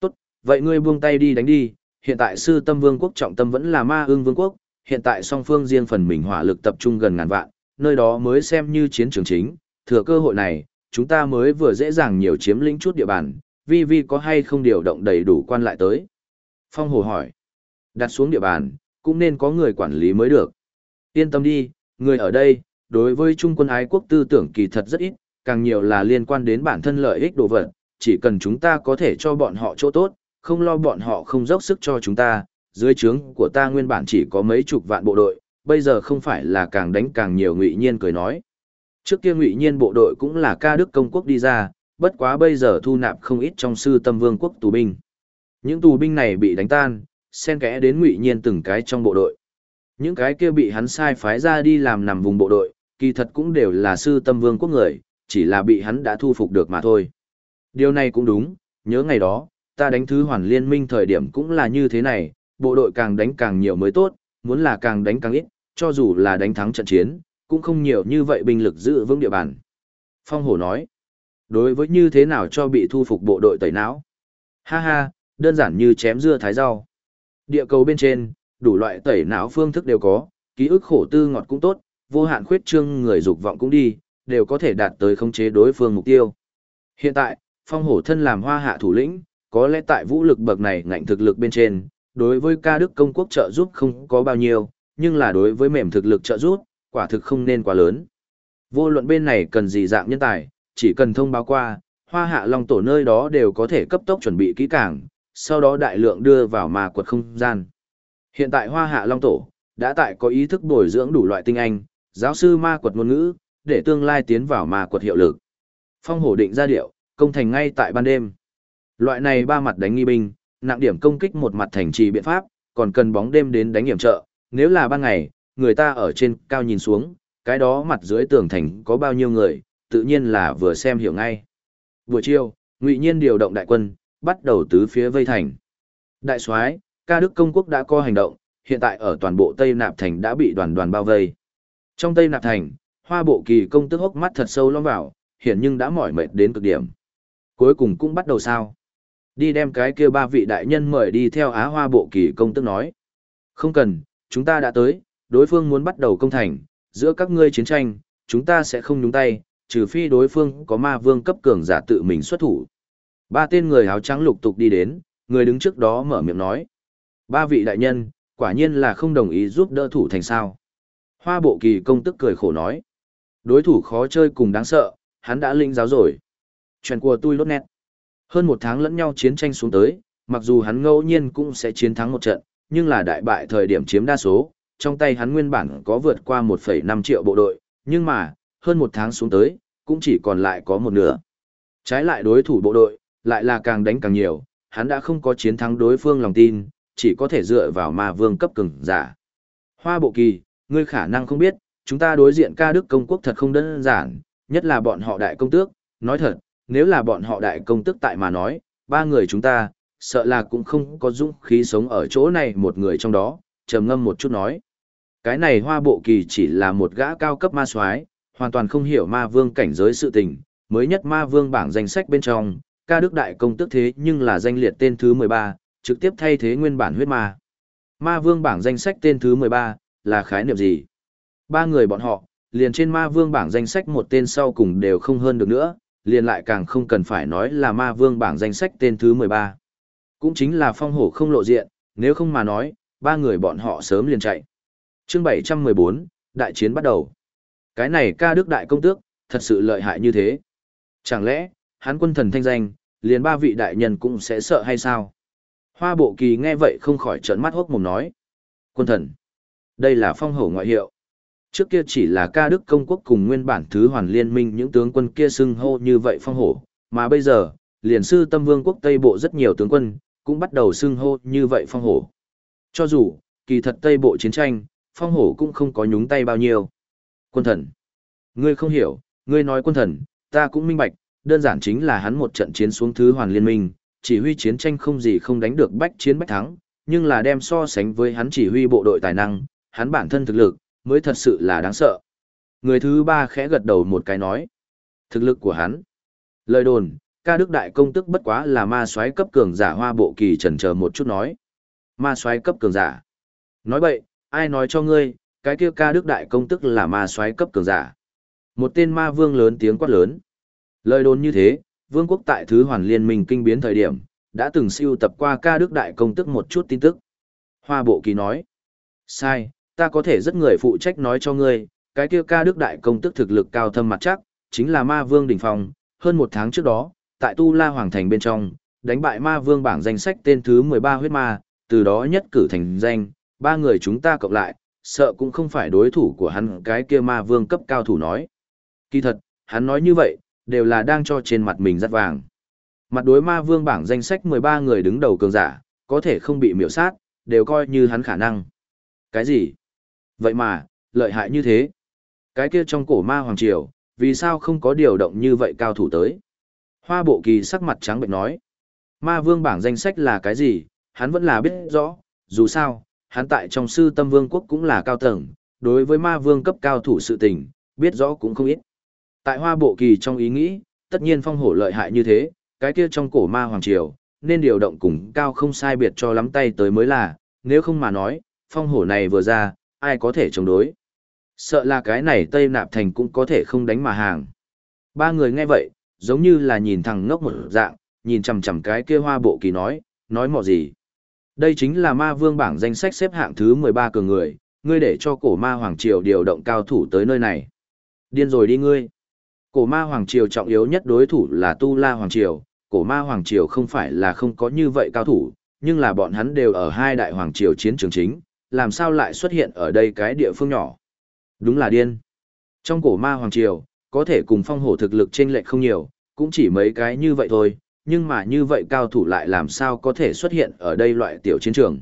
S1: Tốt, vậy ngươi buông tay đi đánh đi, hiện tại sư tâm vương quốc trọng tâm vẫn là ma ương vương quốc, hiện tại song phương riêng phần mình hỏa lực tập trung gần ngàn vạn, nơi đó mới xem như chiến trường chính, thừa cơ hội này, chúng ta mới vừa dễ dàng nhiều chiếm lĩnh chút địa bàn, vi vi có hay không điều động đầy đủ quan lại tới. Phong Hồ hỏi, đặt xuống địa bàn, cũng nên có người quản lý mới được. Yên tâm đi, người ở đây, đối với trung quân ái quốc tư tưởng kỳ thật rất ít, càng nhiều là liên quan đến bản thân lợi ích đồ vật, chỉ cần chúng ta có thể cho bọn họ chỗ tốt, không lo bọn họ không dốc sức cho chúng ta, dưới trướng của ta nguyên bản chỉ có mấy chục vạn bộ đội, bây giờ không phải là càng đánh càng nhiều ngụy nhiên cười nói. Trước kia ngụy nhiên bộ đội cũng là ca đức công quốc đi ra, bất quá bây giờ thu nạp không ít trong sư tâm vương quốc tù binh. Những tù binh này bị đánh tan, xen kẽ đến ngụy nhiên từng cái trong bộ đội. Những cái kia bị hắn sai phái ra đi làm nằm vùng bộ đội, kỳ thật cũng đều là sư tâm vương quốc người, chỉ là bị hắn đã thu phục được mà thôi. Điều này cũng đúng, nhớ ngày đó, ta đánh thứ hoàn liên minh thời điểm cũng là như thế này, bộ đội càng đánh càng nhiều mới tốt, muốn là càng đánh càng ít, cho dù là đánh thắng trận chiến, cũng không nhiều như vậy binh lực giữ vững địa bàn. Phong Hổ nói, đối với như thế nào cho bị thu phục bộ đội tẩy não? Ha ha, đơn giản như chém dưa thái rau. Địa cầu bên trên, đủ loại tẩy não phương thức đều có, ký ức khổ tư ngọt cũng tốt, vô hạn khuyết trương người dục vọng cũng đi, đều có thể đạt tới khống chế đối phương mục tiêu. Hiện tại, phong hổ thân làm hoa hạ thủ lĩnh, có lẽ tại vũ lực bậc này ngạnh thực lực bên trên, đối với ca đức công quốc trợ giúp không có bao nhiêu, nhưng là đối với mềm thực lực trợ giúp, quả thực không nên quá lớn. Vô luận bên này cần gì dạng nhân tài, chỉ cần thông báo qua, hoa hạ long tổ nơi đó đều có thể cấp tốc chuẩn bị kỹ càng, sau đó đại lượng đưa vào mà quật không gian. Hiện tại hoa hạ long tổ, đã tại có ý thức bồi dưỡng đủ loại tinh anh, giáo sư ma quật ngôn ngữ, để tương lai tiến vào ma quật hiệu lực. Phong hổ định ra điệu, công thành ngay tại ban đêm. Loại này ba mặt đánh nghi binh, nặng điểm công kích một mặt thành trì biện pháp, còn cần bóng đêm đến đánh hiểm trợ, nếu là ban ngày, người ta ở trên cao nhìn xuống, cái đó mặt dưới tường thành có bao nhiêu người, tự nhiên là vừa xem hiểu ngay. Buổi chiều, Ngụy Nhiên điều động đại quân, bắt đầu tứ phía vây thành. Đại soái, ca đức công quốc đã có hành động, hiện tại ở toàn bộ Tây Nạp thành đã bị đoàn đoàn bao vây. Trong Tây Nạp thành, Hoa Bộ Kỳ công tức hốc mắt thật sâu lõm vào, hiện nhưng đã mỏi mệt đến cực điểm. Cuối cùng cũng bắt đầu sao? Đi đem cái kia ba vị đại nhân mời đi theo Á Hoa Bộ Kỳ công tức nói. Không cần, chúng ta đã tới, đối phương muốn bắt đầu công thành, giữa các ngươi chiến tranh, chúng ta sẽ không nhúng tay, trừ phi đối phương có ma vương cấp cường giả tự mình xuất thủ. Ba tên người áo trắng lục tục đi đến, người đứng trước đó mở miệng nói. Ba vị đại nhân, quả nhiên là không đồng ý giúp đỡ thủ thành sao. Hoa bộ kỳ công tức cười khổ nói. Đối thủ khó chơi cùng đáng sợ, hắn đã linh giáo rồi. Chuyện của tôi lốt nét. Hơn một tháng lẫn nhau chiến tranh xuống tới, mặc dù hắn ngẫu nhiên cũng sẽ chiến thắng một trận, nhưng là đại bại thời điểm chiếm đa số, trong tay hắn nguyên bản có vượt qua 1,5 triệu bộ đội, nhưng mà, hơn một tháng xuống tới, cũng chỉ còn lại có một nửa. Trái lại đối thủ bộ đội, lại là càng đánh càng nhiều, hắn đã không có chiến thắng đối phương lòng tin, chỉ có thể dựa vào ma vương cấp cường giả. Hoa bộ kỳ, ngươi khả năng không biết, chúng ta đối diện ca đức công quốc thật không đơn giản, nhất là bọn họ đại công tước, nói thật, nếu là bọn họ đại công tước tại mà nói, ba người chúng ta, sợ là cũng không có dũng khí sống ở chỗ này một người trong đó, trầm ngâm một chút nói. Cái này hoa bộ kỳ chỉ là một gã cao cấp ma soái hoàn toàn không hiểu ma vương cảnh giới sự tình, mới nhất ma vương bảng danh sách bên trong, ca đức đại công tước thế nhưng là danh liệt tên thứ 13, trực tiếp thay thế nguyên bản huyết ma. Ma vương bảng danh sách tên thứ 13, là khái niệm gì? Ba người bọn họ, liền trên ma vương bảng danh sách một tên sau cùng đều không hơn được nữa, liền lại càng không cần phải nói là ma vương bảng danh sách tên thứ 13. Cũng chính là phong hổ không lộ diện, nếu không mà nói, ba người bọn họ sớm liền chạy. chương 714, đại chiến bắt đầu. Cái này ca đức đại công tước, thật sự lợi hại như thế. Chẳng lẽ, hắn quân thần thanh danh, liền ba vị đại nhân cũng sẽ sợ hay sao? Hoa bộ kỳ nghe vậy không khỏi trợn mắt hốc mồm nói. Quân thần. Đây là phong hổ ngoại hiệu. Trước kia chỉ là ca đức công quốc cùng nguyên bản thứ hoàn liên minh những tướng quân kia xưng hô như vậy phong hổ, mà bây giờ, liền sư tâm vương quốc Tây Bộ rất nhiều tướng quân, cũng bắt đầu xưng hô như vậy phong hổ. Cho dù, kỳ thật Tây Bộ chiến tranh, phong hổ cũng không có nhúng tay bao nhiêu. Quân thần. Ngươi không hiểu, ngươi nói quân thần, ta cũng minh bạch, đơn giản chính là hắn một trận chiến xuống thứ hoàn liên minh, chỉ huy chiến tranh không gì không đánh được bách chiến bách thắng, nhưng là đem so sánh với hắn chỉ huy bộ đội tài năng, hắn bản thân thực lực, mới thật sự là đáng sợ. Người thứ ba khẽ gật đầu một cái nói. Thực lực của hắn. Lời đồn, ca đức đại công tức bất quá là ma soái cấp cường giả hoa bộ kỳ trần chờ một chút nói. Ma soái cấp cường giả. Nói bậy, ai nói cho ngươi, cái kia ca đức đại công tức là ma soái cấp cường giả. Một tên ma vương lớn tiếng quát lớn. Lời đồn như thế, vương quốc tại thứ hoàn liên minh kinh biến thời điểm, đã từng siêu tập qua ca đức đại công tức một chút tin tức. Hoa bộ kỳ nói. Sai, ta có thể rất người phụ trách nói cho ngươi, cái kia ca đức đại công tức thực lực cao thâm mặt chắc, chính là ma vương đỉnh phong, hơn một tháng trước đó, tại Tu La Hoàng Thành bên trong, đánh bại ma vương bảng danh sách tên thứ 13 huyết ma, từ đó nhất cử thành danh, ba người chúng ta cộng lại, sợ cũng không phải đối thủ của hắn cái kia ma vương cấp cao thủ nói. Kỳ thật, hắn nói như vậy, đều là đang cho trên mặt mình rất vàng. Mặt đối ma vương bảng danh sách 13 người đứng đầu cường giả, có thể không bị miểu sát, đều coi như hắn khả năng. Cái gì? Vậy mà, lợi hại như thế. Cái kia trong cổ ma hoàng triều, vì sao không có điều động như vậy cao thủ tới? Hoa bộ kỳ sắc mặt trắng bệnh nói. Ma vương bảng danh sách là cái gì, hắn vẫn là biết rõ, dù sao, hắn tại trong sư tâm vương quốc cũng là cao tầng, đối với ma vương cấp cao thủ sự tình, biết rõ cũng không ít. Tại hoa bộ kỳ trong ý nghĩ, tất nhiên phong hổ lợi hại như thế, cái kia trong cổ ma hoàng triều, nên điều động cùng cao không sai biệt cho lắm tay tới mới là, nếu không mà nói, phong hổ này vừa ra, ai có thể chống đối. Sợ là cái này Tây Nạp Thành cũng có thể không đánh mà hàng. Ba người nghe vậy, giống như là nhìn thằng ngốc một dạng, nhìn chằm chằm cái kia hoa bộ kỳ nói, nói mọ gì. Đây chính là ma vương bảng danh sách xếp hạng thứ 13 cường người, ngươi để cho cổ ma hoàng triều điều động cao thủ tới nơi này. Điên rồi đi ngươi. Cổ ma hoàng triều trọng yếu nhất đối thủ là Tu La hoàng triều, cổ ma hoàng triều không phải là không có như vậy cao thủ, nhưng là bọn hắn đều ở hai đại hoàng triều chiến trường chính, làm sao lại xuất hiện ở đây cái địa phương nhỏ. Đúng là điên. Trong cổ ma hoàng triều, có thể cùng phong hổ thực lực chênh lệch không nhiều, cũng chỉ mấy cái như vậy thôi, nhưng mà như vậy cao thủ lại làm sao có thể xuất hiện ở đây loại tiểu chiến trường.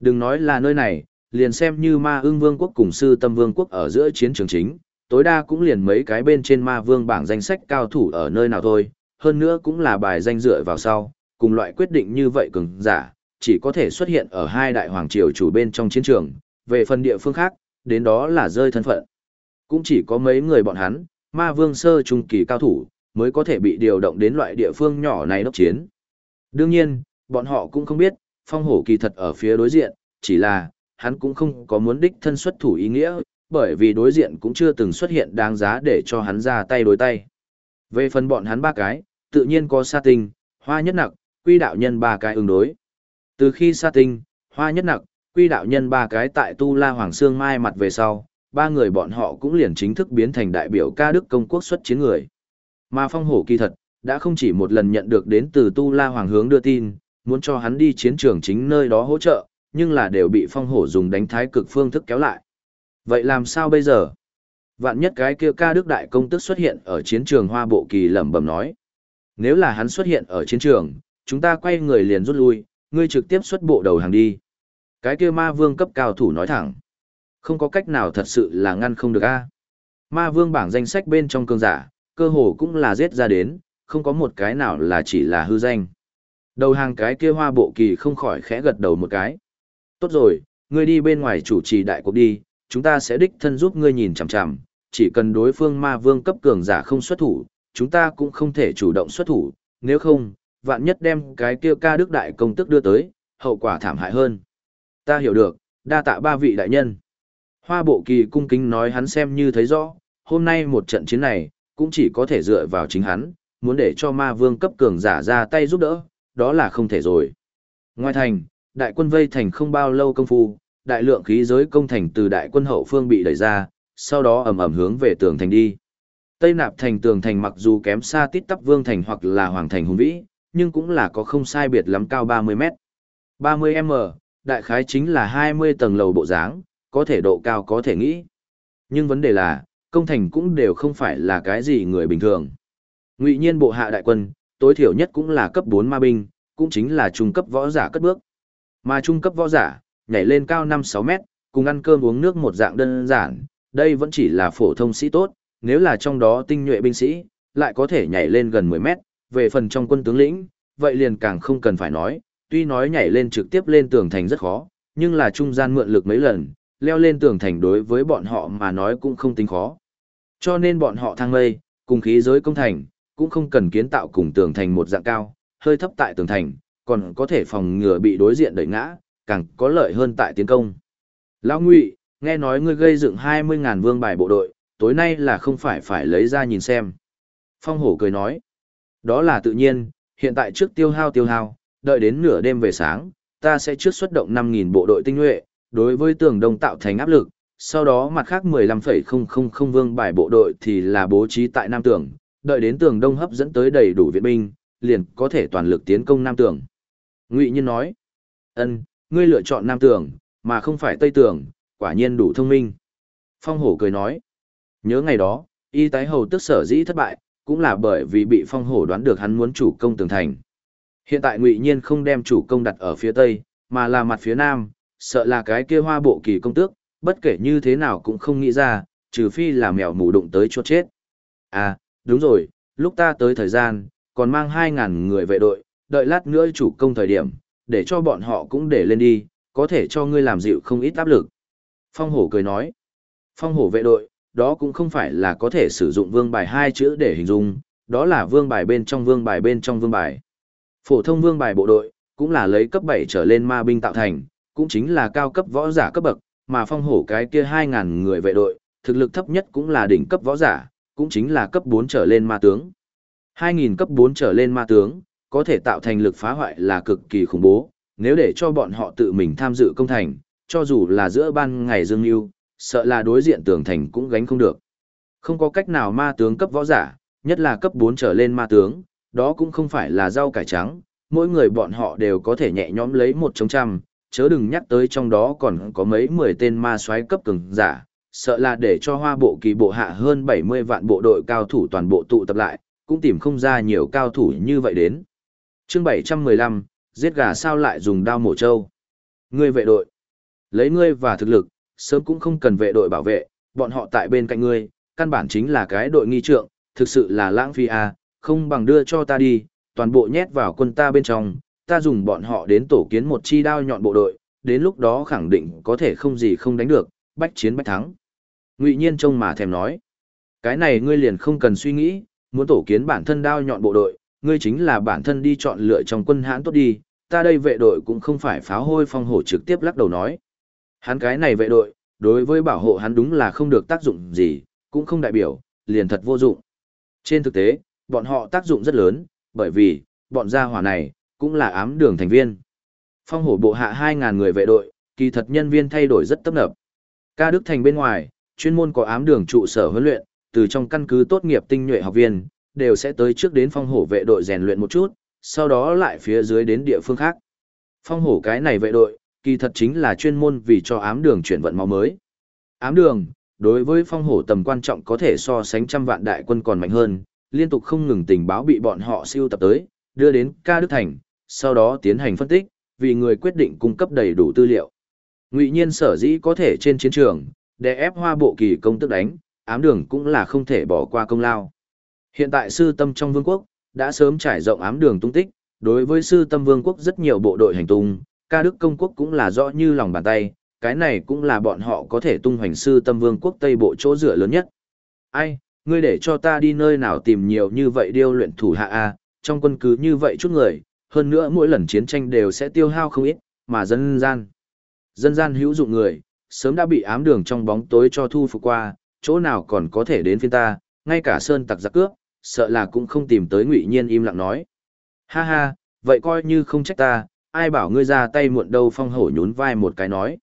S1: Đừng nói là nơi này, liền xem như ma ưng vương quốc cùng sư tâm vương quốc ở giữa chiến trường chính, tối đa cũng liền mấy cái bên trên ma vương bảng danh sách cao thủ ở nơi nào thôi, hơn nữa cũng là bài danh dựa vào sau, cùng loại quyết định như vậy cường giả, chỉ có thể xuất hiện ở hai đại hoàng triều chủ bên trong chiến trường, về phần địa phương khác, đến đó là rơi thân phận. Cũng chỉ có mấy người bọn hắn, ma vương sơ trung kỳ cao thủ, mới có thể bị điều động đến loại địa phương nhỏ này đốc chiến. Đương nhiên, bọn họ cũng không biết, phong hổ kỳ thật ở phía đối diện, chỉ là, hắn cũng không có muốn đích thân xuất thủ ý nghĩa, bởi vì đối diện cũng chưa từng xuất hiện đáng giá để cho hắn ra tay đối tay. Về phần bọn hắn ba cái, tự nhiên có sa tình hoa nhất nặc, quy đạo nhân ba cái ứng đối. Từ khi sa tinh, hoa nhất nặc, quy đạo nhân ba cái tại Tu La Hoàng Sương Mai mặt về sau, ba người bọn họ cũng liền chính thức biến thành đại biểu ca đức công quốc xuất chiến người. Mà phong hổ kỳ thật, đã không chỉ một lần nhận được đến từ Tu La Hoàng hướng đưa tin, muốn cho hắn đi chiến trường chính nơi đó hỗ trợ, nhưng là đều bị phong hổ dùng đánh thái cực phương thức kéo lại. Vậy làm sao bây giờ? Vạn nhất cái kia ca đức đại công tức xuất hiện ở chiến trường hoa bộ kỳ lẩm bẩm nói. Nếu là hắn xuất hiện ở chiến trường, chúng ta quay người liền rút lui, ngươi trực tiếp xuất bộ đầu hàng đi. Cái kia ma vương cấp cao thủ nói thẳng. Không có cách nào thật sự là ngăn không được a. Ma vương bảng danh sách bên trong cương giả, cơ hồ cũng là giết ra đến, không có một cái nào là chỉ là hư danh. Đầu hàng cái kia hoa bộ kỳ không khỏi khẽ gật đầu một cái. Tốt rồi, ngươi đi bên ngoài chủ trì đại cuộc đi, chúng ta sẽ đích thân giúp ngươi nhìn chằm chằm, chỉ cần đối phương ma vương cấp cường giả không xuất thủ, chúng ta cũng không thể chủ động xuất thủ, nếu không, vạn nhất đem cái kia ca đức đại công tức đưa tới, hậu quả thảm hại hơn. Ta hiểu được, đa tạ ba vị đại nhân. Hoa bộ kỳ cung kính nói hắn xem như thấy rõ, hôm nay một trận chiến này, cũng chỉ có thể dựa vào chính hắn, muốn để cho ma vương cấp cường giả ra tay giúp đỡ, đó là không thể rồi. Ngoài thành, đại quân vây thành không bao lâu công phu, đại lượng khí giới công thành từ đại quân hậu phương bị đẩy ra, sau đó ầm ầm hướng về tường thành đi. Tây nạp thành tường thành mặc dù kém xa tít tắp vương thành hoặc là hoàng thành hùng vĩ, nhưng cũng là có không sai biệt lắm cao 30 mét. 30m, đại khái chính là 20 tầng lầu bộ dáng, có thể độ cao có thể nghĩ. Nhưng vấn đề là, công thành cũng đều không phải là cái gì người bình thường. Ngụy nhiên bộ hạ đại quân, tối thiểu nhất cũng là cấp 4 ma binh, cũng chính là trung cấp võ giả cất bước. Mà trung cấp võ giả, nhảy lên cao 5-6 mét, cùng ăn cơm uống nước một dạng đơn giản, đây vẫn chỉ là phổ thông sĩ tốt, nếu là trong đó tinh nhuệ binh sĩ, lại có thể nhảy lên gần 10 mét, về phần trong quân tướng lĩnh, vậy liền càng không cần phải nói, tuy nói nhảy lên trực tiếp lên tường thành rất khó, nhưng là trung gian mượn lực mấy lần, leo lên tường thành đối với bọn họ mà nói cũng không tính khó. Cho nên bọn họ thang mây, cùng khí giới công thành, cũng không cần kiến tạo cùng tường thành một dạng cao, hơi thấp tại tường thành, còn có thể phòng ngừa bị đối diện đẩy ngã, càng có lợi hơn tại tiến công. Lão Ngụy, nghe nói ngươi gây dựng 20.000 vương bài bộ đội, tối nay là không phải phải lấy ra nhìn xem. Phong hổ cười nói, đó là tự nhiên, hiện tại trước tiêu hao tiêu hao, đợi đến nửa đêm về sáng, ta sẽ trước xuất động 5.000 bộ đội tinh nhuệ, đối với tường đông tạo thành áp lực, sau đó mặt khác 15,000 vương bài bộ đội thì là bố trí tại Nam Tường, đợi đến tường đông hấp dẫn tới đầy đủ viện binh, liền có thể toàn lực tiến công Nam Tường. Ngụy Nhiên nói, ân, ngươi lựa chọn Nam Tường, mà không phải Tây Tường, quả nhiên đủ thông minh. Phong hổ cười nói, nhớ ngày đó, y tái hầu tức sở dĩ thất bại, cũng là bởi vì bị phong hổ đoán được hắn muốn chủ công tường thành. Hiện tại Ngụy Nhiên không đem chủ công đặt ở phía Tây, mà là mặt phía Nam, sợ là cái kia hoa bộ kỳ công tước, bất kể như thế nào cũng không nghĩ ra, trừ phi là mèo mù đụng tới chốt chết. À, đúng rồi, lúc ta tới thời gian, còn mang 2.000 người vệ đội, đợi lát nữa chủ công thời điểm, để cho bọn họ cũng để lên đi, có thể cho ngươi làm dịu không ít áp lực. Phong hổ cười nói, phong hổ vệ đội, đó cũng không phải là có thể sử dụng vương bài hai chữ để hình dung, đó là vương bài bên trong vương bài bên trong vương bài. Phổ thông vương bài bộ đội, cũng là lấy cấp 7 trở lên ma binh tạo thành, cũng chính là cao cấp võ giả cấp bậc, mà phong hổ cái kia 2.000 người vệ đội, thực lực thấp nhất cũng là đỉnh cấp võ giả, cũng chính là cấp 4 trở lên ma tướng. 2.000 cấp 4 trở lên ma tướng, có thể tạo thành lực phá hoại là cực kỳ khủng bố, nếu để cho bọn họ tự mình tham dự công thành, cho dù là giữa ban ngày dương yêu, sợ là đối diện tường thành cũng gánh không được. Không có cách nào ma tướng cấp võ giả, nhất là cấp 4 trở lên ma tướng, đó cũng không phải là rau cải trắng, mỗi người bọn họ đều có thể nhẹ nhõm lấy một chống trăm, chớ đừng nhắc tới trong đó còn có mấy mười tên ma soái cấp cường giả, sợ là để cho hoa bộ kỳ bộ hạ hơn 70 vạn bộ đội cao thủ toàn bộ tụ tập lại, cũng tìm không ra nhiều cao thủ như vậy đến. chương 715, giết gà sao lại dùng đao mổ trâu. Ngươi vệ đội, lấy ngươi và thực lực, sớm cũng không cần vệ đội bảo vệ, bọn họ tại bên cạnh ngươi, căn bản chính là cái đội nghi trượng, thực sự là lãng phí à, không bằng đưa cho ta đi, toàn bộ nhét vào quân ta bên trong, ta dùng bọn họ đến tổ kiến một chi đao nhọn bộ đội, đến lúc đó khẳng định có thể không gì không đánh được, bách chiến bách thắng. Ngụy Nhiên trông mà thèm nói, cái này ngươi liền không cần suy nghĩ, muốn tổ kiến bản thân đao nhọn bộ đội, ngươi chính là bản thân đi chọn lựa trong quân hãn tốt đi, ta đây vệ đội cũng không phải pháo hôi phong hổ trực tiếp lắc đầu nói. Hắn cái này vệ đội, đối với bảo hộ hắn đúng là không được tác dụng gì, cũng không đại biểu, liền thật vô dụng. Trên thực tế, bọn họ tác dụng rất lớn, bởi vì, bọn gia hỏa này, cũng là ám đường thành viên. Phong hổ bộ hạ 2.000 người vệ đội, kỳ thật nhân viên thay đổi rất tấp nập. Ca Đức Thành bên ngoài, chuyên môn có ám đường trụ sở huấn luyện, từ trong căn cứ tốt nghiệp tinh nhuệ học viên, đều sẽ tới trước đến phong hổ vệ đội rèn luyện một chút, sau đó lại phía dưới đến địa phương khác. Phong hổ cái này vệ đội, kỳ thật chính là chuyên môn vì cho ám đường chuyển vận máu mới. Ám đường, đối với phong hổ tầm quan trọng có thể so sánh trăm vạn đại quân còn mạnh hơn, liên tục không ngừng tình báo bị bọn họ siêu tập tới, đưa đến ca Đức Thành, sau đó tiến hành phân tích, vì người quyết định cung cấp đầy đủ tư liệu. Ngụy Nhiên sở dĩ có thể trên chiến trường, để ép hoa bộ kỳ công tức đánh, ám đường cũng là không thể bỏ qua công lao. Hiện tại sư tâm trong vương quốc, đã sớm trải rộng ám đường tung tích, đối với sư tâm vương quốc rất nhiều bộ đội hành tung, ca đức công quốc cũng là rõ như lòng bàn tay, cái này cũng là bọn họ có thể tung hoành sư tâm vương quốc Tây Bộ chỗ dựa lớn nhất. Ai, ngươi để cho ta đi nơi nào tìm nhiều như vậy điêu luyện thủ hạ A, trong quân cứ như vậy chút người, hơn nữa mỗi lần chiến tranh đều sẽ tiêu hao không ít, mà dân gian. Dân gian hữu dụng người, sớm đã bị ám đường trong bóng tối cho thu phục qua, chỗ nào còn có thể đến phiên ta, ngay cả sơn tặc giặc cướp, sợ là cũng không tìm tới ngụy nhiên im lặng nói. Ha ha, vậy coi như không trách ta, ai bảo ngươi ra tay muộn đâu phong hổ nhún vai một cái nói.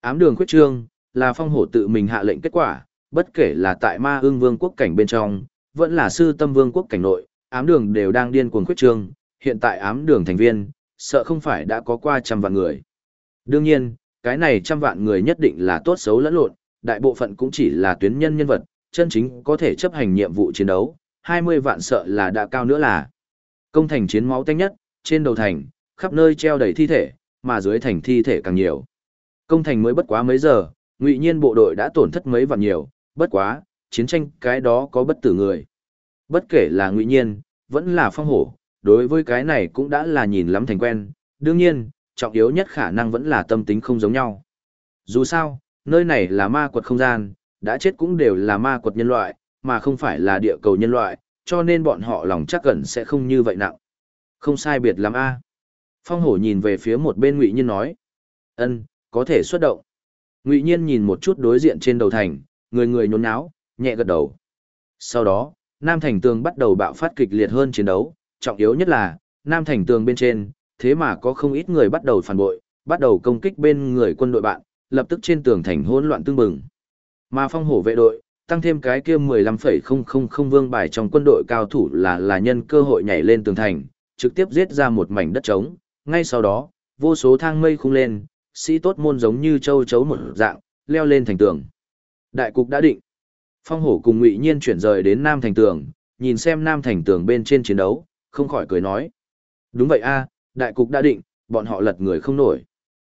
S1: Ám đường khuyết trương, là phong hổ tự mình hạ lệnh kết quả, bất kể là tại ma ương vương quốc cảnh bên trong, vẫn là sư tâm vương quốc cảnh nội, ám đường đều đang điên cuồng khuyết trương, hiện tại ám đường thành viên, sợ không phải đã có qua trăm vạn người. Đương nhiên, cái này trăm vạn người nhất định là tốt xấu lẫn lộn, đại bộ phận cũng chỉ là tuyến nhân nhân vật, chân chính có thể chấp hành nhiệm vụ chiến đấu, 20 vạn sợ là đã cao nữa là. Công thành chiến máu tanh nhất, trên đầu thành, khắp nơi treo đầy thi thể, mà dưới thành thi thể càng nhiều. Công thành mới bất quá mấy giờ, ngụy nhiên bộ đội đã tổn thất mấy vạn nhiều, bất quá, chiến tranh cái đó có bất tử người. Bất kể là ngụy nhiên, vẫn là phong hổ, đối với cái này cũng đã là nhìn lắm thành quen, đương nhiên, trọng yếu nhất khả năng vẫn là tâm tính không giống nhau. Dù sao, nơi này là ma quật không gian, đã chết cũng đều là ma quật nhân loại, mà không phải là địa cầu nhân loại, cho nên bọn họ lòng chắc cẩn sẽ không như vậy nặng. Không sai biệt lắm a. Phong hổ nhìn về phía một bên ngụy nhiên nói. ân có thể xuất động. Ngụy Nhiên nhìn một chút đối diện trên đầu thành, người người nhốn nháo, nhẹ gật đầu. Sau đó, Nam Thành Tường bắt đầu bạo phát kịch liệt hơn chiến đấu, trọng yếu nhất là, Nam Thành Tường bên trên, thế mà có không ít người bắt đầu phản bội, bắt đầu công kích bên người quân đội bạn, lập tức trên tường thành hỗn loạn tương bừng. Mà phong hổ vệ đội, tăng thêm cái kia 15,000 vương bài trong quân đội cao thủ là là nhân cơ hội nhảy lên tường thành, trực tiếp giết ra một mảnh đất trống, ngay sau đó, vô số thang mây khung lên, sĩ tốt môn giống như châu chấu một dạng, leo lên thành tường. Đại cục đã định. Phong hổ cùng ngụy nhiên chuyển rời đến Nam thành tường, nhìn xem Nam thành tường bên trên chiến đấu, không khỏi cười nói. Đúng vậy a, đại cục đã định, bọn họ lật người không nổi.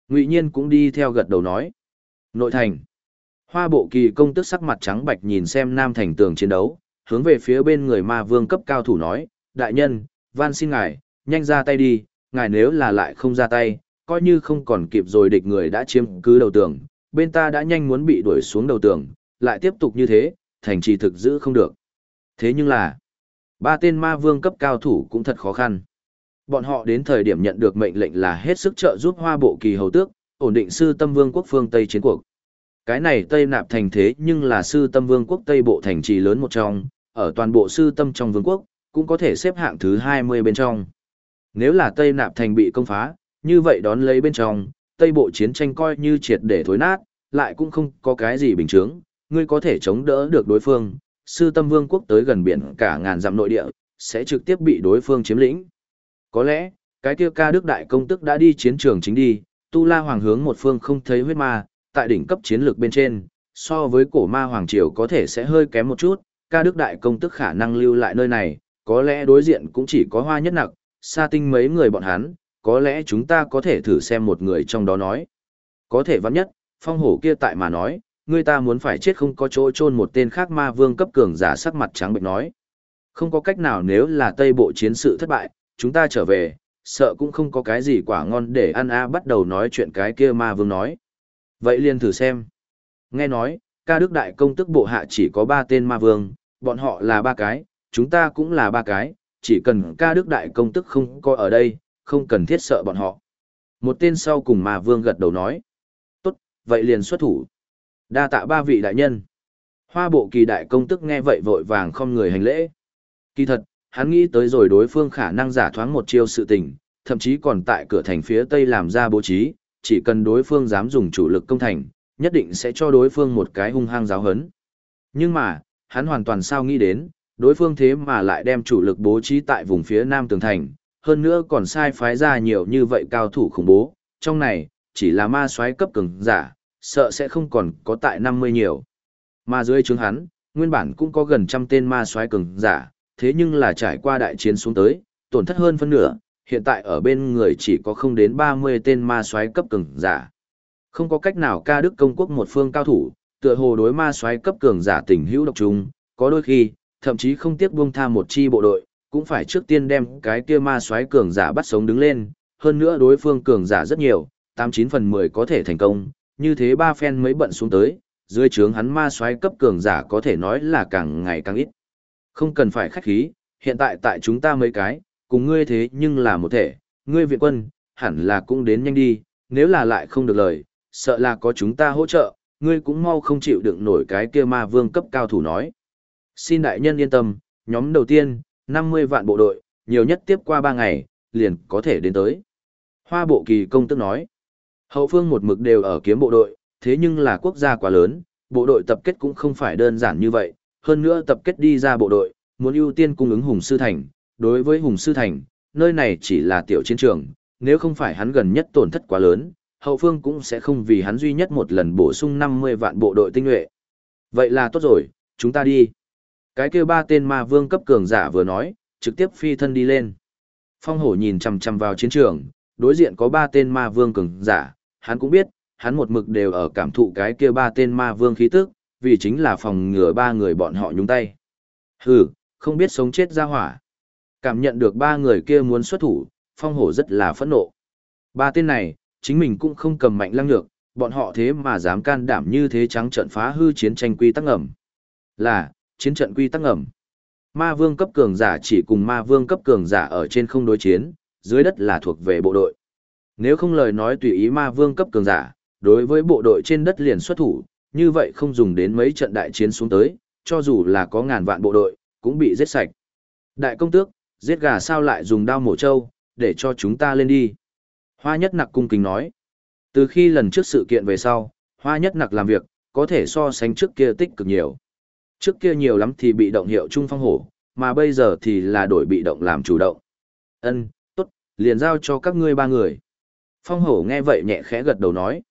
S1: Ngụy nhiên cũng đi theo gật đầu nói. Nội thành. Hoa bộ kỳ công tức sắc mặt trắng bạch nhìn xem Nam thành tường chiến đấu, hướng về phía bên người ma vương cấp cao thủ nói, đại nhân, van xin ngài, nhanh ra tay đi, ngài nếu là lại không ra tay, coi như không còn kịp rồi địch người đã chiếm cứ đầu tường, bên ta đã nhanh muốn bị đuổi xuống đầu tường, lại tiếp tục như thế, thành trì thực giữ không được. Thế nhưng là, ba tên ma vương cấp cao thủ cũng thật khó khăn. Bọn họ đến thời điểm nhận được mệnh lệnh là hết sức trợ giúp hoa bộ kỳ hầu tước, ổn định sư tâm vương quốc phương Tây chiến cuộc. Cái này Tây nạp thành thế nhưng là sư tâm vương quốc Tây bộ thành trì lớn một trong, ở toàn bộ sư tâm trong vương quốc, cũng có thể xếp hạng thứ 20 bên trong. Nếu là Tây nạp thành bị công phá, như vậy đón lấy bên trong, Tây Bộ chiến tranh coi như triệt để thối nát, lại cũng không có cái gì bình thường, ngươi có thể chống đỡ được đối phương, sư tâm vương quốc tới gần biển cả ngàn dặm nội địa, sẽ trực tiếp bị đối phương chiếm lĩnh. Có lẽ, cái kia ca đức đại công tức đã đi chiến trường chính đi, tu la hoàng hướng một phương không thấy huyết ma, tại đỉnh cấp chiến lược bên trên, so với cổ ma hoàng triều có thể sẽ hơi kém một chút, ca đức đại công tức khả năng lưu lại nơi này, có lẽ đối diện cũng chỉ có hoa nhất nặc, sa tinh mấy người bọn hắn, có lẽ chúng ta có thể thử xem một người trong đó nói. Có thể vắn nhất, phong hổ kia tại mà nói, người ta muốn phải chết không có chỗ chôn một tên khác ma vương cấp cường giả sắc mặt trắng bệnh nói. Không có cách nào nếu là tây bộ chiến sự thất bại, chúng ta trở về, sợ cũng không có cái gì quả ngon để ăn a bắt đầu nói chuyện cái kia ma vương nói. Vậy liền thử xem. Nghe nói, ca đức đại công tức bộ hạ chỉ có ba tên ma vương, bọn họ là ba cái, chúng ta cũng là ba cái, chỉ cần ca đức đại công tức không có ở đây, không cần thiết sợ bọn họ. Một tên sau cùng mà vương gật đầu nói. Tốt, vậy liền xuất thủ. Đa tạ ba vị đại nhân. Hoa bộ kỳ đại công tức nghe vậy vội vàng không người hành lễ. Kỳ thật, hắn nghĩ tới rồi đối phương khả năng giả thoáng một chiêu sự tình, thậm chí còn tại cửa thành phía tây làm ra bố trí, chỉ cần đối phương dám dùng chủ lực công thành, nhất định sẽ cho đối phương một cái hung hăng giáo hấn. Nhưng mà, hắn hoàn toàn sao nghĩ đến, đối phương thế mà lại đem chủ lực bố trí tại vùng phía nam tường thành, hơn nữa còn sai phái ra nhiều như vậy cao thủ khủng bố, trong này, chỉ là ma soái cấp cường giả, sợ sẽ không còn có tại 50 nhiều. Mà dưới trướng hắn, nguyên bản cũng có gần trăm tên ma soái cường giả, thế nhưng là trải qua đại chiến xuống tới, tổn thất hơn phân nửa, hiện tại ở bên người chỉ có không đến 30 tên ma soái cấp cường giả. Không có cách nào ca đức công quốc một phương cao thủ, tựa hồ đối ma soái cấp cường giả tình hữu độc trung, có đôi khi, thậm chí không tiếc buông tha một chi bộ đội, cũng phải trước tiên đem cái kia ma soái cường giả bắt sống đứng lên, hơn nữa đối phương cường giả rất nhiều, 89 phần 10 có thể thành công, như thế ba phen mới bận xuống tới, dưới trướng hắn ma soái cấp cường giả có thể nói là càng ngày càng ít. Không cần phải khách khí, hiện tại tại chúng ta mấy cái, cùng ngươi thế nhưng là một thể, ngươi viện quân, hẳn là cũng đến nhanh đi, nếu là lại không được lời, sợ là có chúng ta hỗ trợ, ngươi cũng mau không chịu đựng nổi cái kia ma vương cấp cao thủ nói. Xin đại nhân yên tâm, nhóm đầu tiên, 50 vạn bộ đội, nhiều nhất tiếp qua 3 ngày, liền có thể đến tới. Hoa bộ kỳ công tức nói, hậu phương một mực đều ở kiếm bộ đội, thế nhưng là quốc gia quá lớn, bộ đội tập kết cũng không phải đơn giản như vậy, hơn nữa tập kết đi ra bộ đội, muốn ưu tiên cung ứng Hùng Sư Thành. Đối với Hùng Sư Thành, nơi này chỉ là tiểu chiến trường, nếu không phải hắn gần nhất tổn thất quá lớn, hậu phương cũng sẽ không vì hắn duy nhất một lần bổ sung 50 vạn bộ đội tinh nhuệ. Vậy là tốt rồi, chúng ta đi. Cái kia ba tên ma vương cấp cường giả vừa nói, trực tiếp phi thân đi lên. Phong hổ nhìn chằm chằm vào chiến trường, đối diện có ba tên ma vương cường giả, hắn cũng biết, hắn một mực đều ở cảm thụ cái kia ba tên ma vương khí tức, vì chính là phòng ngừa ba người bọn họ nhúng tay. Hừ, không biết sống chết ra hỏa. Cảm nhận được ba người kia muốn xuất thủ, phong hổ rất là phẫn nộ. Ba tên này, chính mình cũng không cầm mạnh lăng lược, bọn họ thế mà dám can đảm như thế trắng trận phá hư chiến tranh quy tắc ngầm. Là, chiến trận quy tắc ngầm. Ma vương cấp cường giả chỉ cùng ma vương cấp cường giả ở trên không đối chiến, dưới đất là thuộc về bộ đội. Nếu không lời nói tùy ý ma vương cấp cường giả, đối với bộ đội trên đất liền xuất thủ, như vậy không dùng đến mấy trận đại chiến xuống tới, cho dù là có ngàn vạn bộ đội, cũng bị giết sạch. Đại công tước, giết gà sao lại dùng đao mổ trâu, để cho chúng ta lên đi. Hoa nhất nặc cung kính nói. Từ khi lần trước sự kiện về sau, hoa nhất nặc làm việc, có thể so sánh trước kia tích cực nhiều. Trước kia nhiều lắm thì bị động hiệu trung phong hổ, mà bây giờ thì là đổi bị động làm chủ động. Ân, tốt, liền giao cho các ngươi ba người. Phong hổ nghe vậy nhẹ khẽ gật đầu nói.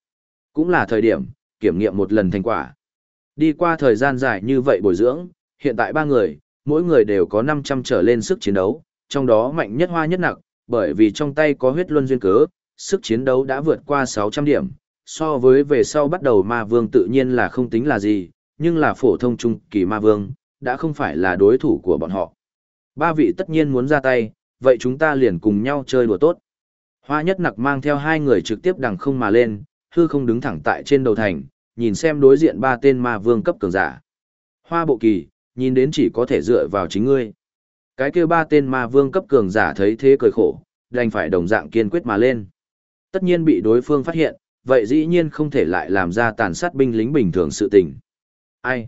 S1: Cũng là thời điểm, kiểm nghiệm một lần thành quả. Đi qua thời gian dài như vậy bồi dưỡng, hiện tại ba người, mỗi người đều có 500 trở lên sức chiến đấu, trong đó mạnh nhất hoa nhất nặng, bởi vì trong tay có huyết luân duyên cớ, sức chiến đấu đã vượt qua 600 điểm, so với về sau bắt đầu ma vương tự nhiên là không tính là gì, nhưng là phổ thông trung kỳ ma vương, đã không phải là đối thủ của bọn họ. Ba vị tất nhiên muốn ra tay, vậy chúng ta liền cùng nhau chơi đùa tốt. Hoa nhất nặc mang theo hai người trực tiếp đằng không mà lên, hư không đứng thẳng tại trên đầu thành, nhìn xem đối diện ba tên ma vương cấp cường giả. Hoa bộ kỳ, nhìn đến chỉ có thể dựa vào chính ngươi. Cái kia ba tên ma vương cấp cường giả thấy thế cười khổ, đành phải đồng dạng kiên quyết mà lên. Tất nhiên bị đối phương phát hiện, vậy dĩ nhiên không thể lại làm ra tàn sát binh lính bình thường sự tình. Ai?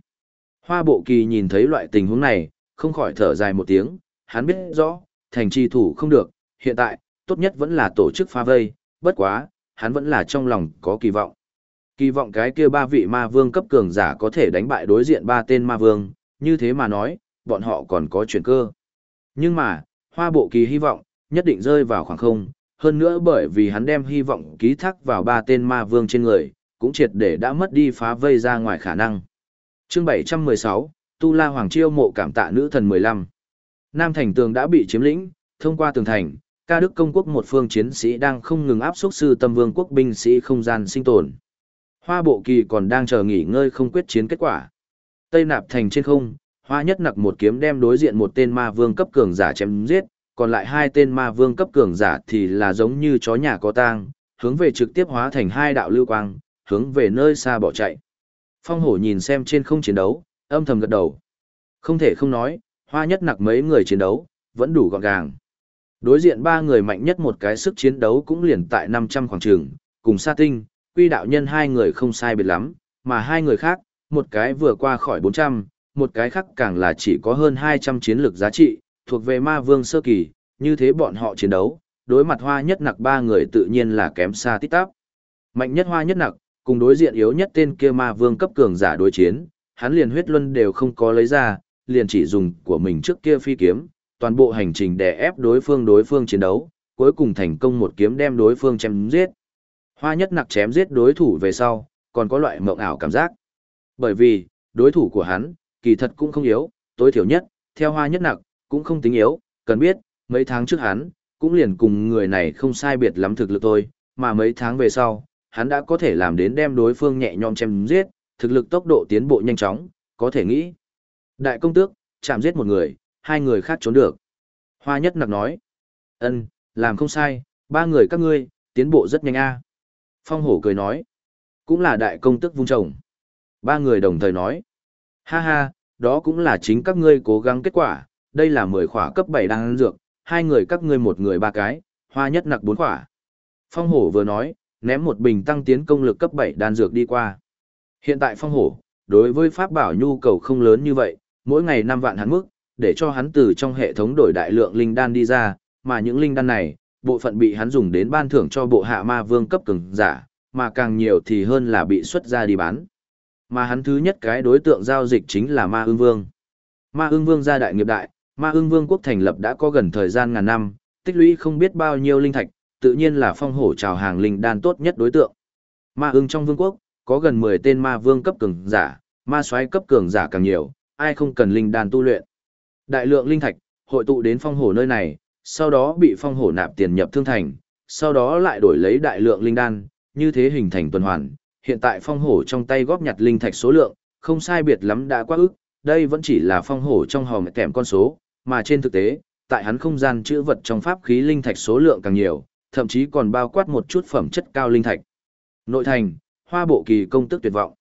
S1: Hoa bộ kỳ nhìn thấy loại tình huống này, không khỏi thở dài một tiếng, hắn biết rõ, thành trì thủ không được, hiện tại, tốt nhất vẫn là tổ chức phá vây, bất quá, hắn vẫn là trong lòng có kỳ vọng. Kỳ vọng cái kia ba vị ma vương cấp cường giả có thể đánh bại đối diện ba tên ma vương, như thế mà nói, bọn họ còn có chuyển cơ. Nhưng mà, hoa bộ kỳ hy vọng, nhất định rơi vào khoảng không, hơn nữa bởi vì hắn đem hy vọng ký thác vào ba tên ma vương trên người, cũng triệt để đã mất đi phá vây ra ngoài khả năng. Chương 716, Tu La Hoàng Chiêu mộ cảm tạ nữ thần 15. Nam thành tường đã bị chiếm lĩnh, thông qua tường thành, ca đức công quốc một phương chiến sĩ đang không ngừng áp suất sư tâm vương quốc binh sĩ không gian sinh tồn. Hoa bộ kỳ còn đang chờ nghỉ ngơi không quyết chiến kết quả. Tây nạp thành trên không, hoa nhất nặc một kiếm đem đối diện một tên ma vương cấp cường giả chém giết, còn lại hai tên ma vương cấp cường giả thì là giống như chó nhà có tang, hướng về trực tiếp hóa thành hai đạo lưu quang, hướng về nơi xa bỏ chạy. Phong hổ nhìn xem trên không chiến đấu, âm thầm gật đầu. Không thể không nói, hoa nhất nặc mấy người chiến đấu, vẫn đủ gọn gàng. Đối diện ba người mạnh nhất một cái sức chiến đấu cũng liền tại 500 khoảng trường, cùng sa tinh, quy đạo nhân hai người không sai biệt lắm, mà hai người khác, một cái vừa qua khỏi 400, một cái khác càng là chỉ có hơn 200 chiến lược giá trị, thuộc về ma vương sơ kỳ, như thế bọn họ chiến đấu, đối mặt hoa nhất nặc ba người tự nhiên là kém xa tít tắp. Mạnh nhất hoa nhất nặc, cùng đối diện yếu nhất tên kia ma vương cấp cường giả đối chiến, hắn liền huyết luân đều không có lấy ra, liền chỉ dùng của mình trước kia phi kiếm, toàn bộ hành trình đè ép đối phương đối phương chiến đấu, cuối cùng thành công một kiếm đem đối phương chém giết. Hoa nhất nặc chém giết đối thủ về sau, còn có loại mộng ảo cảm giác. Bởi vì, đối thủ của hắn, kỳ thật cũng không yếu, tối thiểu nhất, theo hoa nhất nặc, cũng không tính yếu, cần biết, mấy tháng trước hắn, cũng liền cùng người này không sai biệt lắm thực lực thôi, mà mấy tháng về sau, hắn đã có thể làm đến đem đối phương nhẹ nhõm chém giết, thực lực tốc độ tiến bộ nhanh chóng, có thể nghĩ. Đại công tước, chạm giết một người, hai người khác trốn được. Hoa nhất nặc nói, ân, làm không sai, ba người các ngươi, tiến bộ rất nhanh a. Phong hổ cười nói, cũng là đại công tước vung trồng. Ba người đồng thời nói, ha ha, đó cũng là chính các ngươi cố gắng kết quả, đây là 10 khỏa cấp 7 đang ăn dược, hai người các ngươi một người ba cái, hoa nhất nặc bốn khỏa. Phong hổ vừa nói, ném một bình tăng tiến công lực cấp 7 đan dược đi qua. Hiện tại phong hổ, đối với pháp bảo nhu cầu không lớn như vậy, mỗi ngày 5 vạn hắn mức, để cho hắn từ trong hệ thống đổi đại lượng linh đan đi ra, mà những linh đan này, bộ phận bị hắn dùng đến ban thưởng cho bộ hạ ma vương cấp cường giả, mà càng nhiều thì hơn là bị xuất ra đi bán. Mà hắn thứ nhất cái đối tượng giao dịch chính là ma ưng vương. Ma ưng vương gia đại nghiệp đại, ma ưng vương quốc thành lập đã có gần thời gian ngàn năm, tích lũy không biết bao nhiêu linh thạch, tự nhiên là phong hổ chào hàng linh đan tốt nhất đối tượng. Ma ưng trong vương quốc, có gần 10 tên ma vương cấp cường giả, ma soái cấp cường giả càng nhiều, ai không cần linh đan tu luyện. Đại lượng linh thạch, hội tụ đến phong hổ nơi này, sau đó bị phong hổ nạp tiền nhập thương thành, sau đó lại đổi lấy đại lượng linh đan, như thế hình thành tuần hoàn. Hiện tại phong hổ trong tay góp nhặt linh thạch số lượng, không sai biệt lắm đã quá ức, đây vẫn chỉ là phong hổ trong hòm kèm con số, mà trên thực tế, tại hắn không gian chữ vật trong pháp khí linh thạch số lượng càng nhiều, thậm chí còn bao quát một chút phẩm chất cao linh thạch. Nội thành, hoa bộ kỳ công tức tuyệt vọng.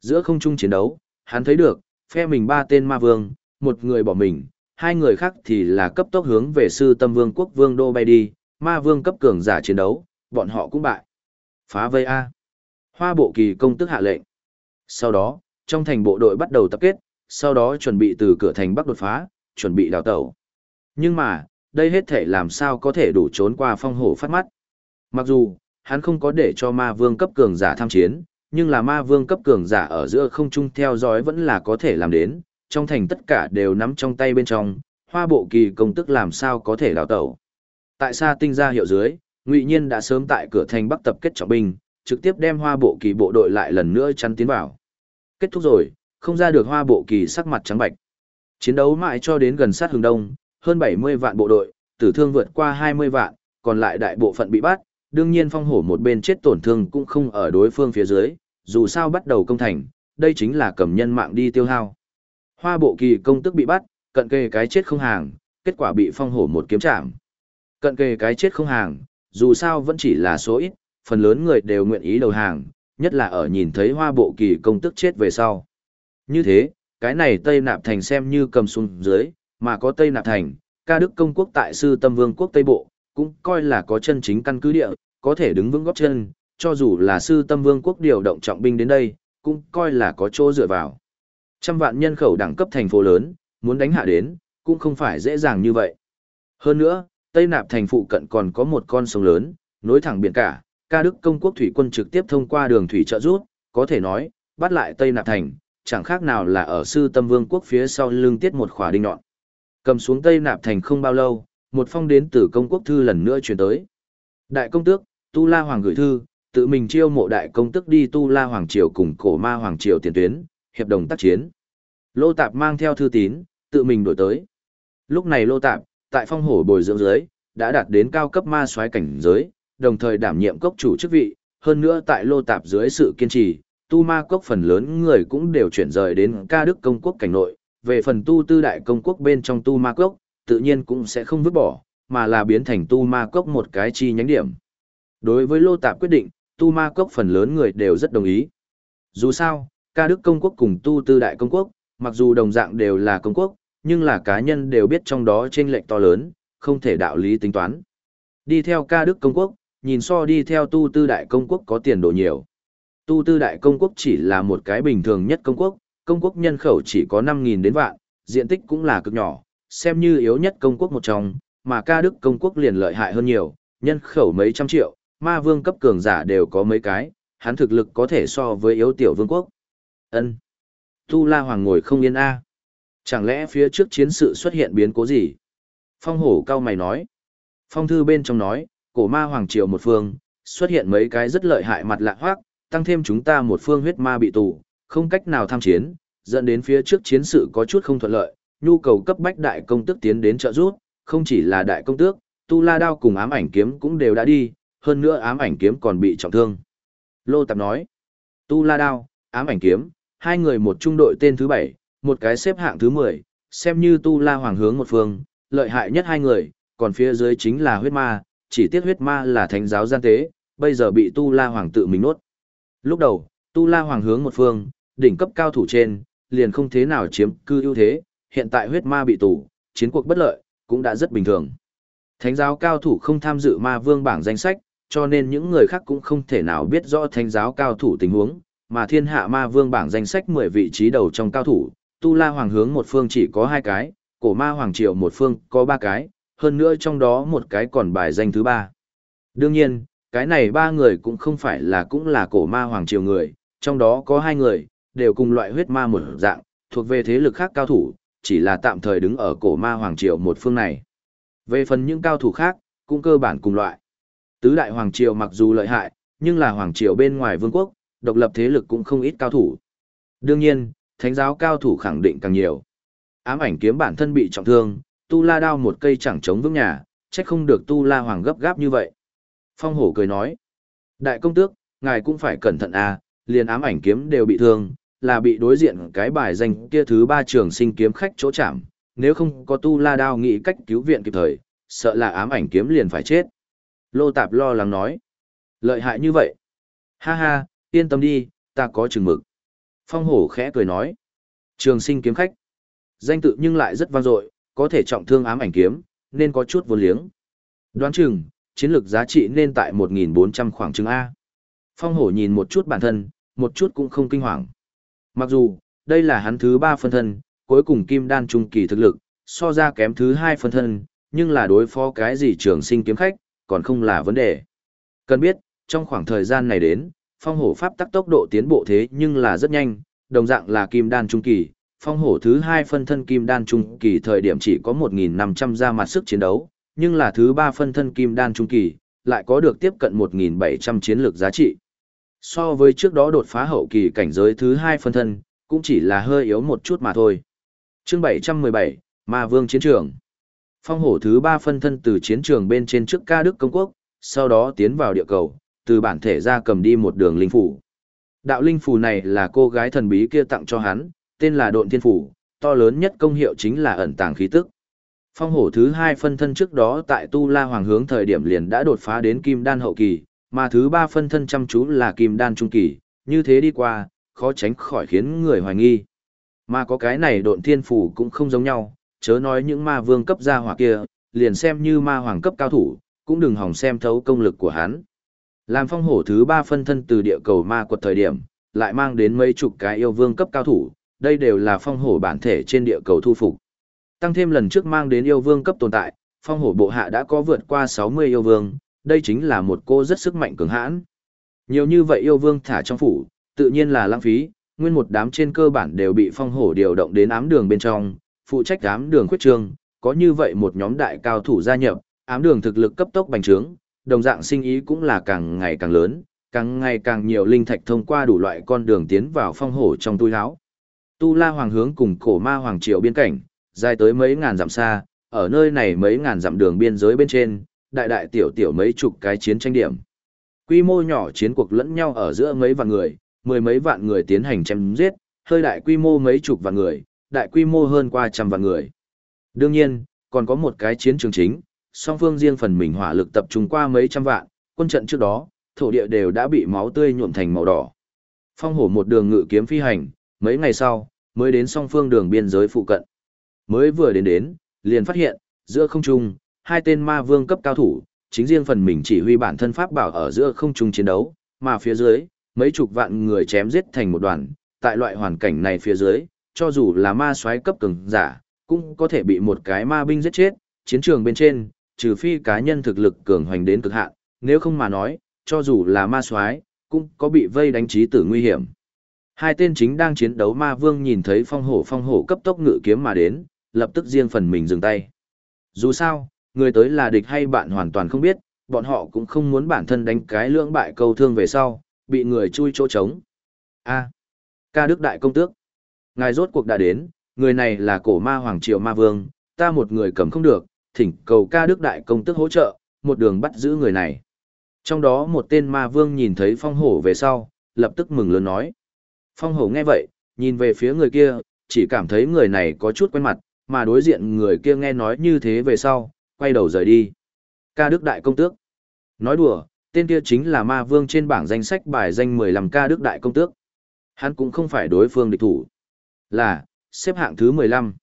S1: Giữa không trung chiến đấu, hắn thấy được, phe mình ba tên ma vương, một người bỏ mình, hai người khác thì là cấp tốc hướng về sư tâm vương quốc vương đô bay đi, ma vương cấp cường giả chiến đấu, bọn họ cũng bại. Phá vây A. Hoa bộ kỳ công tức hạ lệnh. Sau đó, trong thành bộ đội bắt đầu tập kết, sau đó chuẩn bị từ cửa thành bắc đột phá, chuẩn bị đào tẩu. Nhưng mà, đây hết thể làm sao có thể đủ trốn qua phong hổ phát mắt. Mặc dù, hắn không có để cho ma vương cấp cường giả tham chiến, nhưng là ma vương cấp cường giả ở giữa không trung theo dõi vẫn là có thể làm đến, trong thành tất cả đều nắm trong tay bên trong, hoa bộ kỳ công tức làm sao có thể đào tẩu. Tại sao tinh ra hiệu dưới, ngụy nhiên đã sớm tại cửa thành bắc tập kết trọng binh, trực tiếp đem hoa bộ kỳ bộ đội lại lần nữa chắn tiến vào. Kết thúc rồi, không ra được hoa bộ kỳ sắc mặt trắng bạch. Chiến đấu mãi cho đến gần sát hướng đông, hơn 70 vạn bộ đội, tử thương vượt qua 20 vạn, còn lại đại bộ phận bị bắt, đương nhiên phong hổ một bên chết tổn thương cũng không ở đối phương phía dưới, dù sao bắt đầu công thành, đây chính là cầm nhân mạng đi tiêu hao. Hoa bộ kỳ công tức bị bắt, cận kề cái chết không hàng, kết quả bị phong hổ một kiếm chạm. Cận kề cái chết không hàng, dù sao vẫn chỉ là số ít, phần lớn người đều nguyện ý đầu hàng, nhất là ở nhìn thấy hoa bộ kỳ công tức chết về sau. Như thế, cái này Tây Nạp Thành xem như cầm xuống dưới, mà có Tây Nạp Thành, ca đức công quốc tại sư tâm vương quốc Tây Bộ, cũng coi là có chân chính căn cứ địa, có thể đứng vững góp chân, cho dù là sư tâm vương quốc điều động trọng binh đến đây, cũng coi là có chỗ dựa vào. Trăm vạn nhân khẩu đẳng cấp thành phố lớn, muốn đánh hạ đến, cũng không phải dễ dàng như vậy. Hơn nữa, Tây Nạp thành phụ cận còn có một con sông lớn, nối thẳng biển cả, ca đức công quốc thủy quân trực tiếp thông qua đường thủy trợ rút, có thể nói, bắt lại Tây Nạp thành, chẳng khác nào là ở sư tâm vương quốc phía sau lưng tiết một khỏa đinh nhọn. Cầm xuống Tây Nạp thành không bao lâu, một phong đến từ công quốc thư lần nữa chuyển tới. Đại công tước, Tu La Hoàng gửi thư, tự mình chiêu mộ đại công tước đi Tu La Hoàng triều cùng cổ ma Hoàng triều tiền tuyến, hiệp đồng tác chiến. Lô Tạp mang theo thư tín, tự mình đổi tới. Lúc này Lô Tạp, tại phong hổ bồi dưỡng dưới đã đạt đến cao cấp ma soái cảnh giới, đồng thời đảm nhiệm cốc chủ chức vị, hơn nữa tại Lô Tạp dưới sự kiên trì, tu ma cốc phần lớn người cũng đều chuyển rời đến ca đức công quốc cảnh nội, về phần tu tư đại công quốc bên trong tu ma cốc, tự nhiên cũng sẽ không vứt bỏ, mà là biến thành tu ma cốc một cái chi nhánh điểm. Đối với Lô Tạp quyết định, tu ma cốc phần lớn người đều rất đồng ý. Dù sao, ca đức công quốc cùng tu tư đại công quốc, mặc dù đồng dạng đều là công quốc, nhưng là cá nhân đều biết trong đó chênh lệch to lớn, không thể đạo lý tính toán. Đi theo ca đức công quốc, nhìn so đi theo tu tư đại công quốc có tiền đồ nhiều. Tu tư đại công quốc chỉ là một cái bình thường nhất công quốc, công quốc nhân khẩu chỉ có 5.000 đến vạn, diện tích cũng là cực nhỏ, xem như yếu nhất công quốc một trong, mà ca đức công quốc liền lợi hại hơn nhiều, nhân khẩu mấy trăm triệu, ma vương cấp cường giả đều có mấy cái, hắn thực lực có thể so với yếu tiểu vương quốc. Ân. Tu La Hoàng ngồi không yên a. Chẳng lẽ phía trước chiến sự xuất hiện biến cố gì? Phong hổ cao mày nói. Phong thư bên trong nói, cổ ma Hoàng triều một phương, xuất hiện mấy cái rất lợi hại mặt lạ hoác, tăng thêm chúng ta một phương huyết ma bị tù, không cách nào tham chiến, dẫn đến phía trước chiến sự có chút không thuận lợi, nhu cầu cấp bách đại công tước tiến đến trợ giúp, không chỉ là đại công tước, tu la đao cùng ám ảnh kiếm cũng đều đã đi, hơn nữa ám ảnh kiếm còn bị trọng thương. Lô Tạp nói, tu la đao, ám ảnh kiếm, hai người một trung đội tên thứ bảy, một cái xếp hạng thứ mười, xem như tu la hoàng hướng một phương, lợi hại nhất hai người, còn phía dưới chính là huyết ma, chỉ tiếc huyết ma là thánh giáo gian tế, bây giờ bị tu la hoàng tự mình nốt. Lúc đầu, tu la hoàng hướng một phương, đỉnh cấp cao thủ trên, liền không thế nào chiếm cư ưu thế, hiện tại huyết ma bị tù, chiến cuộc bất lợi, cũng đã rất bình thường. Thánh giáo cao thủ không tham dự ma vương bảng danh sách, cho nên những người khác cũng không thể nào biết rõ thánh giáo cao thủ tình huống, mà thiên hạ ma vương bảng danh sách 10 vị trí đầu trong cao thủ, tu la hoàng hướng một phương chỉ có hai cái, cổ ma hoàng triều một phương có ba cái, hơn nữa trong đó một cái còn bài danh thứ ba. Đương nhiên, cái này ba người cũng không phải là cũng là cổ ma hoàng triều người, trong đó có hai người, đều cùng loại huyết ma một dạng, thuộc về thế lực khác cao thủ, chỉ là tạm thời đứng ở cổ ma hoàng triều một phương này. Về phần những cao thủ khác, cũng cơ bản cùng loại. Tứ đại hoàng triều mặc dù lợi hại, nhưng là hoàng triều bên ngoài vương quốc, độc lập thế lực cũng không ít cao thủ. Đương nhiên, thánh giáo cao thủ khẳng định càng nhiều. Ám ảnh kiếm bản thân bị trọng thương, tu la đao một cây chẳng chống vững nhà, trách không được tu la hoàng gấp gáp như vậy. Phong hổ cười nói, đại công tước, ngài cũng phải cẩn thận à, liền ám ảnh kiếm đều bị thương, là bị đối diện cái bài danh kia thứ ba trường sinh kiếm khách chỗ chạm, nếu không có tu la đao nghĩ cách cứu viện kịp thời, sợ là ám ảnh kiếm liền phải chết. Lô Tạp lo lắng nói, lợi hại như vậy. Ha ha, yên tâm đi, ta có chừng mực. Phong hổ khẽ cười nói, trường sinh kiếm khách. Danh tự nhưng lại rất vang dội, có thể trọng thương ám ảnh kiếm, nên có chút vô liếng. Đoán chừng, chiến lược giá trị nên tại 1.400 khoảng chừng A. Phong hổ nhìn một chút bản thân, một chút cũng không kinh hoàng. Mặc dù, đây là hắn thứ ba phân thân, cuối cùng kim đan trung kỳ thực lực, so ra kém thứ hai phân thân, nhưng là đối phó cái gì trường sinh kiếm khách, còn không là vấn đề. Cần biết, trong khoảng thời gian này đến, phong hổ pháp tắc tốc độ tiến bộ thế nhưng là rất nhanh, đồng dạng là kim đan trung kỳ, phong hổ thứ hai phân thân kim đan trung kỳ thời điểm chỉ có 1.500 ra mặt sức chiến đấu, nhưng là thứ ba phân thân kim đan trung kỳ, lại có được tiếp cận 1.700 chiến lược giá trị. So với trước đó đột phá hậu kỳ cảnh giới thứ hai phân thân, cũng chỉ là hơi yếu một chút mà thôi. chương 717, Ma Vương Chiến Trường Phong hổ thứ ba phân thân từ chiến trường bên trên trước ca Đức Công Quốc, sau đó tiến vào địa cầu, từ bản thể ra cầm đi một đường linh phủ. Đạo linh phủ này là cô gái thần bí kia tặng cho hắn, tên là Độn Thiên Phủ, to lớn nhất công hiệu chính là ẩn tàng khí tức. Phong hổ thứ hai phân thân trước đó tại Tu La Hoàng hướng thời điểm liền đã đột phá đến Kim Đan hậu kỳ, mà thứ ba phân thân chăm chú là Kim Đan trung kỳ, như thế đi qua, khó tránh khỏi khiến người hoài nghi. Mà có cái này Độn Thiên Phủ cũng không giống nhau, chớ nói những ma vương cấp gia hỏa kia, liền xem như ma hoàng cấp cao thủ, cũng đừng hòng xem thấu công lực của hắn. Làm phong hổ thứ ba phân thân từ địa cầu ma quật thời điểm, lại mang đến mấy chục cái yêu vương cấp cao thủ, đây đều là phong hổ bản thể trên địa cầu thu phục. Tăng thêm lần trước mang đến yêu vương cấp tồn tại, phong hổ bộ hạ đã có vượt qua 60 yêu vương, đây chính là một cô rất sức mạnh cường hãn. Nhiều như vậy yêu vương thả trong phủ, tự nhiên là lãng phí, nguyên một đám trên cơ bản đều bị phong hổ điều động đến ám đường bên trong, phụ trách ám đường khuyết trương, có như vậy một nhóm đại cao thủ gia nhập, ám đường thực lực cấp tốc bành trướng, đồng dạng sinh ý cũng là càng ngày càng lớn, càng ngày càng nhiều linh thạch thông qua đủ loại con đường tiến vào phong hổ trong túi áo. Tu La Hoàng hướng cùng cổ ma Hoàng Triều biên cảnh, dài tới mấy ngàn dặm xa, ở nơi này mấy ngàn dặm đường biên giới bên trên, đại đại tiểu tiểu mấy chục cái chiến tranh điểm. Quy mô nhỏ chiến cuộc lẫn nhau ở giữa mấy vạn người, mười mấy vạn người tiến hành chém giết, hơi đại quy mô mấy chục vạn người, đại quy mô hơn qua trăm vạn người. Đương nhiên, còn có một cái chiến trường chính, song phương riêng phần mình hỏa lực tập trung qua mấy trăm vạn, quân trận trước đó, thổ địa đều đã bị máu tươi nhuộm thành màu đỏ. Phong hổ một đường ngự kiếm phi hành, mấy ngày sau, mới đến song phương đường biên giới phụ cận. Mới vừa đến đến, liền phát hiện, giữa không trung, hai tên ma vương cấp cao thủ, chính riêng phần mình chỉ huy bản thân pháp bảo ở giữa không trung chiến đấu, mà phía dưới, mấy chục vạn người chém giết thành một đoàn, tại loại hoàn cảnh này phía dưới, cho dù là ma soái cấp cường giả, cũng có thể bị một cái ma binh giết chết, chiến trường bên trên, trừ phi cá nhân thực lực cường hoành đến cực hạn, nếu không mà nói, cho dù là ma soái, cũng có bị vây đánh trí tử nguy hiểm. Hai tên chính đang chiến đấu ma vương nhìn thấy phong hổ phong hổ cấp tốc ngự kiếm mà đến, lập tức riêng phần mình dừng tay. Dù sao, người tới là địch hay bạn hoàn toàn không biết, bọn họ cũng không muốn bản thân đánh cái lưỡng bại câu thương về sau, bị người chui chỗ trống. A. ca đức đại công tước. Ngài rốt cuộc đã đến, người này là cổ ma hoàng triều ma vương, ta một người cầm không được, thỉnh cầu ca đức đại công tước hỗ trợ, một đường bắt giữ người này. Trong đó một tên ma vương nhìn thấy phong hổ về sau, lập tức mừng lớn nói. Phong hổ nghe vậy, nhìn về phía người kia, chỉ cảm thấy người này có chút quen mặt, mà đối diện người kia nghe nói như thế về sau, quay đầu rời đi. Ca Đức Đại Công Tước. Nói đùa, tên kia chính là ma vương trên bảng danh sách bài danh 15 ca Đức Đại Công Tước. Hắn cũng không phải đối phương địch thủ. Là, xếp hạng thứ 15.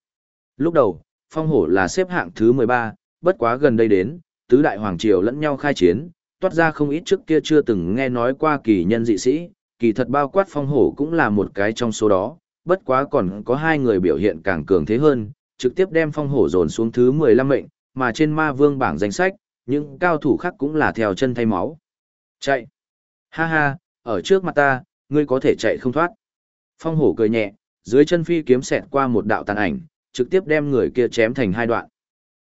S1: Lúc đầu, phong hổ là xếp hạng thứ 13, bất quá gần đây đến, tứ đại hoàng triều lẫn nhau khai chiến, toát ra không ít trước kia chưa từng nghe nói qua kỳ nhân dị sĩ, kỳ thật bao quát phong hổ cũng là một cái trong số đó, bất quá còn có hai người biểu hiện càng cường thế hơn, trực tiếp đem phong hổ dồn xuống thứ 15 mệnh, mà trên ma vương bảng danh sách, những cao thủ khác cũng là theo chân thay máu. Chạy! Ha ha, ở trước mặt ta, ngươi có thể chạy không thoát. Phong hổ cười nhẹ, dưới chân phi kiếm xẹt qua một đạo tàn ảnh, trực tiếp đem người kia chém thành hai đoạn.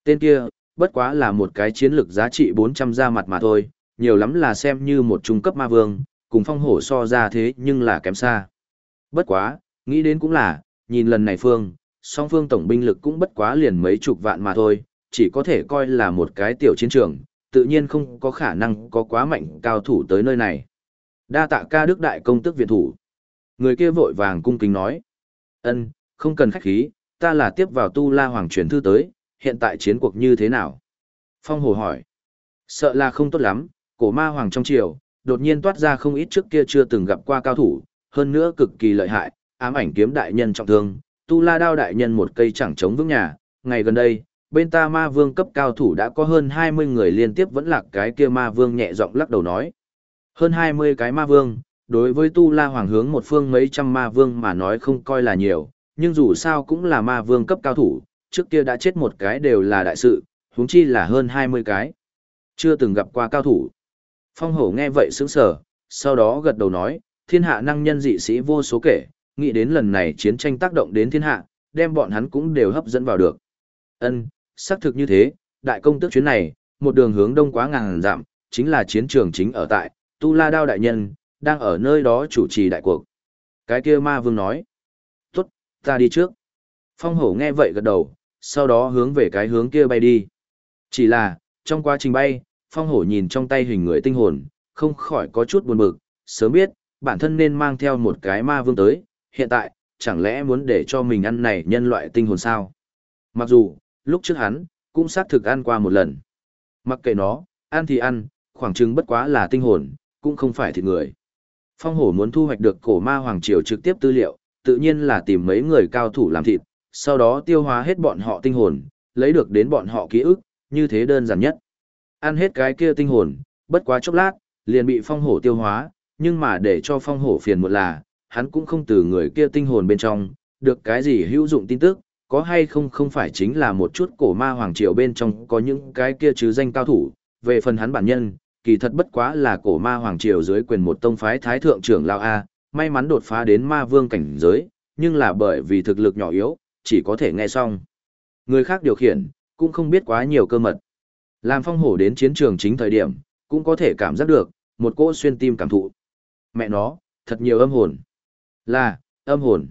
S1: Tên kia, bất quá là một cái chiến lực giá trị 400 ra mặt mà thôi, nhiều lắm là xem như một trung cấp ma vương, cùng phong hổ so ra thế nhưng là kém xa. Bất quá, nghĩ đến cũng là, nhìn lần này phương, song phương tổng binh lực cũng bất quá liền mấy chục vạn mà thôi, chỉ có thể coi là một cái tiểu chiến trường, tự nhiên không có khả năng có quá mạnh cao thủ tới nơi này. Đa tạ ca đức đại công tức viện thủ. Người kia vội vàng cung kính nói. ân không cần khách khí, ta là tiếp vào tu la hoàng truyền thư tới, hiện tại chiến cuộc như thế nào? Phong hồ hỏi. Sợ là không tốt lắm, cổ ma hoàng trong triều, đột nhiên toát ra không ít trước kia chưa từng gặp qua cao thủ, hơn nữa cực kỳ lợi hại, ám ảnh kiếm đại nhân trọng thương, tu la đao đại nhân một cây chẳng chống vững nhà, ngày gần đây, bên ta ma vương cấp cao thủ đã có hơn 20 người liên tiếp vẫn lạc cái kia ma vương nhẹ giọng lắc đầu nói. Hơn 20 cái ma vương, đối với tu la hoàng hướng một phương mấy trăm ma vương mà nói không coi là nhiều, nhưng dù sao cũng là ma vương cấp cao thủ, trước kia đã chết một cái đều là đại sự, huống chi là hơn 20 cái. Chưa từng gặp qua cao thủ. Phong hổ nghe vậy sững sờ, sau đó gật đầu nói, thiên hạ năng nhân dị sĩ vô số kể, nghĩ đến lần này chiến tranh tác động đến thiên hạ, đem bọn hắn cũng đều hấp dẫn vào được. Ân, xác thực như thế, đại công tước chuyến này, một đường hướng đông quá ngàn dặm, chính là chiến trường chính ở tại, Tu La Đao đại nhân, đang ở nơi đó chủ trì đại cuộc. Cái kia ma vương nói, tốt, ta đi trước. Phong hổ nghe vậy gật đầu, sau đó hướng về cái hướng kia bay đi. Chỉ là, trong quá trình bay, phong hổ nhìn trong tay hình người tinh hồn, không khỏi có chút buồn bực, sớm biết, bản thân nên mang theo một cái ma vương tới, hiện tại, chẳng lẽ muốn để cho mình ăn này nhân loại tinh hồn sao? Mặc dù, lúc trước hắn, cũng xác thực ăn qua một lần. Mặc kệ nó, ăn thì ăn, khoảng chừng bất quá là tinh hồn, cũng không phải thịt người. Phong hổ muốn thu hoạch được cổ ma hoàng triều trực tiếp tư liệu, tự nhiên là tìm mấy người cao thủ làm thịt, sau đó tiêu hóa hết bọn họ tinh hồn, lấy được đến bọn họ ký ức, như thế đơn giản nhất. Ăn hết cái kia tinh hồn, bất quá chốc lát, liền bị phong hổ tiêu hóa, nhưng mà để cho phong hổ phiền một là, hắn cũng không từ người kia tinh hồn bên trong, được cái gì hữu dụng tin tức, có hay không không phải chính là một chút cổ ma hoàng triều bên trong có những cái kia chứ danh cao thủ, về phần hắn bản nhân, kỳ thật bất quá là cổ ma hoàng triều dưới quyền một tông phái thái thượng trưởng lão A, may mắn đột phá đến ma vương cảnh giới, nhưng là bởi vì thực lực nhỏ yếu, chỉ có thể nghe xong. Người khác điều khiển, cũng không biết quá nhiều cơ mật. Làm phong hổ đến chiến trường chính thời điểm, cũng có thể cảm giác được, một cỗ xuyên tim cảm thụ. Mẹ nó, thật nhiều âm hồn. Là, âm hồn.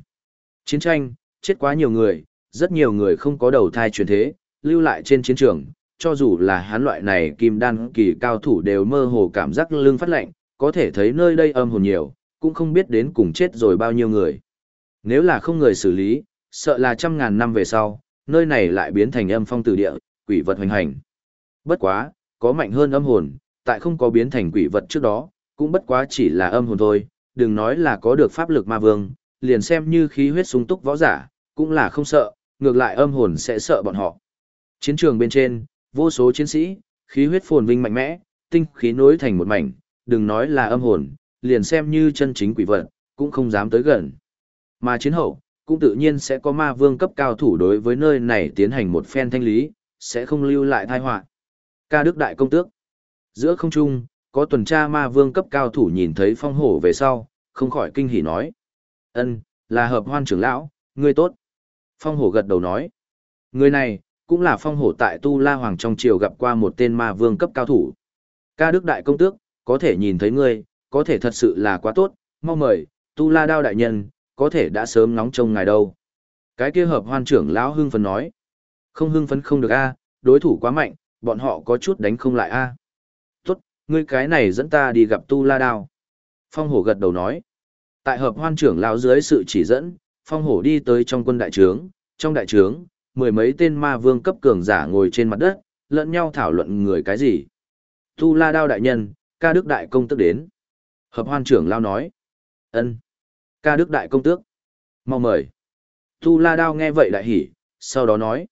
S1: Chiến tranh, chết quá nhiều người, rất nhiều người không có đầu thai truyền thế, lưu lại trên chiến trường, cho dù là hắn loại này kim đan kỳ cao thủ đều mơ hồ cảm giác lưng phát lạnh, có thể thấy nơi đây âm hồn nhiều, cũng không biết đến cùng chết rồi bao nhiêu người. Nếu là không người xử lý, sợ là trăm ngàn năm về sau, nơi này lại biến thành âm phong tử địa, quỷ vật hoành hành. Bất quá, có mạnh hơn âm hồn, tại không có biến thành quỷ vật trước đó, cũng bất quá chỉ là âm hồn thôi, đừng nói là có được pháp lực ma vương, liền xem như khí huyết sung túc võ giả, cũng là không sợ, ngược lại âm hồn sẽ sợ bọn họ. Chiến trường bên trên, vô số chiến sĩ, khí huyết phồn vinh mạnh mẽ, tinh khí nối thành một mảnh, đừng nói là âm hồn, liền xem như chân chính quỷ vật, cũng không dám tới gần. Mà chiến hậu, cũng tự nhiên sẽ có ma vương cấp cao thủ đối với nơi này tiến hành một phen thanh lý, sẽ không lưu lại tai họa. Ca Đức Đại Công Tước Giữa không trung, có tuần tra ma vương cấp cao thủ nhìn thấy phong hổ về sau, không khỏi kinh hỉ nói. ân là hợp hoan trưởng lão, ngươi tốt. Phong hổ gật đầu nói. Người này, cũng là phong hổ tại Tu La Hoàng trong triều gặp qua một tên ma vương cấp cao thủ. Ca Đức Đại Công Tước, có thể nhìn thấy ngươi, có thể thật sự là quá tốt, mau mời, Tu La Đao Đại Nhân, có thể đã sớm ngóng trông ngài đâu. Cái kia hợp hoan trưởng lão hưng phấn nói. Không hưng phấn không được a, đối thủ quá mạnh, bọn họ có chút đánh không lại a. Tốt, ngươi cái này dẫn ta đi gặp Tu La Đao. Phong hổ gật đầu nói. Tại hợp hoan trưởng lão dưới sự chỉ dẫn, phong hổ đi tới trong quân đại trướng, trong đại trướng, mười mấy tên ma vương cấp cường giả ngồi trên mặt đất, lẫn nhau thảo luận người cái gì. Tu La Đao đại nhân, ca đức đại công tức đến. Hợp hoan trưởng lao nói. ân Ca đức đại công tước. Mau mời. Tu La Đao nghe vậy đại hỉ, sau đó nói.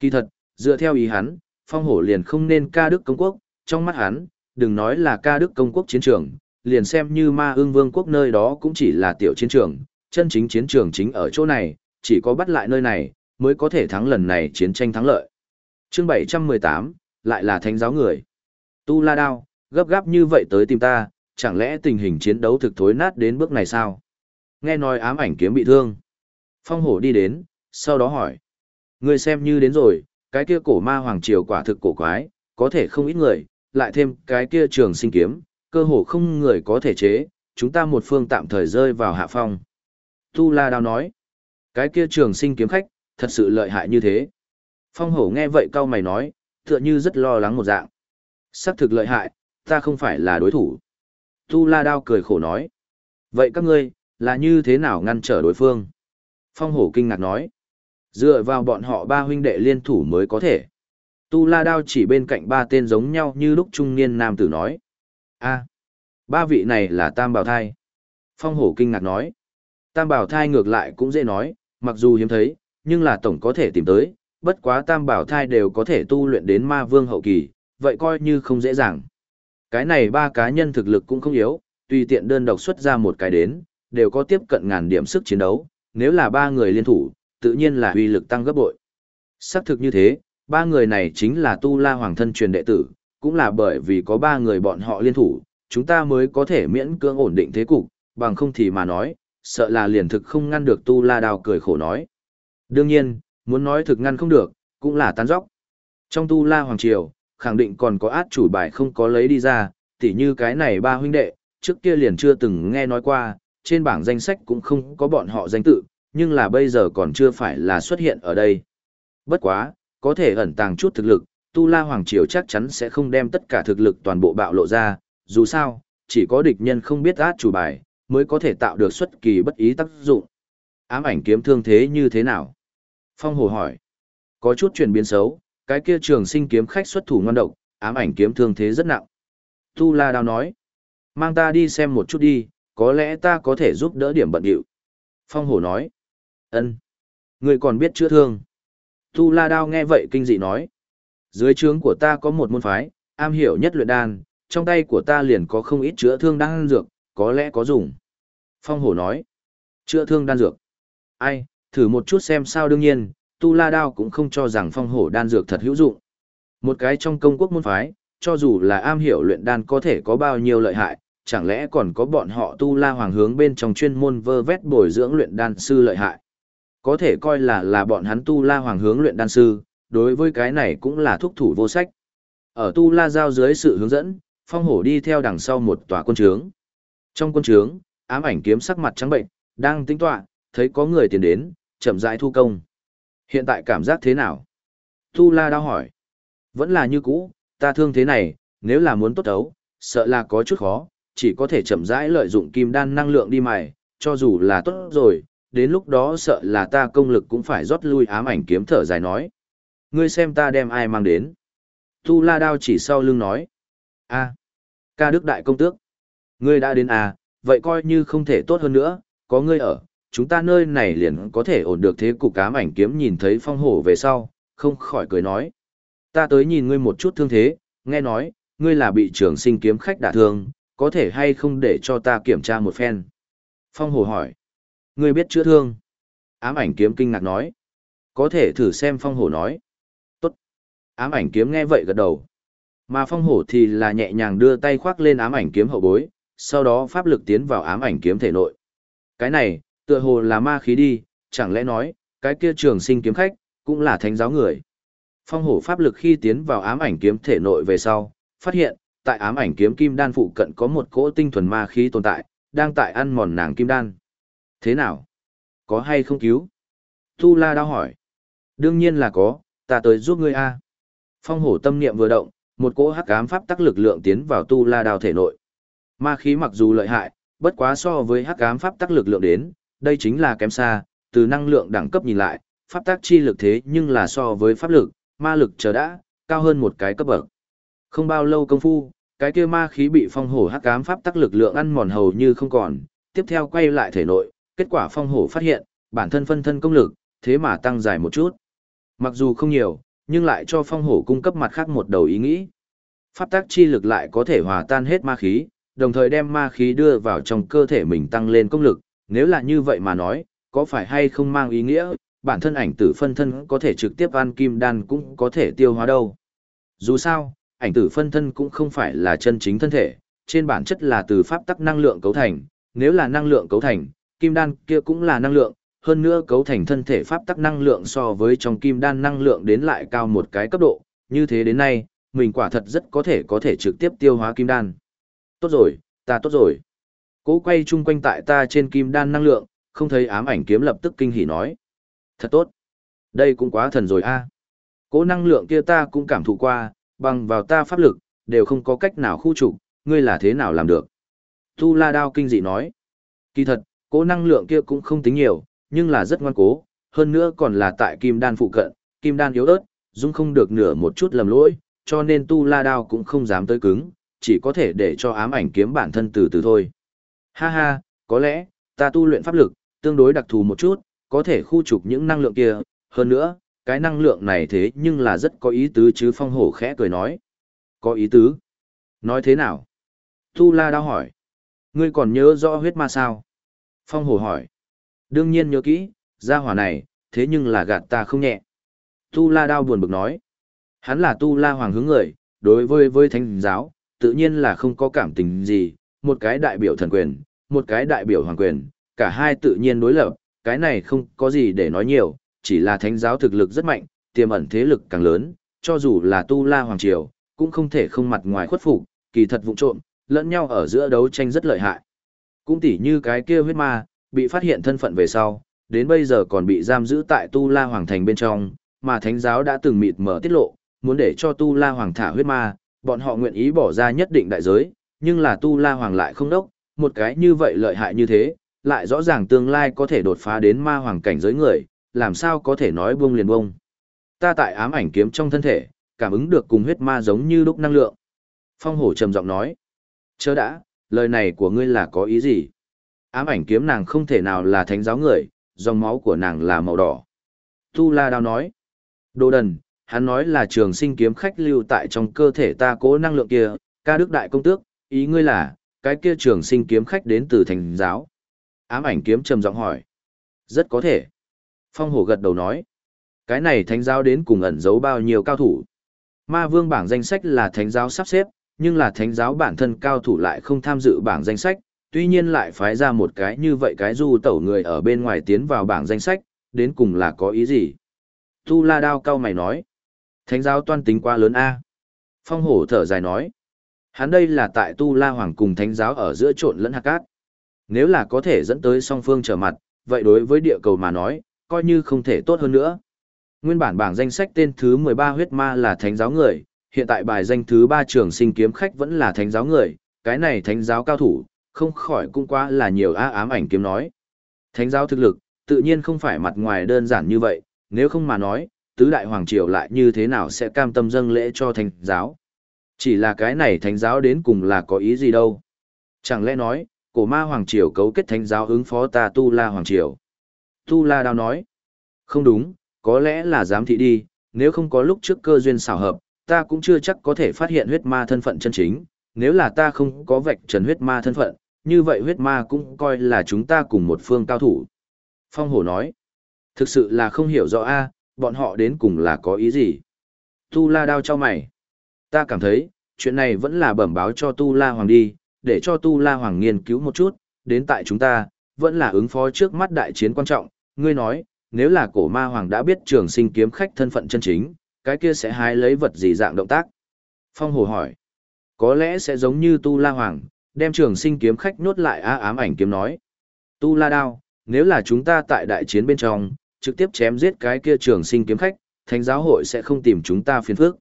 S1: Kỳ thật, dựa theo ý hắn, phong hổ liền không nên ca đức công quốc, trong mắt hắn, đừng nói là ca đức công quốc chiến trường, liền xem như ma ương vương quốc nơi đó cũng chỉ là tiểu chiến trường, chân chính chiến trường chính ở chỗ này, chỉ có bắt lại nơi này, mới có thể thắng lần này chiến tranh thắng lợi. chương 718, lại là thánh giáo người. Tu la đao, gấp gáp như vậy tới tìm ta, chẳng lẽ tình hình chiến đấu thực thối nát đến bước này sao? Nghe nói ám ảnh kiếm bị thương. Phong hổ đi đến, sau đó hỏi. Người xem như đến rồi, cái kia cổ ma hoàng triều quả thực cổ quái, có thể không ít người, lại thêm cái kia trường sinh kiếm, cơ hồ không người có thể chế, chúng ta một phương tạm thời rơi vào hạ phong. Tu La Đao nói, cái kia trường sinh kiếm khách, thật sự lợi hại như thế. Phong hổ nghe vậy cau mày nói, tựa như rất lo lắng một dạng. Sắc thực lợi hại, ta không phải là đối thủ. Tu La Đao cười khổ nói, vậy các ngươi, là như thế nào ngăn trở đối phương? Phong hổ kinh ngạc nói, dựa vào bọn họ ba huynh đệ liên thủ mới có thể. Tu La Đao chỉ bên cạnh ba tên giống nhau như lúc trung niên nam tử nói. a ba vị này là tam bảo thai. Phong hổ kinh ngạc nói. Tam bảo thai ngược lại cũng dễ nói, mặc dù hiếm thấy, nhưng là tổng có thể tìm tới, bất quá tam bảo thai đều có thể tu luyện đến ma vương hậu kỳ, vậy coi như không dễ dàng. Cái này ba cá nhân thực lực cũng không yếu, tùy tiện đơn độc xuất ra một cái đến, đều có tiếp cận ngàn điểm sức chiến đấu, nếu là ba người liên thủ, tự nhiên là uy lực tăng gấp bội. Xác thực như thế, ba người này chính là Tu La Hoàng thân truyền đệ tử, cũng là bởi vì có ba người bọn họ liên thủ, chúng ta mới có thể miễn cưỡng ổn định thế cục, bằng không thì mà nói, sợ là liền thực không ngăn được Tu La Đào cười khổ nói. Đương nhiên, muốn nói thực ngăn không được, cũng là tán dóc. Trong Tu La Hoàng Triều, khẳng định còn có át chủ bài không có lấy đi ra, tỉ như cái này ba huynh đệ, trước kia liền chưa từng nghe nói qua, trên bảng danh sách cũng không có bọn họ danh tự, nhưng là bây giờ còn chưa phải là xuất hiện ở đây. Bất quá, có thể ẩn tàng chút thực lực, Tu La Hoàng Triều chắc chắn sẽ không đem tất cả thực lực toàn bộ bạo lộ ra, dù sao, chỉ có địch nhân không biết át chủ bài, mới có thể tạo được xuất kỳ bất ý tác dụng. Ám ảnh kiếm thương thế như thế nào? Phong Hồ hỏi. Có chút chuyển biến xấu, cái kia trường sinh kiếm khách xuất thủ ngon độc, ám ảnh kiếm thương thế rất nặng. Tu La Đao nói. Mang ta đi xem một chút đi, có lẽ ta có thể giúp đỡ điểm bận điệu. Phong Hổ nói. ân Người còn biết chữa thương. Tu La Đao nghe vậy kinh dị nói. Dưới trướng của ta có một môn phái, am hiểu nhất luyện đan, trong tay của ta liền có không ít chữa thương đang dược, có lẽ có dùng. Phong hổ nói, chữa thương đan dược. Ai, thử một chút xem sao đương nhiên, tu la đao cũng không cho rằng phong hổ đan dược thật hữu dụng. Một cái trong công quốc môn phái, cho dù là am hiểu luyện đan có thể có bao nhiêu lợi hại, chẳng lẽ còn có bọn họ tu la hoàng hướng bên trong chuyên môn vơ vét bồi dưỡng luyện đan sư lợi hại. Có thể coi là là bọn hắn tu la hoàng hướng luyện đan sư, đối với cái này cũng là thúc thủ vô sách. Ở tu la giao dưới sự hướng dẫn, phong hổ đi theo đằng sau một tòa quân trướng. Trong quân trướng, ám ảnh kiếm sắc mặt trắng bệnh, đang tính tọa, thấy có người tiến đến, chậm rãi thu công. Hiện tại cảm giác thế nào? Tu La đau hỏi. Vẫn là như cũ, ta thương thế này, nếu là muốn tốt tấu sợ là có chút khó, chỉ có thể chậm rãi lợi dụng kim đan năng lượng đi mài, cho dù là tốt rồi, đến lúc đó sợ là ta công lực cũng phải rót lui ám ảnh kiếm thở dài nói. Ngươi xem ta đem ai mang đến. Tu La đao chỉ sau lưng nói. a ca đức đại công tước. Ngươi đã đến à, vậy coi như không thể tốt hơn nữa, có ngươi ở, chúng ta nơi này liền có thể ổn được thế cục cám ảnh kiếm nhìn thấy phong hổ về sau, không khỏi cười nói. Ta tới nhìn ngươi một chút thương thế, nghe nói, ngươi là bị trường sinh kiếm khách đả thương, có thể hay không để cho ta kiểm tra một phen. Phong hổ hỏi. Ngươi biết chữa thương? Ám ảnh kiếm kinh ngạc nói. Có thể thử xem phong hổ nói. Tốt. Ám ảnh kiếm nghe vậy gật đầu. Mà phong hổ thì là nhẹ nhàng đưa tay khoác lên ám ảnh kiếm hậu bối, sau đó pháp lực tiến vào ám ảnh kiếm thể nội. Cái này, tựa hồ là ma khí đi, chẳng lẽ nói, cái kia trường sinh kiếm khách, cũng là thánh giáo người. Phong hổ pháp lực khi tiến vào ám ảnh kiếm thể nội về sau, phát hiện, tại ám ảnh kiếm kim đan phụ cận có một cỗ tinh thuần ma khí tồn tại, đang tại ăn mòn nàng kim đan. Thế nào? Có hay không cứu? Tu La đau hỏi. Đương nhiên là có, ta tới giúp ngươi a. Phong hổ tâm niệm vừa động, một cỗ hắc ám pháp tắc lực lượng tiến vào Tu La đao thể nội. Ma khí mặc dù lợi hại, bất quá so với hắc ám pháp tắc lực lượng đến, đây chính là kém xa, từ năng lượng đẳng cấp nhìn lại, pháp tắc chi lực thế nhưng là so với pháp lực, ma lực chờ đã, cao hơn một cái cấp bậc. Không bao lâu công phu, cái kia ma khí bị phong hổ hắc ám pháp tắc lực lượng ăn mòn hầu như không còn, tiếp theo quay lại thể nội, kết quả phong hổ phát hiện, bản thân phân thân công lực, thế mà tăng dài một chút. Mặc dù không nhiều, nhưng lại cho phong hổ cung cấp mặt khác một đầu ý nghĩ. Pháp tác chi lực lại có thể hòa tan hết ma khí, đồng thời đem ma khí đưa vào trong cơ thể mình tăng lên công lực, nếu là như vậy mà nói, có phải hay không mang ý nghĩa, bản thân ảnh tử phân thân có thể trực tiếp ăn kim đan cũng có thể tiêu hóa đâu. Dù sao, ảnh tử phân thân cũng không phải là chân chính thân thể, trên bản chất là từ pháp tắc năng lượng cấu thành, nếu là năng lượng cấu thành, kim đan kia cũng là năng lượng, hơn nữa cấu thành thân thể pháp tắc năng lượng so với trong kim đan năng lượng đến lại cao một cái cấp độ, như thế đến nay, mình quả thật rất có thể có thể trực tiếp tiêu hóa kim đan. Tốt rồi, ta tốt rồi. Cố quay chung quanh tại ta trên kim đan năng lượng, không thấy ám ảnh kiếm lập tức kinh hỉ nói. Thật tốt. Đây cũng quá thần rồi a. Cố năng lượng kia ta cũng cảm thụ qua, bằng vào ta pháp lực, đều không có cách nào khu trục, ngươi là thế nào làm được. Tu la đao kinh dị nói. Kỳ thật, cố năng lượng kia cũng không tính nhiều, nhưng là rất ngoan cố, hơn nữa còn là tại kim đan phụ cận, kim đan yếu ớt, dung không được nửa một chút lầm lỗi, cho nên tu la đao cũng không dám tới cứng, chỉ có thể để cho ám ảnh kiếm bản thân từ từ thôi. Ha ha, có lẽ, ta tu luyện pháp lực, tương đối đặc thù một chút, có thể khu trục những năng lượng kia, hơn nữa, cái năng lượng này thế nhưng là rất có ý tứ chứ phong hổ khẽ cười nói. Có ý tứ? Nói thế nào? Tu La đao hỏi. Ngươi còn nhớ rõ huyết ma sao? Phong hổ hỏi. Đương nhiên nhớ kỹ, gia hỏa này, thế nhưng là gạt ta không nhẹ. Tu La đao buồn bực nói. Hắn là Tu La hoàng hướng người, đối với với thánh giáo, tự nhiên là không có cảm tình gì, một cái đại biểu thần quyền, một cái đại biểu hoàng quyền, cả hai tự nhiên đối lập, cái này không có gì để nói nhiều, chỉ là thánh giáo thực lực rất mạnh, tiềm ẩn thế lực càng lớn, cho dù là tu la hoàng triều, cũng không thể không mặt ngoài khuất phục, kỳ thật vụ trộm, lẫn nhau ở giữa đấu tranh rất lợi hại. Cũng tỉ như cái kia huyết ma, bị phát hiện thân phận về sau, đến bây giờ còn bị giam giữ tại tu la hoàng thành bên trong, mà thánh giáo đã từng mịt mở tiết lộ, muốn để cho tu la hoàng thả huyết ma, bọn họ nguyện ý bỏ ra nhất định đại giới, nhưng là tu la hoàng lại không đốc, một cái như vậy lợi hại như thế, lại rõ ràng tương lai có thể đột phá đến ma hoàng cảnh giới người, làm sao có thể nói buông liền buông. Ta tại ám ảnh kiếm trong thân thể, cảm ứng được cùng huyết ma giống như lúc năng lượng. Phong hổ trầm giọng nói, chớ đã, lời này của ngươi là có ý gì? Ám ảnh kiếm nàng không thể nào là thánh giáo người, dòng máu của nàng là màu đỏ. Tu La Đao nói, đồ đần, hắn nói là trường sinh kiếm khách lưu tại trong cơ thể ta cố năng lượng kia, ca đức đại công tước, ý ngươi là, cái kia trường sinh kiếm khách đến từ thành giáo. Ám ảnh kiếm trầm giọng hỏi. Rất có thể. Phong hổ gật đầu nói. Cái này thánh giáo đến cùng ẩn giấu bao nhiêu cao thủ. Ma vương bảng danh sách là thánh giáo sắp xếp, nhưng là thánh giáo bản thân cao thủ lại không tham dự bảng danh sách, tuy nhiên lại phái ra một cái như vậy cái du tẩu người ở bên ngoài tiến vào bảng danh sách, đến cùng là có ý gì? Tu la đao cao mày nói. Thánh giáo toan tính quá lớn A. Phong hổ thở dài nói. Hắn đây là tại Tu La Hoàng cùng thánh giáo ở giữa trộn lẫn hạt cát. Nếu là có thể dẫn tới song phương trở mặt, vậy đối với địa cầu mà nói, coi như không thể tốt hơn nữa. Nguyên bản bảng danh sách tên thứ 13 huyết ma là thánh giáo người, hiện tại bài danh thứ 3 trường sinh kiếm khách vẫn là thánh giáo người, cái này thánh giáo cao thủ, không khỏi cũng quá là nhiều á ám ảnh kiếm nói. Thánh giáo thực lực, tự nhiên không phải mặt ngoài đơn giản như vậy, nếu không mà nói, tứ đại hoàng triều lại như thế nào sẽ cam tâm dâng lễ cho thánh giáo. Chỉ là cái này thánh giáo đến cùng là có ý gì đâu. Chẳng lẽ nói, cổ ma hoàng triều cấu kết thánh giáo ứng phó ta tu la hoàng triều. Tu la đao nói, không đúng, có lẽ là giám thị đi, nếu không có lúc trước cơ duyên xảo hợp, ta cũng chưa chắc có thể phát hiện huyết ma thân phận chân chính, nếu là ta không có vạch trần huyết ma thân phận, như vậy huyết ma cũng coi là chúng ta cùng một phương cao thủ. Phong hổ nói, thực sự là không hiểu rõ a bọn họ đến cùng là có ý gì. Tu la đao cho mày. Ta cảm thấy, chuyện này vẫn là bẩm báo cho Tu La Hoàng đi, để cho Tu La Hoàng nghiên cứu một chút, đến tại chúng ta, vẫn là ứng phó trước mắt đại chiến quan trọng. Ngươi nói, nếu là cổ ma hoàng đã biết trường sinh kiếm khách thân phận chân chính, cái kia sẽ hái lấy vật gì dạng động tác? Phong Hồ hỏi. Có lẽ sẽ giống như Tu La Hoàng, đem trường sinh kiếm khách nhốt lại á ám ảnh kiếm nói. Tu La Đao, nếu là chúng ta tại đại chiến bên trong, trực tiếp chém giết cái kia trường sinh kiếm khách, thánh giáo hội sẽ không tìm chúng ta phiền phức.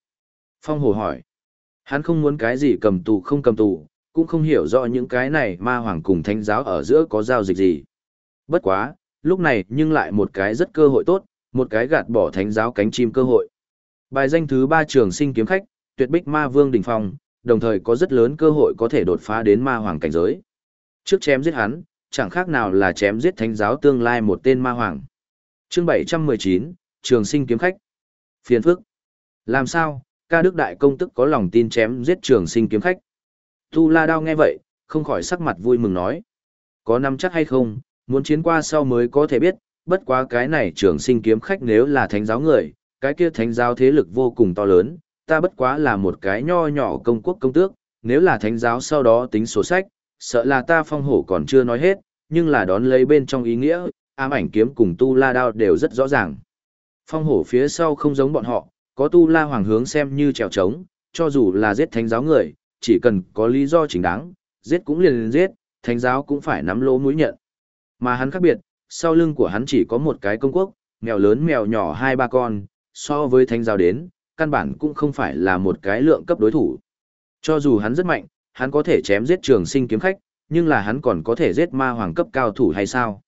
S1: Phong Hồ hỏi, hắn không muốn cái gì cầm tù không cầm tù, cũng không hiểu rõ những cái này ma hoàng cùng thánh giáo ở giữa có giao dịch gì. Bất quá, lúc này nhưng lại một cái rất cơ hội tốt, một cái gạt bỏ thánh giáo cánh chim cơ hội. Bài danh thứ ba trường sinh kiếm khách, tuyệt bích ma vương đỉnh phong, đồng thời có rất lớn cơ hội có thể đột phá đến ma hoàng cảnh giới. Trước chém giết hắn, chẳng khác nào là chém giết thánh giáo tương lai một tên ma hoàng. Chương 719, Trường sinh kiếm khách. Phiền phức. Làm sao, ca đức đại công tức có lòng tin chém giết trường sinh kiếm khách. Tu La Đao nghe vậy, không khỏi sắc mặt vui mừng nói. Có nắm chắc hay không, muốn chiến qua sau mới có thể biết, bất quá cái này trường sinh kiếm khách nếu là thánh giáo người, cái kia thánh giáo thế lực vô cùng to lớn, ta bất quá là một cái nho nhỏ công quốc công tước, nếu là thánh giáo sau đó tính số sách, sợ là ta phong hổ còn chưa nói hết, nhưng là đón lấy bên trong ý nghĩa, ám ảnh kiếm cùng tu la đao đều rất rõ ràng. Phong hổ phía sau không giống bọn họ, có tu la hoàng hướng xem như trèo trống, cho dù là giết thánh giáo người, chỉ cần có lý do chính đáng, giết cũng liền liền giết, thánh giáo cũng phải nắm lỗ mũi nhận. Mà hắn khác biệt, sau lưng của hắn chỉ có một cái công quốc, mèo lớn mèo nhỏ hai ba con, so với thánh giáo đến, căn bản cũng không phải là một cái lượng cấp đối thủ. Cho dù hắn rất mạnh, hắn có thể chém giết trường sinh kiếm khách, nhưng là hắn còn có thể giết ma hoàng cấp cao thủ hay sao?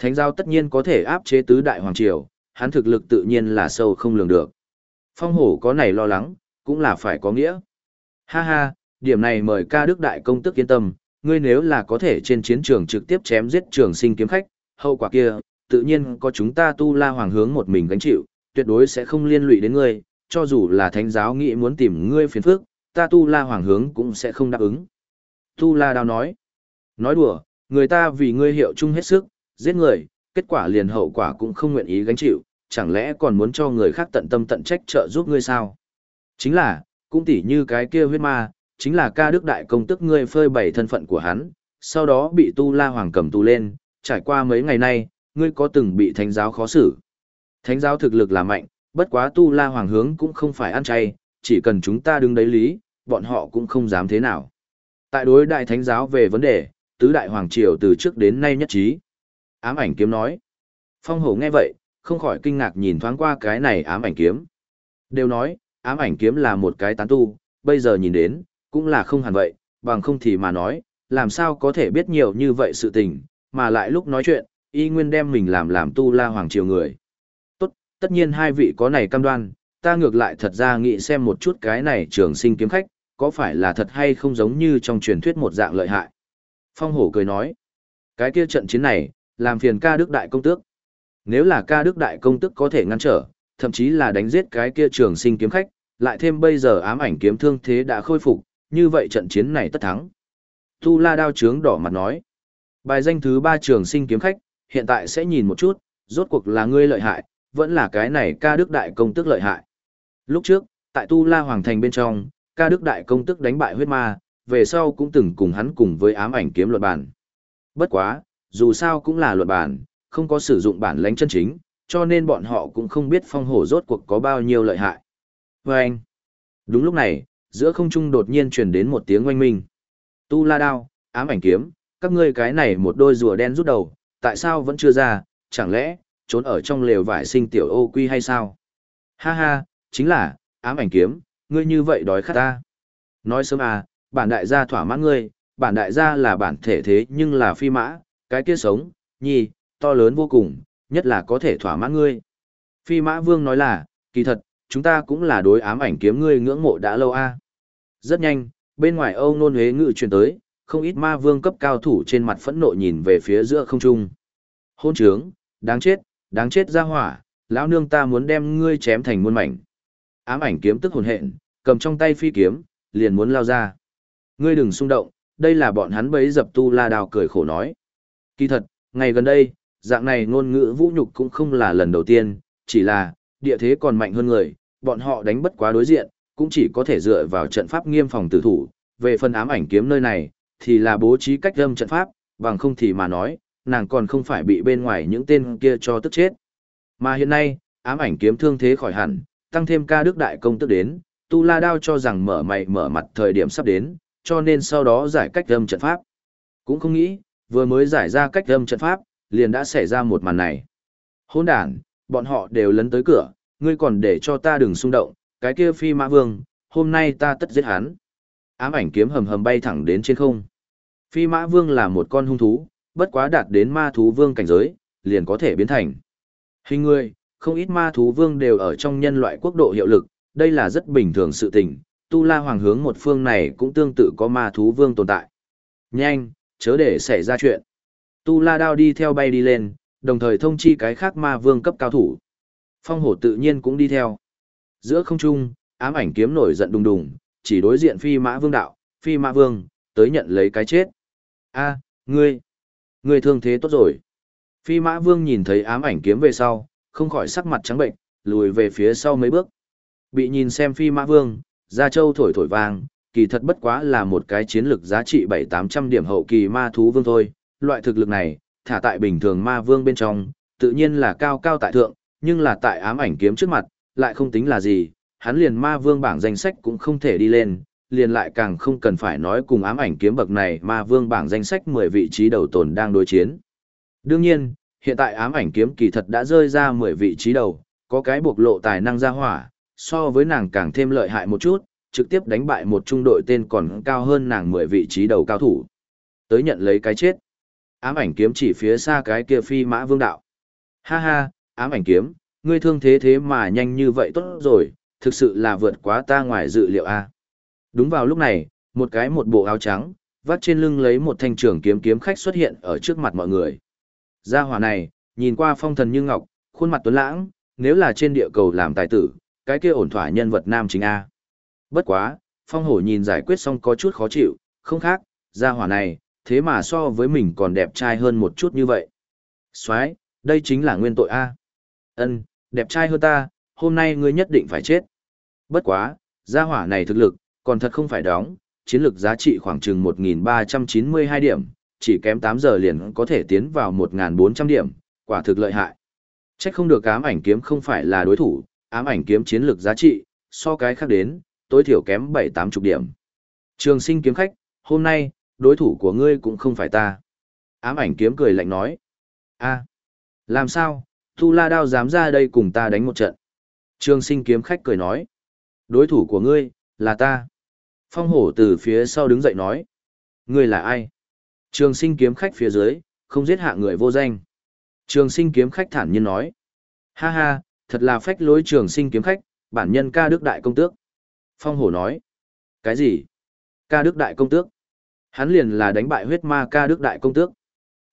S1: Thánh giáo tất nhiên có thể áp chế tứ đại hoàng triều, hắn thực lực tự nhiên là sâu không lường được. Phong hổ có này lo lắng, cũng là phải có nghĩa. Ha ha, điểm này mời ca đức đại công tức yên tâm, ngươi nếu là có thể trên chiến trường trực tiếp chém giết trường sinh kiếm khách, hậu quả kia, tự nhiên có chúng ta tu la hoàng hướng một mình gánh chịu, tuyệt đối sẽ không liên lụy đến ngươi, cho dù là thánh giáo nghĩ muốn tìm ngươi phiền phức, ta tu la hoàng hướng cũng sẽ không đáp ứng. Tu la đào nói, nói đùa, người ta vì ngươi hiệu chung hết sức, giết người, kết quả liền hậu quả cũng không nguyện ý gánh chịu, chẳng lẽ còn muốn cho người khác tận tâm tận trách trợ giúp ngươi sao? Chính là, cũng tỉ như cái kia huyết ma, chính là ca đức đại công tức ngươi phơi bày thân phận của hắn, sau đó bị tu la hoàng cầm tù lên, trải qua mấy ngày nay, ngươi có từng bị thánh giáo khó xử. Thánh giáo thực lực là mạnh, bất quá tu la hoàng hướng cũng không phải ăn chay, chỉ cần chúng ta đứng đấy lý, bọn họ cũng không dám thế nào. Tại đối đại thánh giáo về vấn đề, tứ đại hoàng triều từ trước đến nay nhất trí. Ám ảnh kiếm nói. Phong hổ nghe vậy, không khỏi kinh ngạc nhìn thoáng qua cái này ám ảnh kiếm. Đều nói, ám ảnh kiếm là một cái tán tu, bây giờ nhìn đến, cũng là không hẳn vậy, bằng không thì mà nói, làm sao có thể biết nhiều như vậy sự tình, mà lại lúc nói chuyện, y nguyên đem mình làm làm tu la hoàng triều người. Tốt, tất nhiên hai vị có này cam đoan, ta ngược lại thật ra nghĩ xem một chút cái này trường sinh kiếm khách, có phải là thật hay không giống như trong truyền thuyết một dạng lợi hại. Phong hổ cười nói, cái kia trận chiến này, làm phiền ca đức đại công tước. Nếu là ca đức đại công tước có thể ngăn trở, thậm chí là đánh giết cái kia trường sinh kiếm khách, lại thêm bây giờ ám ảnh kiếm thương thế đã khôi phục, như vậy trận chiến này tất thắng. Tu La đao trướng đỏ mặt nói. Bài danh thứ ba trường sinh kiếm khách, hiện tại sẽ nhìn một chút, rốt cuộc là ngươi lợi hại, vẫn là cái này ca đức đại công tước lợi hại. Lúc trước, tại Tu La Hoàng Thành bên trong, ca đức đại công tước đánh bại huyết ma, về sau cũng từng cùng hắn cùng với ám ảnh kiếm luận bản. Bất quá, dù sao cũng là luận bản, không có sử dụng bản lãnh chân chính, cho nên bọn họ cũng không biết phong hổ rốt cuộc có bao nhiêu lợi hại. Và anh, đúng lúc này, giữa không trung đột nhiên truyền đến một tiếng oanh minh. Tu la đao, ám ảnh kiếm, các ngươi cái này một đôi rùa đen rút đầu, tại sao vẫn chưa ra, chẳng lẽ, trốn ở trong lều vải sinh tiểu ô quy hay sao? Ha ha, chính là, ám ảnh kiếm, ngươi như vậy đói khát ta. Nói sớm à, bản đại gia thỏa mãn ngươi, bản đại gia là bản thể thế nhưng là phi mã, cái kia sống, nhi, to lớn vô cùng, nhất là có thể thỏa mãn ngươi. Phi mã vương nói là, kỳ thật, chúng ta cũng là đối ám ảnh kiếm ngươi ngưỡng mộ đã lâu a. Rất nhanh, bên ngoài Âu nôn huế ngự truyền tới, không ít ma vương cấp cao thủ trên mặt phẫn nộ nhìn về phía giữa không trung. Hôn trướng, đáng chết, đáng chết ra hỏa, lão nương ta muốn đem ngươi chém thành muôn mảnh. Ám ảnh kiếm tức hồn hện, cầm trong tay phi kiếm, liền muốn lao ra. Ngươi đừng xung động, đây là bọn hắn bấy dập tu la đào cười khổ nói. Kỳ thật, ngày gần đây, dạng này ngôn ngữ vũ nhục cũng không là lần đầu tiên, chỉ là, địa thế còn mạnh hơn người, bọn họ đánh bất quá đối diện, cũng chỉ có thể dựa vào trận pháp nghiêm phòng tử thủ, về phần ám ảnh kiếm nơi này, thì là bố trí cách âm trận pháp, bằng không thì mà nói, nàng còn không phải bị bên ngoài những tên kia cho tức chết. Mà hiện nay, ám ảnh kiếm thương thế khỏi hẳn, tăng thêm ca đức đại công tức đến, Tu La Đao cho rằng mở mày mở mặt thời điểm sắp đến, cho nên sau đó giải cách âm trận pháp. Cũng không nghĩ, vừa mới giải ra cách âm trận pháp, liền đã xảy ra một màn này. Hôn đàn, bọn họ đều lấn tới cửa, ngươi còn để cho ta đừng xung động, cái kia phi mã vương, hôm nay ta tất giết hắn. Ám ảnh kiếm hầm hầm bay thẳng đến trên không. Phi mã vương là một con hung thú, bất quá đạt đến ma thú vương cảnh giới, liền có thể biến thành. Hình người, không ít ma thú vương đều ở trong nhân loại quốc độ hiệu lực, đây là rất bình thường sự tình. Tu La Hoàng hướng một phương này cũng tương tự có ma thú vương tồn tại. Nhanh, chớ để xảy ra chuyện. Tu La Đao đi theo bay đi lên, đồng thời thông chi cái khác ma vương cấp cao thủ. Phong hổ tự nhiên cũng đi theo. Giữa không trung, ám ảnh kiếm nổi giận đùng đùng, chỉ đối diện phi mã vương đạo, phi mã vương, tới nhận lấy cái chết. a ngươi, ngươi thương thế tốt rồi. Phi mã vương nhìn thấy ám ảnh kiếm về sau, không khỏi sắc mặt trắng bệnh, lùi về phía sau mấy bước. Bị nhìn xem phi mã vương, ra châu thổi thổi vàng kỳ thật bất quá là một cái chiến lực giá trị 7-800 điểm hậu kỳ ma thú vương thôi. Loại thực lực này, thả tại bình thường ma vương bên trong, tự nhiên là cao cao tại thượng, nhưng là tại ám ảnh kiếm trước mặt, lại không tính là gì, hắn liền ma vương bảng danh sách cũng không thể đi lên, liền lại càng không cần phải nói cùng ám ảnh kiếm bậc này ma vương bảng danh sách 10 vị trí đầu tồn đang đối chiến. Đương nhiên, hiện tại ám ảnh kiếm kỳ thật đã rơi ra 10 vị trí đầu, có cái bộc lộ tài năng ra hỏa, so với nàng càng thêm lợi hại một chút, trực tiếp đánh bại một trung đội tên còn cao hơn nàng 10 vị trí đầu cao thủ. Tới nhận lấy cái chết. Ám ảnh kiếm chỉ phía xa cái kia phi mã vương đạo. Ha ha, ám ảnh kiếm, ngươi thương thế thế mà nhanh như vậy tốt rồi, thực sự là vượt quá ta ngoài dự liệu a. Đúng vào lúc này, một cái một bộ áo trắng, vắt trên lưng lấy một thanh trường kiếm kiếm khách xuất hiện ở trước mặt mọi người. Gia hỏa này, nhìn qua phong thần như ngọc, khuôn mặt tuấn lãng, nếu là trên địa cầu làm tài tử, cái kia ổn thỏa nhân vật nam chính A. Bất quá, phong hổ nhìn giải quyết xong có chút khó chịu, không khác, gia hỏa này, thế mà so với mình còn đẹp trai hơn một chút như vậy. Xoái, đây chính là nguyên tội A. Ân, đẹp trai hơn ta, hôm nay ngươi nhất định phải chết. Bất quá, gia hỏa này thực lực, còn thật không phải đóng, chiến lược giá trị khoảng chừng 1.392 điểm, chỉ kém 8 giờ liền có thể tiến vào 1.400 điểm, quả thực lợi hại. Chắc không được ám ảnh kiếm không phải là đối thủ, ám ảnh kiếm chiến lược giá trị, so cái khác đến, tối thiểu kém 7-8 chục điểm. Trường sinh kiếm khách, hôm nay, đối thủ của ngươi cũng không phải ta. Ám ảnh kiếm cười lạnh nói. a làm sao, Tu La Đao dám ra đây cùng ta đánh một trận. Trường sinh kiếm khách cười nói. Đối thủ của ngươi, là ta. Phong hổ từ phía sau đứng dậy nói. Ngươi là ai? Trường sinh kiếm khách phía dưới, không giết hạ người vô danh. Trường sinh kiếm khách thản nhiên nói. Ha ha, thật là phách lối trường sinh kiếm khách, bản nhân ca đức đại công tước. Phong hổ nói. Cái gì? Ca đức đại công tước. Hắn liền là đánh bại huyết ma ca đức đại công tước.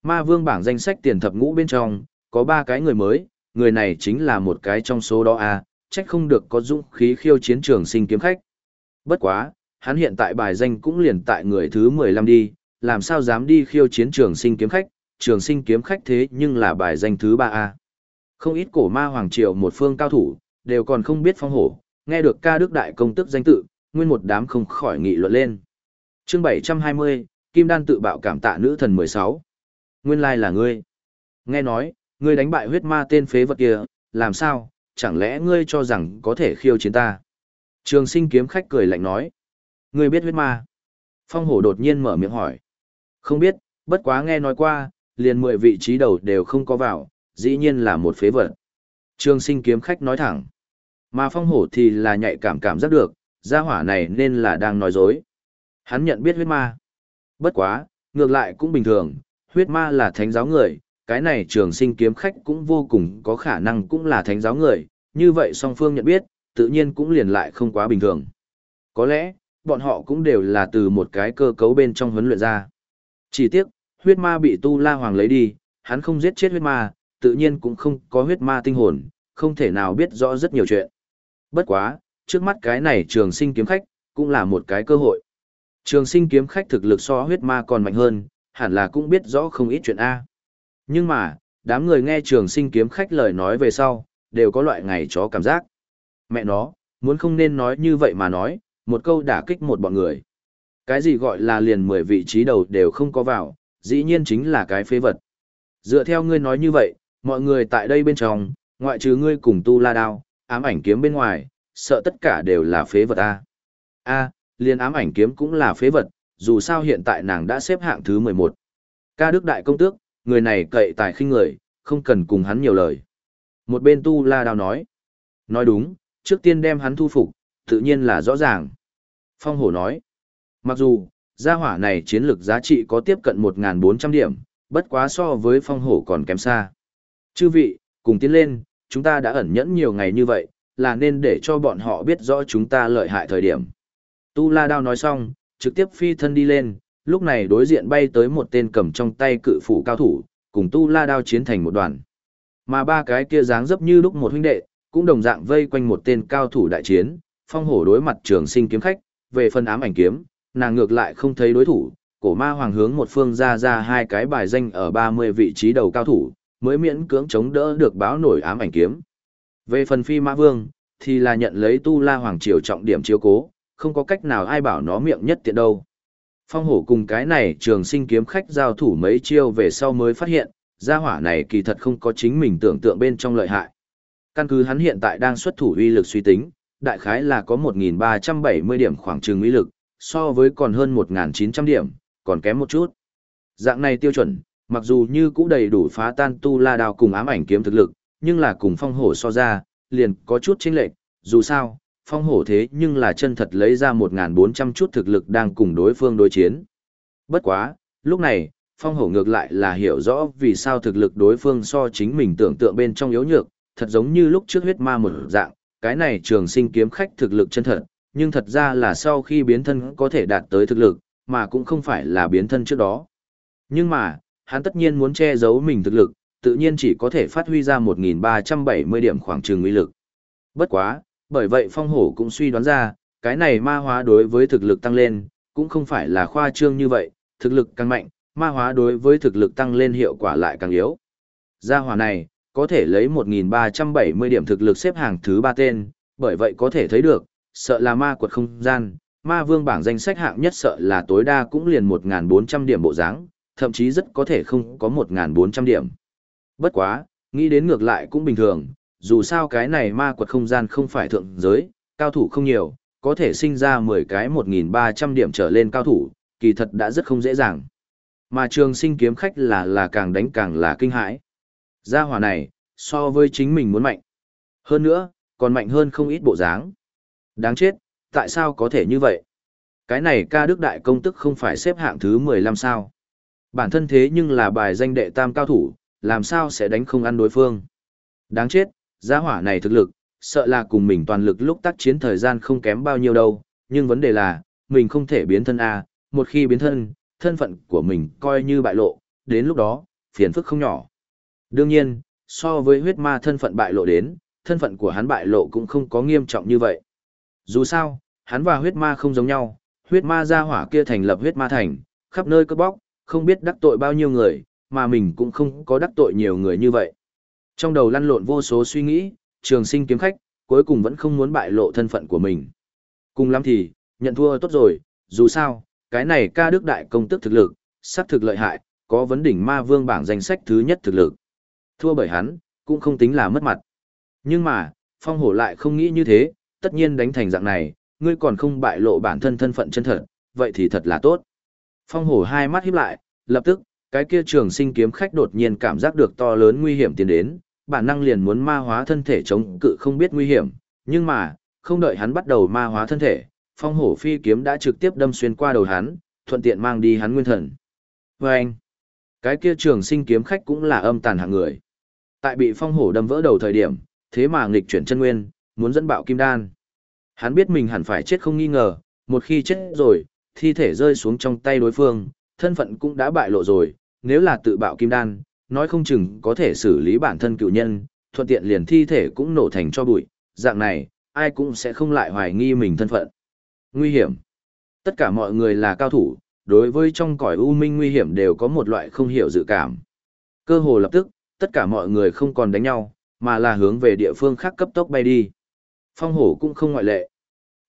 S1: Ma vương bảng danh sách tiền thập ngũ bên trong, có ba cái người mới, người này chính là một cái trong số đó a, à, trách không được có dũng khí khiêu chiến trường sinh kiếm khách. Bất quá, hắn hiện tại bài danh cũng liền tại người thứ 15 đi, làm sao dám đi khiêu chiến trường sinh kiếm khách, trường sinh kiếm khách thế nhưng là bài danh thứ ba a Không ít cổ ma hoàng triều một phương cao thủ, đều còn không biết phong hổ, nghe được ca đức đại công tức danh tự, nguyên một đám không khỏi nghị luận lên. chương 720, Kim Đan tự bạo cảm tạ nữ thần 16. Nguyên lai là ngươi. Nghe nói, ngươi đánh bại huyết ma tên phế vật kia, làm sao, chẳng lẽ ngươi cho rằng có thể khiêu chiến ta? Trường sinh kiếm khách cười lạnh nói. Ngươi biết huyết ma? Phong hổ đột nhiên mở miệng hỏi. Không biết, bất quá nghe nói qua, liền 10 vị trí đầu đều không có vào, dĩ nhiên là một phế vật. Trường sinh kiếm khách nói thẳng. Mà phong hổ thì là nhạy cảm cảm giác được, gia hỏa này nên là đang nói dối. Hắn nhận biết huyết ma. Bất quá, ngược lại cũng bình thường, huyết ma là thánh giáo người, cái này trường sinh kiếm khách cũng vô cùng có khả năng cũng là thánh giáo người, như vậy song phương nhận biết, tự nhiên cũng liền lại không quá bình thường. Có lẽ, bọn họ cũng đều là từ một cái cơ cấu bên trong huấn luyện ra. Chỉ tiếc, huyết ma bị tu la hoàng lấy đi, hắn không giết chết huyết ma, tự nhiên cũng không có huyết ma tinh hồn, không thể nào biết rõ rất nhiều chuyện. Bất quá, trước mắt cái này trường sinh kiếm khách, cũng là một cái cơ hội. Trường sinh kiếm khách thực lực so huyết ma còn mạnh hơn, hẳn là cũng biết rõ không ít chuyện A. Nhưng mà, đám người nghe trường sinh kiếm khách lời nói về sau, đều có loại ngày chó cảm giác. Mẹ nó, muốn không nên nói như vậy mà nói, một câu đả kích một bọn người. Cái gì gọi là liền 10 vị trí đầu đều không có vào, dĩ nhiên chính là cái phế vật. Dựa theo ngươi nói như vậy, mọi người tại đây bên trong, ngoại trừ ngươi cùng tu la đao, ám ảnh kiếm bên ngoài, sợ tất cả đều là phế vật a. A, liền ám ảnh kiếm cũng là phế vật, dù sao hiện tại nàng đã xếp hạng thứ 11. Ca Đức Đại Công Tước, người này cậy tài khinh người, không cần cùng hắn nhiều lời. Một bên tu la đào nói. Nói đúng, trước tiên đem hắn thu phục, tự nhiên là rõ ràng. Phong hổ nói. Mặc dù, gia hỏa này chiến lược giá trị có tiếp cận 1.400 điểm, bất quá so với phong hổ còn kém xa. Chư vị, cùng tiến lên, chúng ta đã ẩn nhẫn nhiều ngày như vậy, là nên để cho bọn họ biết rõ chúng ta lợi hại thời điểm. Tu La Đao nói xong, trực tiếp phi thân đi lên, lúc này đối diện bay tới một tên cầm trong tay cự phủ cao thủ, cùng Tu La Đao chiến thành một đoàn. Mà ba cái kia dáng dấp như lúc một huynh đệ, cũng đồng dạng vây quanh một tên cao thủ đại chiến, phong hổ đối mặt trường sinh kiếm khách, về phần ám ảnh kiếm, nàng ngược lại không thấy đối thủ, cổ ma hoàng hướng một phương ra ra hai cái bài danh ở 30 vị trí đầu cao thủ, mới miễn cưỡng chống đỡ được báo nổi ám ảnh kiếm. Về phần phi mã vương, thì là nhận lấy tu la hoàng triều trọng điểm chiếu cố, không có cách nào ai bảo nó miệng nhất tiện đâu. Phong hổ cùng cái này trường sinh kiếm khách giao thủ mấy chiêu về sau mới phát hiện, gia hỏa này kỳ thật không có chính mình tưởng tượng bên trong lợi hại. Căn cứ hắn hiện tại đang xuất thủ uy lực suy tính, đại khái là có 1.370 điểm khoảng trường uy lực, so với còn hơn 1.900 điểm, còn kém một chút. Dạng này tiêu chuẩn, mặc dù như cũ đầy đủ phá tan tu la đao cùng ám ảnh kiếm thực lực, nhưng là cùng phong hổ so ra, liền có chút chênh lệch, dù sao, phong hổ thế nhưng là chân thật lấy ra 1.400 chút thực lực đang cùng đối phương đối chiến. Bất quá, lúc này, phong hổ ngược lại là hiểu rõ vì sao thực lực đối phương so chính mình tưởng tượng bên trong yếu nhược, thật giống như lúc trước huyết ma một dạng, cái này trường sinh kiếm khách thực lực chân thật, nhưng thật ra là sau khi biến thân có thể đạt tới thực lực, mà cũng không phải là biến thân trước đó. Nhưng mà, hắn tất nhiên muốn che giấu mình thực lực, tự nhiên chỉ có thể phát huy ra 1.370 điểm khoảng trường uy lực. Bất quá, bởi vậy phong hổ cũng suy đoán ra, cái này ma hóa đối với thực lực tăng lên, cũng không phải là khoa trương như vậy, thực lực càng mạnh, ma hóa đối với thực lực tăng lên hiệu quả lại càng yếu. Gia hỏa này, có thể lấy 1.370 điểm thực lực xếp hàng thứ ba tên, bởi vậy có thể thấy được, sợ là ma quật không gian, ma vương bảng danh sách hạng nhất sợ là tối đa cũng liền 1.400 điểm bộ dáng, thậm chí rất có thể không có 1.400 điểm. Bất quá, nghĩ đến ngược lại cũng bình thường, dù sao cái này ma quật không gian không phải thượng giới, cao thủ không nhiều, có thể sinh ra 10 cái 1.300 điểm trở lên cao thủ, kỳ thật đã rất không dễ dàng. Mà trường sinh kiếm khách là là càng đánh càng là kinh hãi. Gia hỏa này, so với chính mình muốn mạnh. Hơn nữa, còn mạnh hơn không ít bộ dáng. Đáng chết, tại sao có thể như vậy? Cái này ca đức đại công tức không phải xếp hạng thứ 15 sao. Bản thân thế nhưng là bài danh đệ tam cao thủ, làm sao sẽ đánh không ăn đối phương. Đáng chết, gia hỏa này thực lực, sợ là cùng mình toàn lực lúc tác chiến thời gian không kém bao nhiêu đâu, nhưng vấn đề là, mình không thể biến thân A, một khi biến thân, thân phận của mình coi như bại lộ, đến lúc đó, phiền phức không nhỏ. Đương nhiên, so với huyết ma thân phận bại lộ đến, thân phận của hắn bại lộ cũng không có nghiêm trọng như vậy. Dù sao, hắn và huyết ma không giống nhau, huyết ma gia hỏa kia thành lập huyết ma thành, khắp nơi cướp bóc, không biết đắc tội bao nhiêu người, mà mình cũng không có đắc tội nhiều người như vậy. Trong đầu lăn lộn vô số suy nghĩ, trường sinh kiếm khách, cuối cùng vẫn không muốn bại lộ thân phận của mình. Cùng lắm thì, nhận thua tốt rồi, dù sao, cái này ca đức đại công tức thực lực, sắc thực lợi hại, có vấn đỉnh ma vương bảng danh sách thứ nhất thực lực. Thua bởi hắn, cũng không tính là mất mặt. Nhưng mà, phong hổ lại không nghĩ như thế, tất nhiên đánh thành dạng này, ngươi còn không bại lộ bản thân thân phận chân thật, vậy thì thật là tốt. Phong hổ hai mắt híp lại, lập tức, cái kia trường sinh kiếm khách đột nhiên cảm giác được to lớn nguy hiểm tiến đến, bản năng liền muốn ma hóa thân thể chống cự không biết nguy hiểm, nhưng mà, không đợi hắn bắt đầu ma hóa thân thể, phong hổ phi kiếm đã trực tiếp đâm xuyên qua đầu hắn, thuận tiện mang đi hắn nguyên thần. Và anh, cái kia trường sinh kiếm khách cũng là âm tàn hạng người. Tại bị phong hổ đâm vỡ đầu thời điểm, thế mà nghịch chuyển chân nguyên, muốn dẫn bạo kim đan. Hắn biết mình hẳn phải chết không nghi ngờ, một khi chết rồi, thi thể rơi xuống trong tay đối phương, thân phận cũng đã bại lộ rồi, nếu là tự bạo kim đan, nói không chừng có thể xử lý bản thân cựu nhân, thuận tiện liền thi thể cũng nổ thành cho bụi, dạng này, ai cũng sẽ không lại hoài nghi mình thân phận. Nguy hiểm. Tất cả mọi người là cao thủ, đối với trong cõi u minh nguy hiểm đều có một loại không hiểu dự cảm. Cơ hồ lập tức, tất cả mọi người không còn đánh nhau, mà là hướng về địa phương khác cấp tốc bay đi. Phong hổ cũng không ngoại lệ.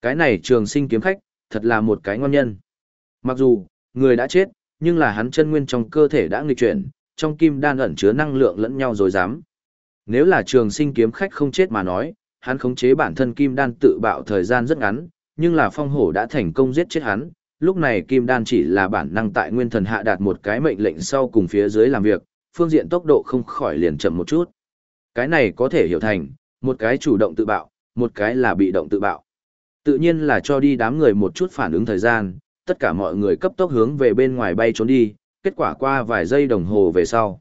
S1: Cái này trường sinh kiếm khách, thật là một cái ngon nhân. Mặc dù, người đã chết, nhưng là hắn chân nguyên trong cơ thể đã nghịch chuyển, trong kim đan ẩn chứa năng lượng lẫn nhau rồi dám. Nếu là trường sinh kiếm khách không chết mà nói, hắn khống chế bản thân kim đan tự bạo thời gian rất ngắn, nhưng là phong hổ đã thành công giết chết hắn, lúc này kim đan chỉ là bản năng tại nguyên thần hạ đạt một cái mệnh lệnh sau cùng phía dưới làm việc, phương diện tốc độ không khỏi liền chậm một chút. Cái này có thể hiểu thành, một cái chủ động tự bạo, một cái là bị động tự bạo. Tự nhiên là cho đi đám người một chút phản ứng thời gian, tất cả mọi người cấp tốc hướng về bên ngoài bay trốn đi, kết quả qua vài giây đồng hồ về sau.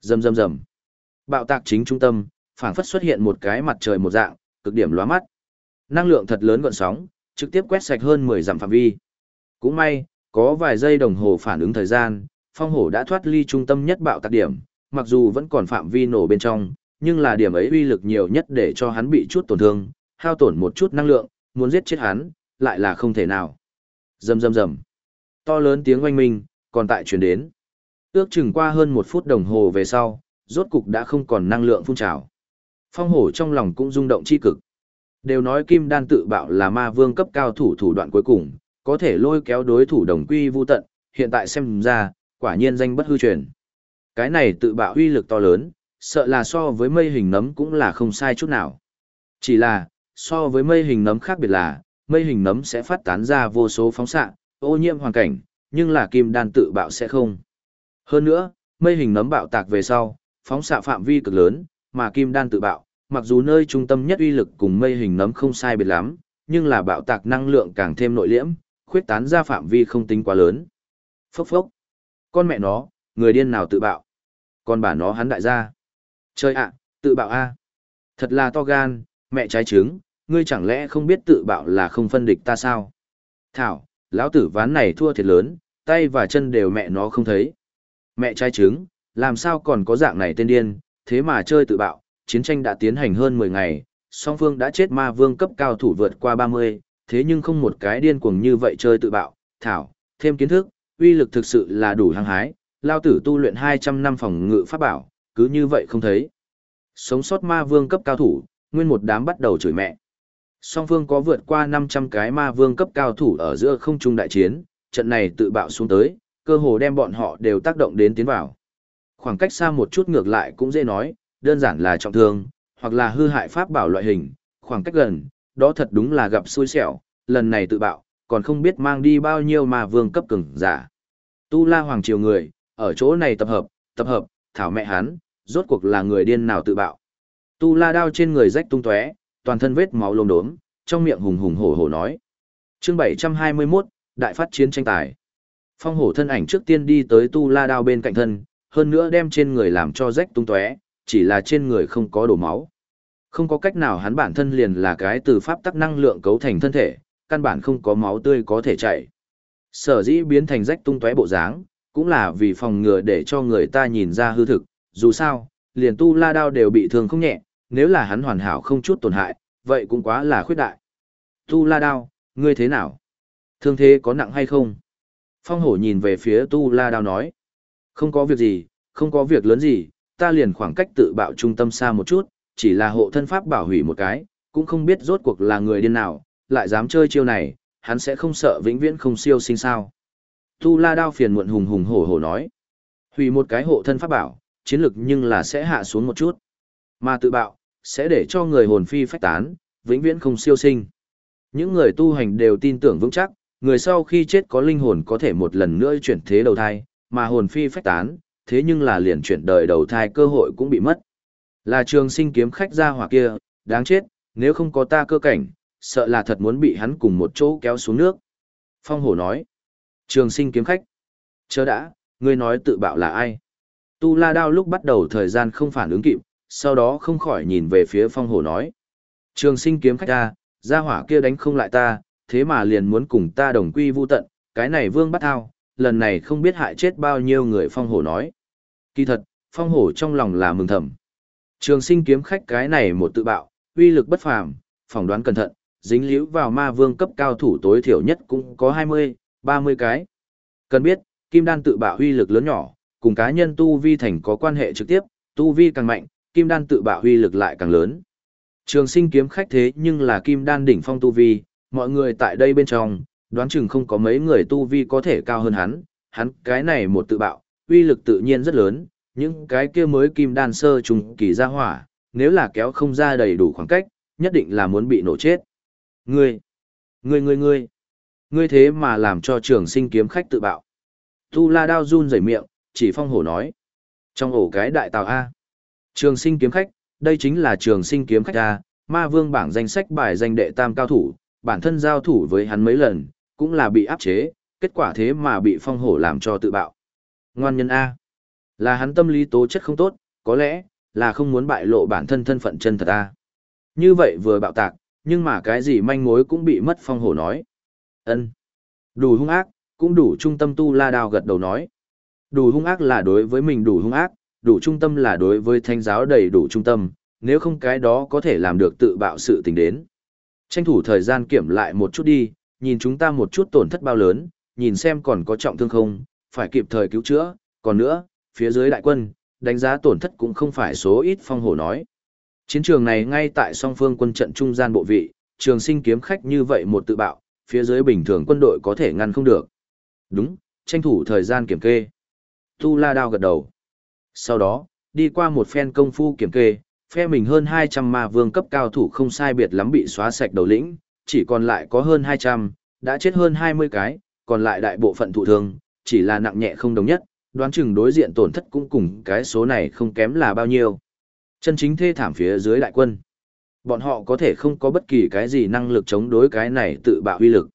S1: Rầm rầm rầm. Bạo tạc chính trung tâm, phảng phất xuất hiện một cái mặt trời một dạng, cực điểm lóa mắt. Năng lượng thật lớn gọn sóng, trực tiếp quét sạch hơn 10 dặm phạm vi. Cũng may, có vài giây đồng hồ phản ứng thời gian, phong hổ đã thoát ly trung tâm nhất bạo tạc điểm, mặc dù vẫn còn phạm vi nổ bên trong, nhưng là điểm ấy uy lực nhiều nhất để cho hắn bị chút tổn thương, hao tổn một chút năng lượng, muốn giết chết hắn, lại là không thể nào. Rầm rầm rầm. To lớn tiếng oanh minh, còn tại truyền đến. Ước chừng qua hơn một phút đồng hồ về sau, rốt cục đã không còn năng lượng phun trào. Phong hổ trong lòng cũng rung động chi cực. Đều nói kim đan tự bạo là ma vương cấp cao thủ thủ đoạn cuối cùng, có thể lôi kéo đối thủ đồng quy vu tận, hiện tại xem ra, quả nhiên danh bất hư truyền. Cái này tự bạo uy lực to lớn, sợ là so với mây hình nấm cũng là không sai chút nào. Chỉ là, so với mây hình nấm khác biệt là, mây hình nấm sẽ phát tán ra vô số phóng xạ, ô nhiễm hoàn cảnh, nhưng là kim đan tự bạo sẽ không. Hơn nữa, mây hình nấm bạo tạc về sau, phóng xạ phạm vi cực lớn, mà kim đan tự bạo, mặc dù nơi trung tâm nhất uy lực cùng mây hình nấm không sai biệt lắm, nhưng là bạo tạc năng lượng càng thêm nội liễm, khuyết tán ra phạm vi không tính quá lớn. Phốc phốc. Con mẹ nó, người điên nào tự bạo? Con bà nó hắn đại gia. Chơi ạ, tự bạo a. Thật là to gan, mẹ trái trứng, ngươi chẳng lẽ không biết tự bạo là không phân địch ta sao? Thảo, lão tử ván này thua thiệt lớn, tay và chân đều mẹ nó không thấy. Mẹ trái trứng, làm sao còn có dạng này tên điên, thế mà chơi tự bạo, chiến tranh đã tiến hành hơn 10 ngày, song phương đã chết ma vương cấp cao thủ vượt qua 30, thế nhưng không một cái điên cuồng như vậy chơi tự bạo, thảo, thêm kiến thức, uy lực thực sự là đủ hăng hái, lao tử tu luyện 200 năm phòng ngự pháp bảo, cứ như vậy không thấy. Sống sót ma vương cấp cao thủ, nguyên một đám bắt đầu chửi mẹ. Song phương có vượt qua 500 cái ma vương cấp cao thủ ở giữa không trung đại chiến, trận này tự bạo xuống tới, cơ hồ đem bọn họ đều tác động đến tiến vào. Khoảng cách xa một chút ngược lại cũng dễ nói, đơn giản là trọng thương, hoặc là hư hại pháp bảo loại hình, khoảng cách gần, đó thật đúng là gặp xui xẻo, lần này tự bạo, còn không biết mang đi bao nhiêu mà vương cấp cường giả. Tu La Hoàng Triều người, ở chỗ này tập hợp, tập hợp, thảo mẹ hắn, rốt cuộc là người điên nào tự bạo. Tu La đao trên người rách tung tóe, toàn thân vết máu lốm đốm, trong miệng hùng hùng hổ hổ nói. Chương 721, đại phát chiến tranh tài. Phong hổ thân ảnh trước tiên đi tới Tu La đao bên cạnh thân, hơn nữa đem trên người làm cho rách tung tóe, chỉ là trên người không có đổ máu. Không có cách nào hắn bản thân liền là cái từ pháp tắc năng lượng cấu thành thân thể, căn bản không có máu tươi có thể chảy. Sở dĩ biến thành rách tung tóe bộ dáng, cũng là vì phòng ngừa để cho người ta nhìn ra hư thực, dù sao, liền tu la đao đều bị thương không nhẹ, nếu là hắn hoàn hảo không chút tổn hại, vậy cũng quá là khuyết đại. Tu la đao, ngươi thế nào? Thương thế có nặng hay không? Phong hổ nhìn về phía tu la đao nói. Không có việc gì, không có việc lớn gì, ta liền khoảng cách tự bạo trung tâm xa một chút, chỉ là hộ thân pháp bảo hủy một cái, cũng không biết rốt cuộc là người điên nào, lại dám chơi chiêu này, hắn sẽ không sợ vĩnh viễn không siêu sinh sao. Tu la đao phiền muộn hùng hùng hổ hổ nói. Hủy một cái hộ thân pháp bảo, chiến lực nhưng là sẽ hạ xuống một chút. Mà tự bạo, sẽ để cho người hồn phi phách tán, vĩnh viễn không siêu sinh. Những người tu hành đều tin tưởng vững chắc, người sau khi chết có linh hồn có thể một lần nữa chuyển thế đầu thai, mà hồn phi phách tán, thế nhưng là liền chuyển đời đầu thai cơ hội cũng bị mất. Là trường sinh kiếm khách ra hỏa kia, đáng chết, nếu không có ta cơ cảnh, sợ là thật muốn bị hắn cùng một chỗ kéo xuống nước. Phong hổ nói, trường sinh kiếm khách, chớ đã, ngươi nói tự bạo là ai? Tu la đao lúc bắt đầu thời gian không phản ứng kịp, sau đó không khỏi nhìn về phía phong hổ nói. Trường sinh kiếm khách ta, gia hỏa kia đánh không lại ta, thế mà liền muốn cùng ta đồng quy vu tận, cái này vương bắt thao, lần này không biết hại chết bao nhiêu người phong hổ nói. Kỳ thật, phong hổ trong lòng là mừng thầm. Trường sinh kiếm khách cái này một tự bạo, uy lực bất phàm, phỏng đoán cẩn thận, dính liễu vào ma vương cấp cao thủ tối thiểu nhất cũng có 20, 30 cái. Cần biết, kim đan tự bạo uy lực lớn nhỏ, cùng cá nhân tu vi thành có quan hệ trực tiếp, tu vi càng mạnh, kim đan tự bạo huy lực lại càng lớn. Trường sinh kiếm khách thế nhưng là kim đan đỉnh phong tu vi, mọi người tại đây bên trong, đoán chừng không có mấy người tu vi có thể cao hơn hắn, hắn cái này một tự bạo, uy lực tự nhiên rất lớn, những cái kia mới kim đan sơ trùng kỳ ra hỏa, nếu là kéo không ra đầy đủ khoảng cách, nhất định là muốn bị nổ chết. Ngươi, ngươi ngươi ngươi, ngươi thế mà làm cho trường sinh kiếm khách tự bạo. Tu la đao run rẩy miệng, chỉ phong hổ nói. Trong ổ cái đại tàu A. Trường sinh kiếm khách, đây chính là trường sinh kiếm khách A, ma vương bảng danh sách bài danh đệ tam cao thủ, bản thân giao thủ với hắn mấy lần, cũng là bị áp chế, kết quả thế mà bị phong hổ làm cho tự bạo. Ngoan nhân A. Là hắn tâm lý tố chất không tốt, có lẽ, là không muốn bại lộ bản thân thân phận chân thật A. Như vậy vừa bạo tạc, nhưng mà cái gì manh mối cũng bị mất phong hổ nói. ân Đủ hung ác, cũng đủ trung tâm tu la đào gật đầu nói. Đủ hung ác là đối với mình đủ hung ác, đủ trung tâm là đối với thanh giáo đầy đủ trung tâm, nếu không cái đó có thể làm được tự bạo sự tình đến. Tranh thủ thời gian kiểm lại một chút đi, nhìn chúng ta một chút tổn thất bao lớn, nhìn xem còn có trọng thương không, phải kịp thời cứu chữa, còn nữa, phía dưới đại quân, đánh giá tổn thất cũng không phải số ít phong hổ nói. Chiến trường này ngay tại song phương quân trận trung gian bộ vị, trường sinh kiếm khách như vậy một tự bạo, phía dưới bình thường quân đội có thể ngăn không được. Đúng, tranh thủ thời gian kiểm kê. Tu La Đao gật đầu. Sau đó, đi qua một phen công phu kiểm kê, phe mình hơn 200 ma vương cấp cao thủ không sai biệt lắm bị xóa sạch đầu lĩnh, chỉ còn lại có hơn 200, đã chết hơn 20 cái, còn lại đại bộ phận thụ thương, chỉ là nặng nhẹ không đồng nhất, đoán chừng đối diện tổn thất cũng cùng cái số này không kém là bao nhiêu. Chân chính thê thảm phía dưới đại quân. Bọn họ có thể không có bất kỳ cái gì năng lực chống đối cái này tự bạo uy lực.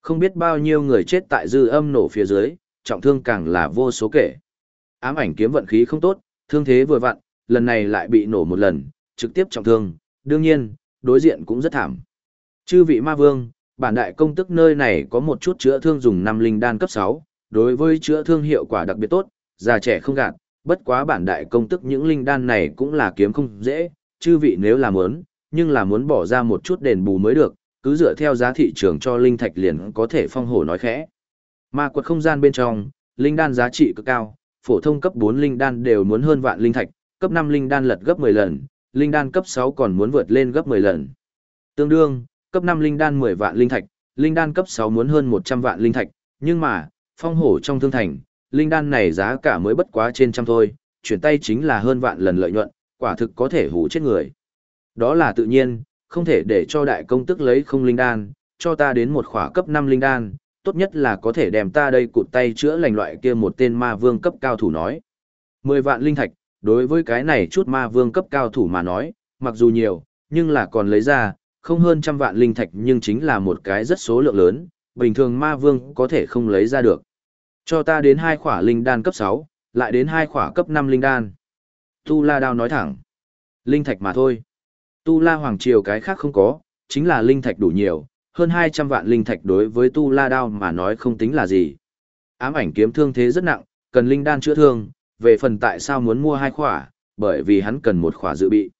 S1: Không biết bao nhiêu người chết tại dư âm nổ phía dưới, trọng thương càng là vô số kể. Ám ảnh kiếm vận khí không tốt, thương thế vừa vặn, lần này lại bị nổ một lần, trực tiếp trọng thương, đương nhiên, đối diện cũng rất thảm. Chư vị ma vương, bản đại công tức nơi này có một chút chữa thương dùng năm linh đan cấp 6, đối với chữa thương hiệu quả đặc biệt tốt, già trẻ không gạt, bất quá bản đại công tức những linh đan này cũng là kiếm không dễ, chư vị nếu là muốn, nhưng là muốn bỏ ra một chút đền bù mới được, cứ dựa theo giá thị trường cho linh thạch liền có thể phong hổ nói khẽ. Ma quật không gian bên trong, linh đan giá trị cực cao, phổ thông cấp 4 linh đan đều muốn hơn vạn linh thạch, cấp 5 linh đan lật gấp 10 lần, linh đan cấp 6 còn muốn vượt lên gấp 10 lần. Tương đương, cấp 5 linh đan 10 vạn linh thạch, linh đan cấp 6 muốn hơn 100 vạn linh thạch, nhưng mà, phong hổ trong thương thành, linh đan này giá cả mới bất quá trên trăm thôi, chuyển tay chính là hơn vạn lần lợi nhuận, quả thực có thể hủ chết người. Đó là tự nhiên, không thể để cho đại công tức lấy không linh đan, cho ta đến một khỏa cấp 5 linh đan, tốt nhất là có thể đem ta đây cụt tay chữa lành loại kia một tên ma vương cấp cao thủ nói. 10 vạn linh thạch, đối với cái này chút ma vương cấp cao thủ mà nói, mặc dù nhiều, nhưng là còn lấy ra, không hơn trăm vạn linh thạch nhưng chính là một cái rất số lượng lớn, bình thường ma vương có thể không lấy ra được. Cho ta đến hai khỏa linh đan cấp 6, lại đến hai khỏa cấp 5 linh đan. Tu La Đao nói thẳng. Linh thạch mà thôi. Tu La Hoàng Triều cái khác không có, chính là linh thạch đủ nhiều, hơn 200 vạn linh thạch đối với Tu La Đao mà nói không tính là gì. Ám ảnh kiếm thương thế rất nặng, cần linh đan chữa thương, về phần tại sao muốn mua hai khỏa, bởi vì hắn cần một khỏa dự bị.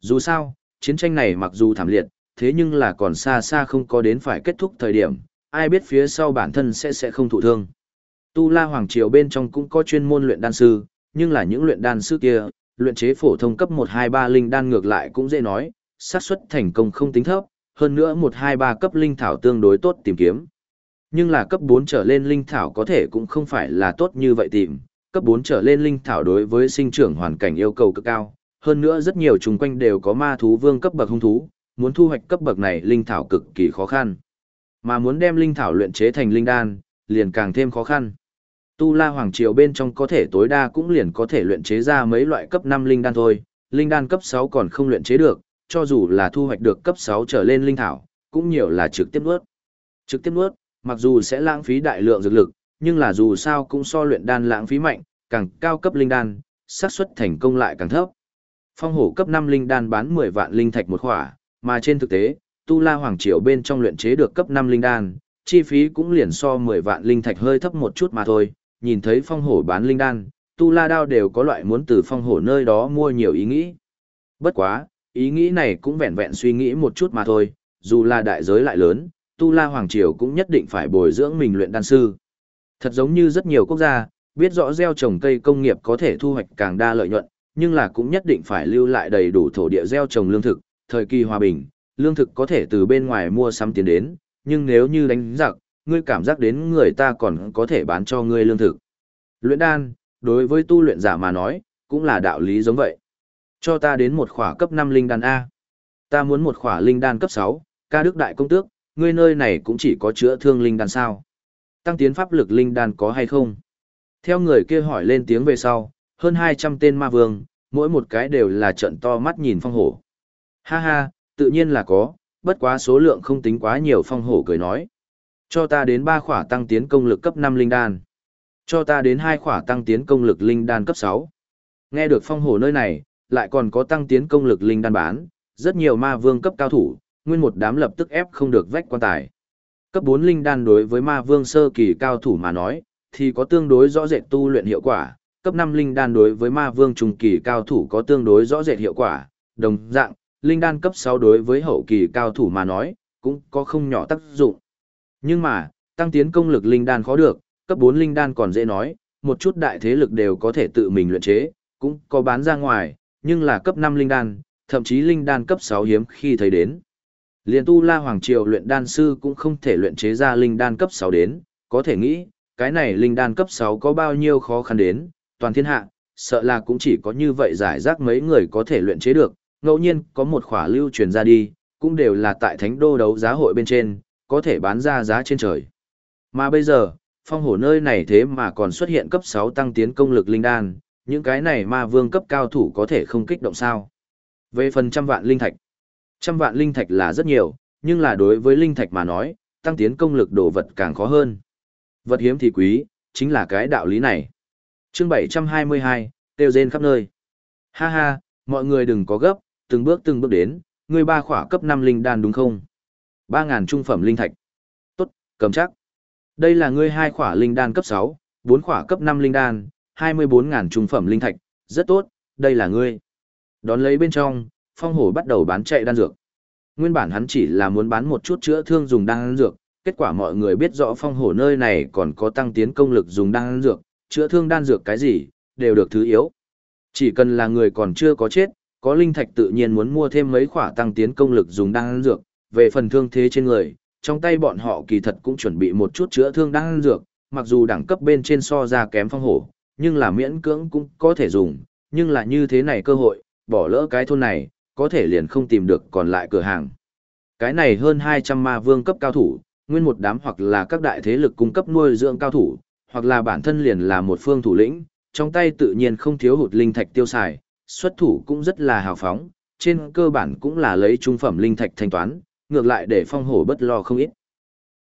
S1: Dù sao, chiến tranh này mặc dù thảm liệt, thế nhưng là còn xa xa không có đến phải kết thúc thời điểm, ai biết phía sau bản thân sẽ sẽ không thụ thương. Tu La Hoàng Triều bên trong cũng có chuyên môn luyện đan sư, nhưng là những luyện đan sư kia, luyện chế phổ thông cấp 123 linh đan ngược lại cũng dễ nói, xác suất thành công không tính thấp, hơn nữa 123 cấp linh thảo tương đối tốt tìm kiếm. Nhưng là cấp bốn trở lên linh thảo có thể cũng không phải là tốt như vậy tìm, cấp bốn trở lên linh thảo đối với sinh trưởng hoàn cảnh yêu cầu cực cao, hơn nữa rất nhiều chung quanh đều có ma thú vương cấp bậc hung thú, muốn thu hoạch cấp bậc này linh thảo cực kỳ khó khăn. Mà muốn đem linh thảo luyện chế thành linh đan, liền càng thêm khó khăn. Tu La Hoàng Triều bên trong có thể tối đa cũng liền có thể luyện chế ra mấy loại cấp năm linh đan thôi, linh đan cấp sáu còn không luyện chế được, cho dù là thu hoạch được cấp 6 trở lên linh thảo, cũng nhiều là trực tiếp nuốt. Trực tiếp nuốt, mặc dù sẽ lãng phí đại lượng dược lực, nhưng là dù sao cũng so luyện đan lãng phí mạnh, càng cao cấp linh đan, xác suất thành công lại càng thấp. Phong hổ cấp 5 linh đan bán 10 vạn linh thạch một khỏa, mà trên thực tế, Tu La Hoàng Triều bên trong luyện chế được cấp 5 linh đan, chi phí cũng liền so 10 vạn linh thạch hơi thấp một chút mà thôi, nhìn thấy phong hổ bán linh đan, Tu La Đao đều có loại muốn từ phong hổ nơi đó mua nhiều ý nghĩ. Bất quá, ý nghĩ này cũng vẹn vẹn suy nghĩ một chút mà thôi, dù là đại giới lại lớn, Tu La Hoàng Triều cũng nhất định phải bồi dưỡng mình luyện đan sư. Thật giống như rất nhiều quốc gia, biết rõ gieo trồng cây công nghiệp có thể thu hoạch càng đa lợi nhuận, nhưng là cũng nhất định phải lưu lại đầy đủ thổ địa gieo trồng lương thực, thời kỳ hòa bình, lương thực có thể từ bên ngoài mua sắm tiền đến, nhưng nếu như đánh giặc, ngươi cảm giác đến người ta còn có thể bán cho ngươi lương thực. Luyện đan, đối với tu luyện giả mà nói, cũng là đạo lý giống vậy. Cho ta đến một khỏa cấp 5 linh đan A. Ta muốn một khỏa linh đan cấp 6, ca đức đại công tước, ngươi nơi này cũng chỉ có chữa thương linh đan sao. Tăng tiến pháp lực linh đan có hay không? Theo người kia hỏi lên tiếng về sau, Hơn 200 tên ma vương, mỗi một cái đều là trận to mắt nhìn phong hổ. Ha ha, tự nhiên là có, bất quá số lượng không tính quá nhiều phong hổ cười nói. Cho ta đến 3 khỏa tăng tiến công lực cấp 5 linh đan. Cho ta đến 2 khỏa tăng tiến công lực linh đan cấp 6. Nghe được phong hổ nơi này, lại còn có tăng tiến công lực linh đan bán, rất nhiều ma vương cấp cao thủ, nguyên một đám lập tức ép không được vách quan tài. Cấp 4 linh đan đối với ma vương sơ kỳ cao thủ mà nói, thì có tương đối rõ rệt tu luyện hiệu quả, cấp 5 linh đan đối với ma vương trung kỳ cao thủ có tương đối rõ rệt hiệu quả, đồng dạng, linh đan cấp 6 đối với hậu kỳ cao thủ mà nói, cũng có không nhỏ tác dụng. Nhưng mà, tăng tiến công lực linh đan khó được, cấp 4 linh đan còn dễ nói, một chút đại thế lực đều có thể tự mình luyện chế, cũng có bán ra ngoài, nhưng là cấp 5 linh đan, thậm chí linh đan cấp 6 hiếm khi thấy đến. Liên tu la hoàng triều luyện đan sư cũng không thể luyện chế ra linh đan cấp 6 đến, có thể nghĩ, cái này linh đan cấp 6 có bao nhiêu khó khăn đến, toàn thiên hạ, sợ là cũng chỉ có như vậy giải rác mấy người có thể luyện chế được, ngẫu nhiên có một khỏa lưu truyền ra đi, cũng đều là tại thánh đô đấu giá hội bên trên, có thể bán ra giá trên trời. Mà bây giờ, phong hổ nơi này thế mà còn xuất hiện cấp 6 tăng tiến công lực linh đan, những cái này ma vương cấp cao thủ có thể không kích động sao. Về phần trăm vạn linh thạch, trăm vạn linh thạch là rất nhiều, nhưng là đối với linh thạch mà nói, tăng tiến công lực đồ vật càng khó hơn. Vật hiếm thì quý, chính là cái đạo lý này. chương 722, tiêu rên khắp nơi. Ha ha, mọi người đừng có gấp, từng bước từng bước đến, người ba khỏa cấp 5 linh đan đúng không? 3.000 trung phẩm linh thạch. Tốt, cầm chắc. Đây là ngươi hai khỏa linh đan cấp 6, 4 khỏa cấp 5 linh đan, 24.000 trung phẩm linh thạch, rất tốt, đây là ngươi. Đón lấy bên trong, phong hổ bắt đầu bán chạy đan dược. Nguyên bản hắn chỉ là muốn bán một chút chữa thương dùng đan dược, kết quả mọi người biết rõ phong hổ nơi này còn có tăng tiến công lực dùng đan dược, chữa thương đan dược cái gì, đều được thứ yếu. Chỉ cần là người còn chưa có chết, có linh thạch tự nhiên muốn mua thêm mấy khỏa tăng tiến công lực dùng đan dược, về phần thương thế trên người, trong tay bọn họ kỳ thật cũng chuẩn bị một chút chữa thương đan dược, mặc dù đẳng cấp bên trên so ra kém phong hổ, nhưng là miễn cưỡng cũng có thể dùng, nhưng là như thế này cơ hội, bỏ lỡ cái thôn này, có thể liền không tìm được còn lại cửa hàng. Cái này hơn 200 ma vương cấp cao thủ, nguyên một đám hoặc là các đại thế lực cung cấp nuôi dưỡng cao thủ, hoặc là bản thân liền là một phương thủ lĩnh, trong tay tự nhiên không thiếu hụt linh thạch tiêu xài, xuất thủ cũng rất là hào phóng, trên cơ bản cũng là lấy trung phẩm linh thạch thanh toán, ngược lại để phong hổ bất lo không ít.